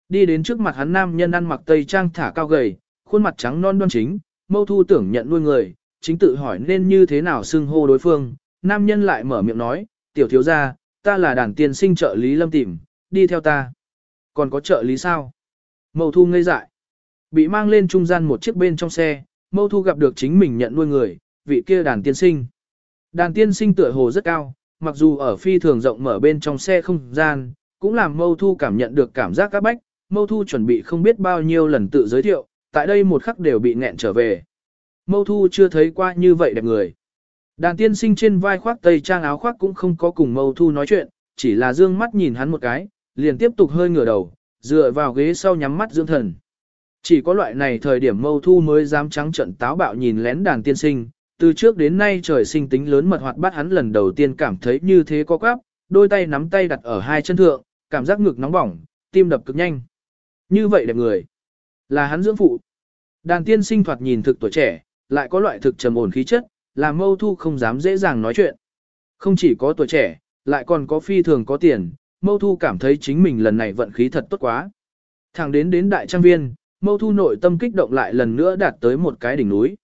Đi đến trước mặt hắn nam nhân ăn mặc tây trang thả cao gầy, khuôn mặt trắng non đoan chính, mâu thu tưởng nhận nuôi người, chính tự hỏi nên như thế nào xưng hô đối phương. Nam nhân lại mở miệng nói, tiểu thiếu gia, ta là đàn tiên sinh trợ lý lâm tìm, đi theo ta. Còn có trợ lý sao? Mâu thu ngây dại. Bị mang lên trung gian một chiếc bên trong xe, mâu thu gặp được chính mình nhận nuôi người, vị kia đàn tiên sinh. Đàn tiên sinh tựa hồ rất cao, mặc dù ở phi thường rộng mở bên trong xe không gian, cũng làm mâu thu cảm nhận được cảm giác các bách, mâu thu chuẩn bị không biết bao nhiêu lần tự giới thiệu, tại đây một khắc đều bị nghẹn trở về. Mâu thu chưa thấy qua như vậy đẹp người. Đàn tiên sinh trên vai khoác tây trang áo khoác cũng không có cùng mâu thu nói chuyện, chỉ là dương mắt nhìn hắn một cái, liền tiếp tục hơi ngửa đầu, dựa vào ghế sau nhắm mắt dưỡng thần. Chỉ có loại này thời điểm mâu thu mới dám trắng trận táo bạo nhìn lén đàn tiên sinh, từ trước đến nay trời sinh tính lớn mật hoạt Bát hắn lần đầu tiên cảm thấy như thế có quáp, đôi tay nắm tay đặt ở hai chân thượng, cảm giác ngực nóng bỏng, tim đập cực nhanh. Như vậy đẹp người, là hắn dưỡng phụ. Đàn tiên sinh thoạt nhìn thực tuổi trẻ, lại có loại thực trầm ổn khí chất, làm mâu thu không dám dễ dàng nói chuyện. Không chỉ có tuổi trẻ, lại còn có phi thường có tiền, mâu thu cảm thấy chính mình lần này vận khí thật tốt quá. Thẳng đến đến đại trang viên, mâu thu nội tâm kích động lại lần nữa đạt tới một cái đỉnh núi.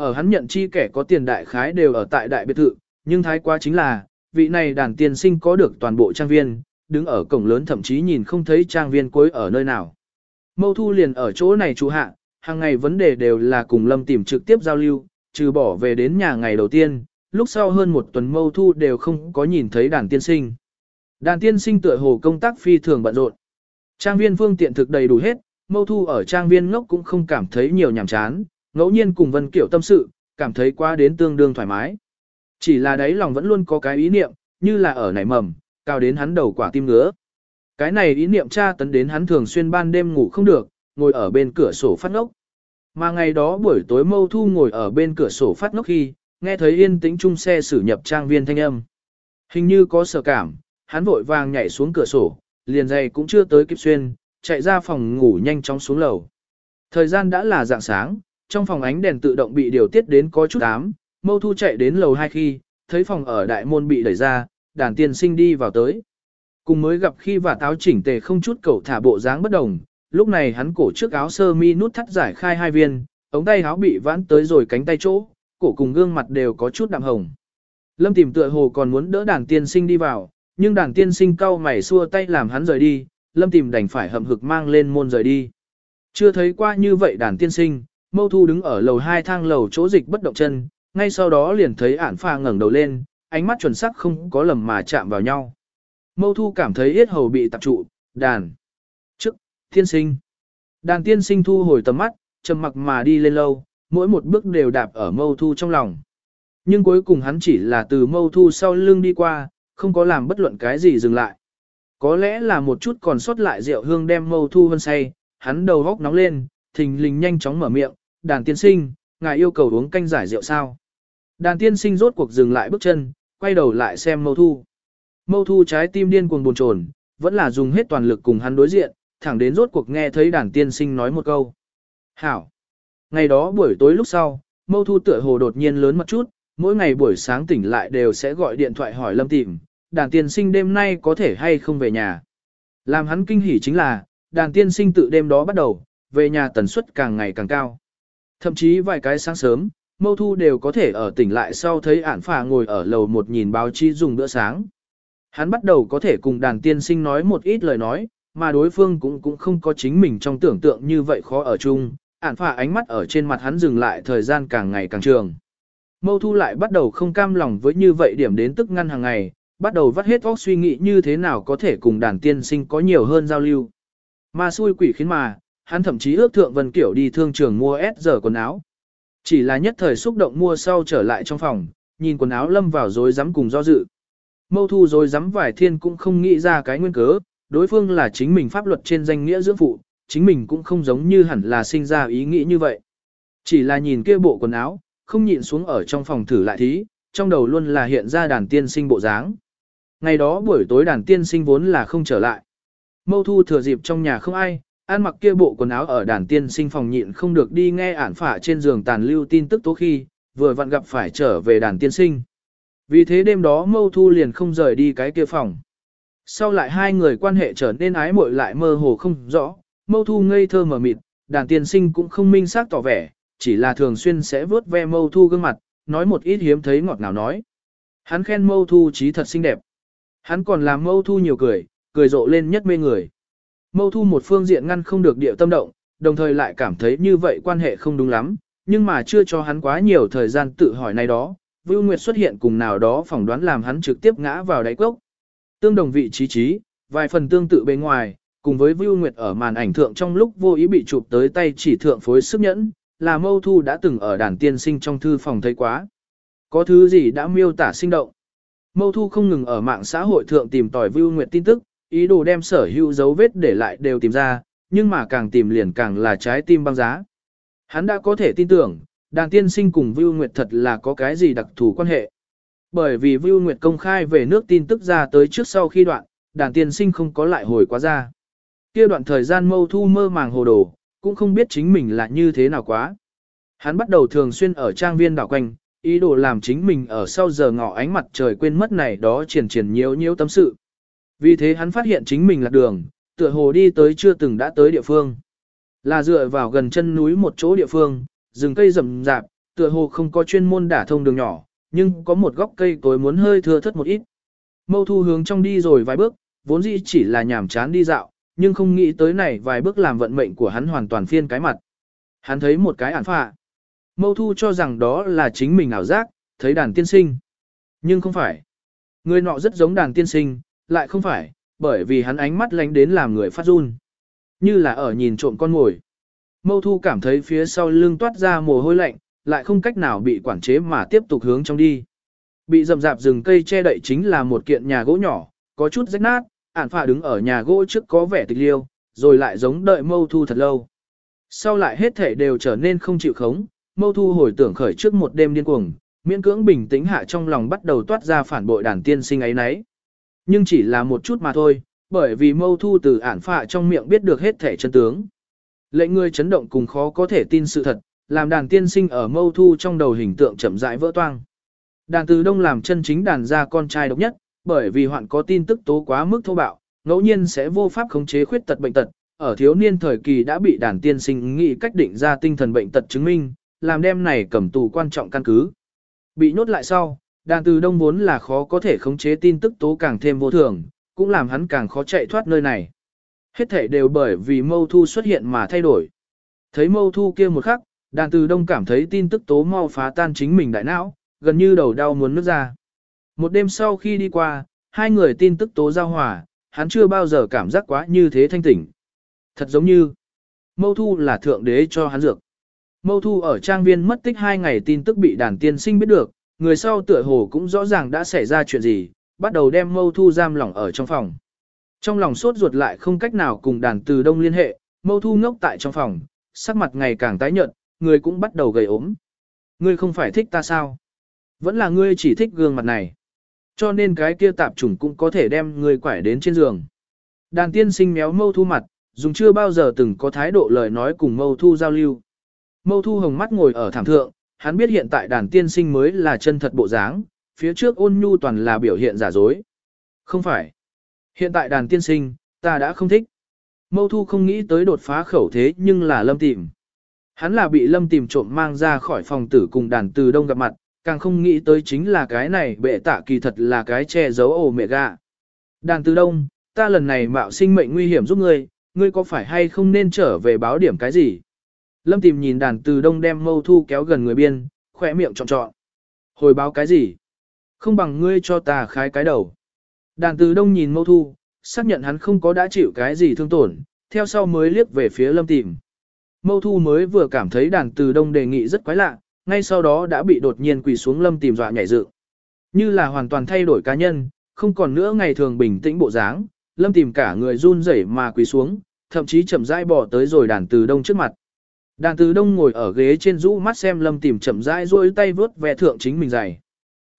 Ở hắn nhận chi kẻ có tiền đại khái đều ở tại đại biệt thự, nhưng thái quá chính là, vị này đàn tiên sinh có được toàn bộ trang viên, đứng ở cổng lớn thậm chí nhìn không thấy trang viên cuối ở nơi nào. Mâu thu liền ở chỗ này chủ hạ, hàng ngày vấn đề đều là cùng lâm tìm trực tiếp giao lưu, trừ bỏ về đến nhà ngày đầu tiên, lúc sau hơn một tuần mâu thu đều không có nhìn thấy đàn tiên sinh. Đàn tiên sinh tựa hồ công tác phi thường bận rộn. Trang viên phương tiện thực đầy đủ hết, mâu thu ở trang viên ngốc cũng không cảm thấy nhiều nhàm chán, ngẫu nhiên cùng Vân Kiểu tâm sự, cảm thấy qua đến tương đương thoải mái. Chỉ là đấy lòng vẫn luôn có cái ý niệm, như là ở nảy mầm, cao đến hắn đầu quả tim ngứa. Cái này ý niệm tra tấn đến hắn thường xuyên ban đêm ngủ không được, ngồi ở bên cửa sổ phát ngốc. Mà ngày đó buổi tối mâu thu ngồi ở bên cửa sổ phát ngốc khi, nghe thấy yên tĩnh chung xe xử nhập trang viên thanh âm. Hình như có sợ cảm, hắn vội vàng nhảy xuống cửa sổ, liền giày cũng chưa tới kịp xuyên, chạy ra phòng ngủ nhanh chóng xuống lầu. Thời gian đã là dạng sáng, trong phòng ánh đèn tự động bị điều tiết đến có chút ám, mâu thu chạy đến lầu hai khi, thấy phòng ở đại môn bị đẩy ra, đàn tiên sinh đi vào tới. Cùng mới gặp khi và táo chỉnh tề không chút cầu thả bộ dáng bất đồng, lúc này hắn cổ trước áo sơ mi nút thắt giải khai hai viên, ống tay áo bị vãn tới rồi cánh tay chỗ, cổ cùng gương mặt đều có chút đạm hồng. Lâm tìm tựa hồ còn muốn đỡ đàn tiên sinh đi vào, nhưng đàn tiên sinh cau mày xua tay làm hắn rời đi, lâm tìm đành phải hậm hực mang lên môn rời đi. Chưa thấy qua như vậy đàn tiên sinh, mâu thu đứng ở lầu hai thang lầu chỗ dịch bất động chân, ngay sau đó liền thấy ản pha ngẩng đầu lên, ánh mắt chuẩn sắc không có lầm mà chạm vào nhau. Mâu thu cảm thấy yết hầu bị tập trụ, đàn. Trước, tiên sinh. Đàn tiên sinh thu hồi tầm mắt, trầm mặc mà đi lên lâu, mỗi một bước đều đạp ở mâu thu trong lòng. Nhưng cuối cùng hắn chỉ là từ mâu thu sau lưng đi qua, không có làm bất luận cái gì dừng lại. Có lẽ là một chút còn sót lại rượu hương đem mâu thu hơn say, hắn đầu góc nóng lên, thình lình nhanh chóng mở miệng, đàn tiên sinh, ngài yêu cầu uống canh giải rượu sao. Đàn tiên sinh rốt cuộc dừng lại bước chân, quay đầu lại xem mâu thu. Mâu thu trái tim điên cuồng buồn chồn, vẫn là dùng hết toàn lực cùng hắn đối diện, thẳng đến rốt cuộc nghe thấy đàn tiên sinh nói một câu. Hảo! Ngày đó buổi tối lúc sau, mâu thu tựa hồ đột nhiên lớn một chút, mỗi ngày buổi sáng tỉnh lại đều sẽ gọi điện thoại hỏi lâm tìm, đàn tiên sinh đêm nay có thể hay không về nhà. Làm hắn kinh hỉ chính là, đàn tiên sinh tự đêm đó bắt đầu, về nhà tần suất càng ngày càng cao. Thậm chí vài cái sáng sớm, mâu thu đều có thể ở tỉnh lại sau thấy ản phà ngồi ở lầu một nhìn báo chí dùng bữa sáng. Hắn bắt đầu có thể cùng đàn tiên sinh nói một ít lời nói, mà đối phương cũng cũng không có chính mình trong tưởng tượng như vậy khó ở chung, ản phà ánh mắt ở trên mặt hắn dừng lại thời gian càng ngày càng trường. Mâu thu lại bắt đầu không cam lòng với như vậy điểm đến tức ngăn hàng ngày, bắt đầu vắt hết óc suy nghĩ như thế nào có thể cùng đàn tiên sinh có nhiều hơn giao lưu. Mà xui quỷ khiến mà, hắn thậm chí ước thượng Vân Kiểu đi thương trường mua S giờ quần áo. Chỉ là nhất thời xúc động mua sau trở lại trong phòng, nhìn quần áo lâm vào rồi dám cùng do dự. Mâu thu rồi dám vải thiên cũng không nghĩ ra cái nguyên cớ, đối phương là chính mình pháp luật trên danh nghĩa dưỡng phụ, chính mình cũng không giống như hẳn là sinh ra ý nghĩ như vậy. Chỉ là nhìn kia bộ quần áo, không nhịn xuống ở trong phòng thử lại thí, trong đầu luôn là hiện ra đàn tiên sinh bộ dáng. Ngày đó buổi tối đàn tiên sinh vốn là không trở lại. Mâu thu thừa dịp trong nhà không ai, An mặc kia bộ quần áo ở đàn tiên sinh phòng nhịn không được đi nghe ản phả trên giường tàn lưu tin tức tố khi, vừa vặn gặp phải trở về đàn tiên sinh. Vì thế đêm đó mâu thu liền không rời đi cái kia phòng. Sau lại hai người quan hệ trở nên ái muội lại mơ hồ không rõ, mâu thu ngây thơ mở mịt, đàn tiên sinh cũng không minh xác tỏ vẻ, chỉ là thường xuyên sẽ vớt ve mâu thu gương mặt, nói một ít hiếm thấy ngọt ngào nói. Hắn khen mâu thu trí thật xinh đẹp. Hắn còn làm mâu thu nhiều cười, cười rộ lên nhất mê người. Mâu thu một phương diện ngăn không được điệu tâm động, đồng thời lại cảm thấy như vậy quan hệ không đúng lắm, nhưng mà chưa cho hắn quá nhiều thời gian tự hỏi này đó. Vưu Nguyệt xuất hiện cùng nào đó phỏng đoán làm hắn trực tiếp ngã vào đáy cốc. Tương đồng vị trí trí, vài phần tương tự bên ngoài, cùng với Vưu Nguyệt ở màn ảnh thượng trong lúc vô ý bị chụp tới tay chỉ thượng phối sức nhẫn, là mâu thu đã từng ở đàn tiên sinh trong thư phòng thấy quá. Có thứ gì đã miêu tả sinh động. Mâu thu không ngừng ở mạng xã hội thượng tìm tòi Vưu Nguyệt tin tức, ý đồ đem sở hữu dấu vết để lại đều tìm ra, nhưng mà càng tìm liền càng là trái tim băng giá. Hắn đã có thể tin tưởng, đàn tiên sinh cùng Vưu Nguyệt thật là có cái gì đặc thù quan hệ. Bởi vì Vưu Nguyệt công khai về nước tin tức ra tới trước sau khi đoạn, đàn tiên sinh không có lại hồi quá ra. Kia đoạn thời gian mâu thu mơ màng hồ đồ, cũng không biết chính mình là như thế nào quá. Hắn bắt đầu thường xuyên ở trang viên đảo quanh, ý đồ làm chính mình ở sau giờ ngọ ánh mặt trời quên mất này đó triển triển nhiễu nhiễu tâm sự. Vì thế hắn phát hiện chính mình lạc đường, tựa hồ đi tới chưa từng đã tới địa phương. Là dựa vào gần chân núi một chỗ địa phương, rừng cây rậm rạp, tựa hồ không có chuyên môn đả thông đường nhỏ, nhưng có một góc cây tối muốn hơi thưa thất một ít. Mâu thu hướng trong đi rồi vài bước, vốn dĩ chỉ là nhảm chán đi dạo, nhưng không nghĩ tới này vài bước làm vận mệnh của hắn hoàn toàn phiên cái mặt. Hắn thấy một cái ản phạ. Mâu thu cho rằng đó là chính mình ảo giác, thấy đàn tiên sinh. Nhưng không phải. Người nọ rất giống đàn tiên sinh, lại không phải, bởi vì hắn ánh mắt lánh đến làm người phát run. Như là ở nhìn trộm con ngồi. Mâu thu cảm thấy phía sau lưng toát ra mồ hôi lạnh, lại không cách nào bị quản chế mà tiếp tục hướng trong đi. Bị rậm rạp rừng cây che đậy chính là một kiện nhà gỗ nhỏ, có chút rách nát, ản phà đứng ở nhà gỗ trước có vẻ tịch liêu, rồi lại giống đợi mâu thu thật lâu. Sau lại hết thể đều trở nên không chịu khống, mâu thu hồi tưởng khởi trước một đêm điên cuồng, miễn cưỡng bình tĩnh hạ trong lòng bắt đầu toát ra phản bội đàn tiên sinh ấy nấy. Nhưng chỉ là một chút mà thôi, bởi vì mâu thu từ ản phạ trong miệng biết được hết thể chân tướng. Lệnh người chấn động cùng khó có thể tin sự thật, làm đàn tiên sinh ở mâu thu trong đầu hình tượng chậm rãi vỡ toang. Đàn từ đông làm chân chính đàn ra con trai độc nhất, bởi vì hoạn có tin tức tố quá mức thô bạo, ngẫu nhiên sẽ vô pháp khống chế khuyết tật bệnh tật, ở thiếu niên thời kỳ đã bị đàn tiên sinh nghĩ cách định ra tinh thần bệnh tật chứng minh, làm đem này cầm tù quan trọng căn cứ. Bị nhốt lại sau, đàn từ đông vốn là khó có thể khống chế tin tức tố càng thêm vô thường, cũng làm hắn càng khó chạy thoát nơi này. Hết thể đều bởi vì mâu thu xuất hiện mà thay đổi. Thấy mâu thu kia một khắc, đàn từ đông cảm thấy tin tức tố mau phá tan chính mình đại não, gần như đầu đau muốn nước ra. Một đêm sau khi đi qua, hai người tin tức tố giao hòa, hắn chưa bao giờ cảm giác quá như thế thanh tỉnh. Thật giống như, mâu thu là thượng đế cho hắn dược. Mâu thu ở trang viên mất tích hai ngày tin tức bị đàn tiên sinh biết được, người sau tựa hồ cũng rõ ràng đã xảy ra chuyện gì, bắt đầu đem mâu thu giam lỏng ở trong phòng. Trong lòng sốt ruột lại không cách nào cùng đàn từ đông liên hệ, mâu thu ngốc tại trong phòng, sắc mặt ngày càng tái nhợt, người cũng bắt đầu gầy ốm. Ngươi không phải thích ta sao? Vẫn là ngươi chỉ thích gương mặt này. Cho nên cái kia tạp chủng cũng có thể đem ngươi quải đến trên giường. Đàn tiên sinh méo mâu thu mặt, dùng chưa bao giờ từng có thái độ lời nói cùng mâu thu giao lưu. Mâu thu hồng mắt ngồi ở thảm thượng, hắn biết hiện tại đàn tiên sinh mới là chân thật bộ dáng, phía trước ôn nhu toàn là biểu hiện giả dối. Không phải. Hiện tại đàn tiên sinh, ta đã không thích. Mâu thu không nghĩ tới đột phá khẩu thế nhưng là lâm tìm. Hắn là bị lâm tìm trộm mang ra khỏi phòng tử cùng đàn từ đông gặp mặt, càng không nghĩ tới chính là cái này bệ tạ kỳ thật là cái che giấu ổ mẹ gà. Đàn từ đông, ta lần này mạo sinh mệnh nguy hiểm giúp ngươi, ngươi có phải hay không nên trở về báo điểm cái gì? Lâm tìm nhìn đàn từ đông đem mâu thu kéo gần người biên, khỏe miệng trọn trọn. Hồi báo cái gì? Không bằng ngươi cho ta khái cái đầu. Đàn từ đông nhìn mâu thu, xác nhận hắn không có đã chịu cái gì thương tổn, theo sau mới liếc về phía lâm tìm. Mâu thu mới vừa cảm thấy đàn từ đông đề nghị rất quái lạ, ngay sau đó đã bị đột nhiên quỳ xuống lâm tìm dọa nhảy dựng. Như là hoàn toàn thay đổi cá nhân, không còn nữa ngày thường bình tĩnh bộ dáng, lâm tìm cả người run rẩy mà quỳ xuống, thậm chí chậm rãi bỏ tới rồi đàn từ đông trước mặt. Đàn từ đông ngồi ở ghế trên rũ mắt xem lâm tìm chậm rãi rôi tay vớt ve thượng chính mình dày.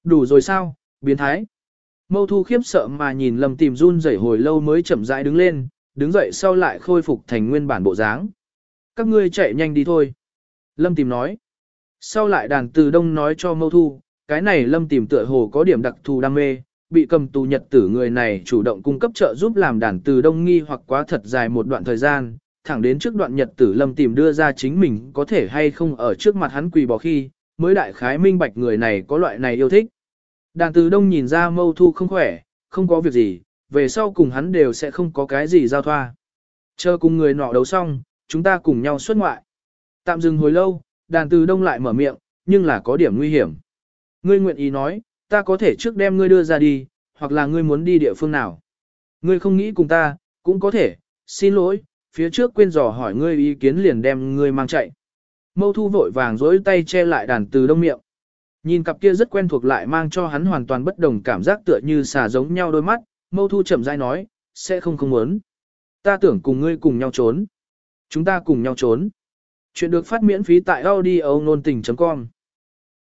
Đủ rồi sao, biến thái. Mâu thu khiếp sợ mà nhìn lâm tìm run rẩy hồi lâu mới chậm rãi đứng lên, đứng dậy sau lại khôi phục thành nguyên bản bộ dáng. Các ngươi chạy nhanh đi thôi. Lâm tìm nói. Sau lại đàn từ đông nói cho mâu thu, cái này lâm tìm tựa hồ có điểm đặc thù đam mê, bị cầm tù nhật tử người này chủ động cung cấp trợ giúp làm đàn từ đông nghi hoặc quá thật dài một đoạn thời gian, thẳng đến trước đoạn nhật tử lâm tìm đưa ra chính mình có thể hay không ở trước mặt hắn quỳ bỏ khi, mới đại khái minh bạch người này có loại này yêu thích. Đàn từ đông nhìn ra mâu thu không khỏe, không có việc gì, về sau cùng hắn đều sẽ không có cái gì giao thoa. Chờ cùng người nọ đấu xong, chúng ta cùng nhau xuất ngoại. Tạm dừng hồi lâu, đàn từ đông lại mở miệng, nhưng là có điểm nguy hiểm. Ngươi nguyện ý nói, ta có thể trước đem ngươi đưa ra đi, hoặc là ngươi muốn đi địa phương nào. Ngươi không nghĩ cùng ta, cũng có thể, xin lỗi, phía trước quên dò hỏi ngươi ý kiến liền đem ngươi mang chạy. Mâu thu vội vàng dối tay che lại đàn từ đông miệng. Nhìn cặp kia rất quen thuộc lại mang cho hắn hoàn toàn bất đồng cảm giác tựa như xà giống nhau đôi mắt, mâu thu chậm rãi nói, sẽ không không muốn. Ta tưởng cùng ngươi cùng nhau trốn. Chúng ta cùng nhau trốn. Chuyện được phát miễn phí tại audio nôn tình.com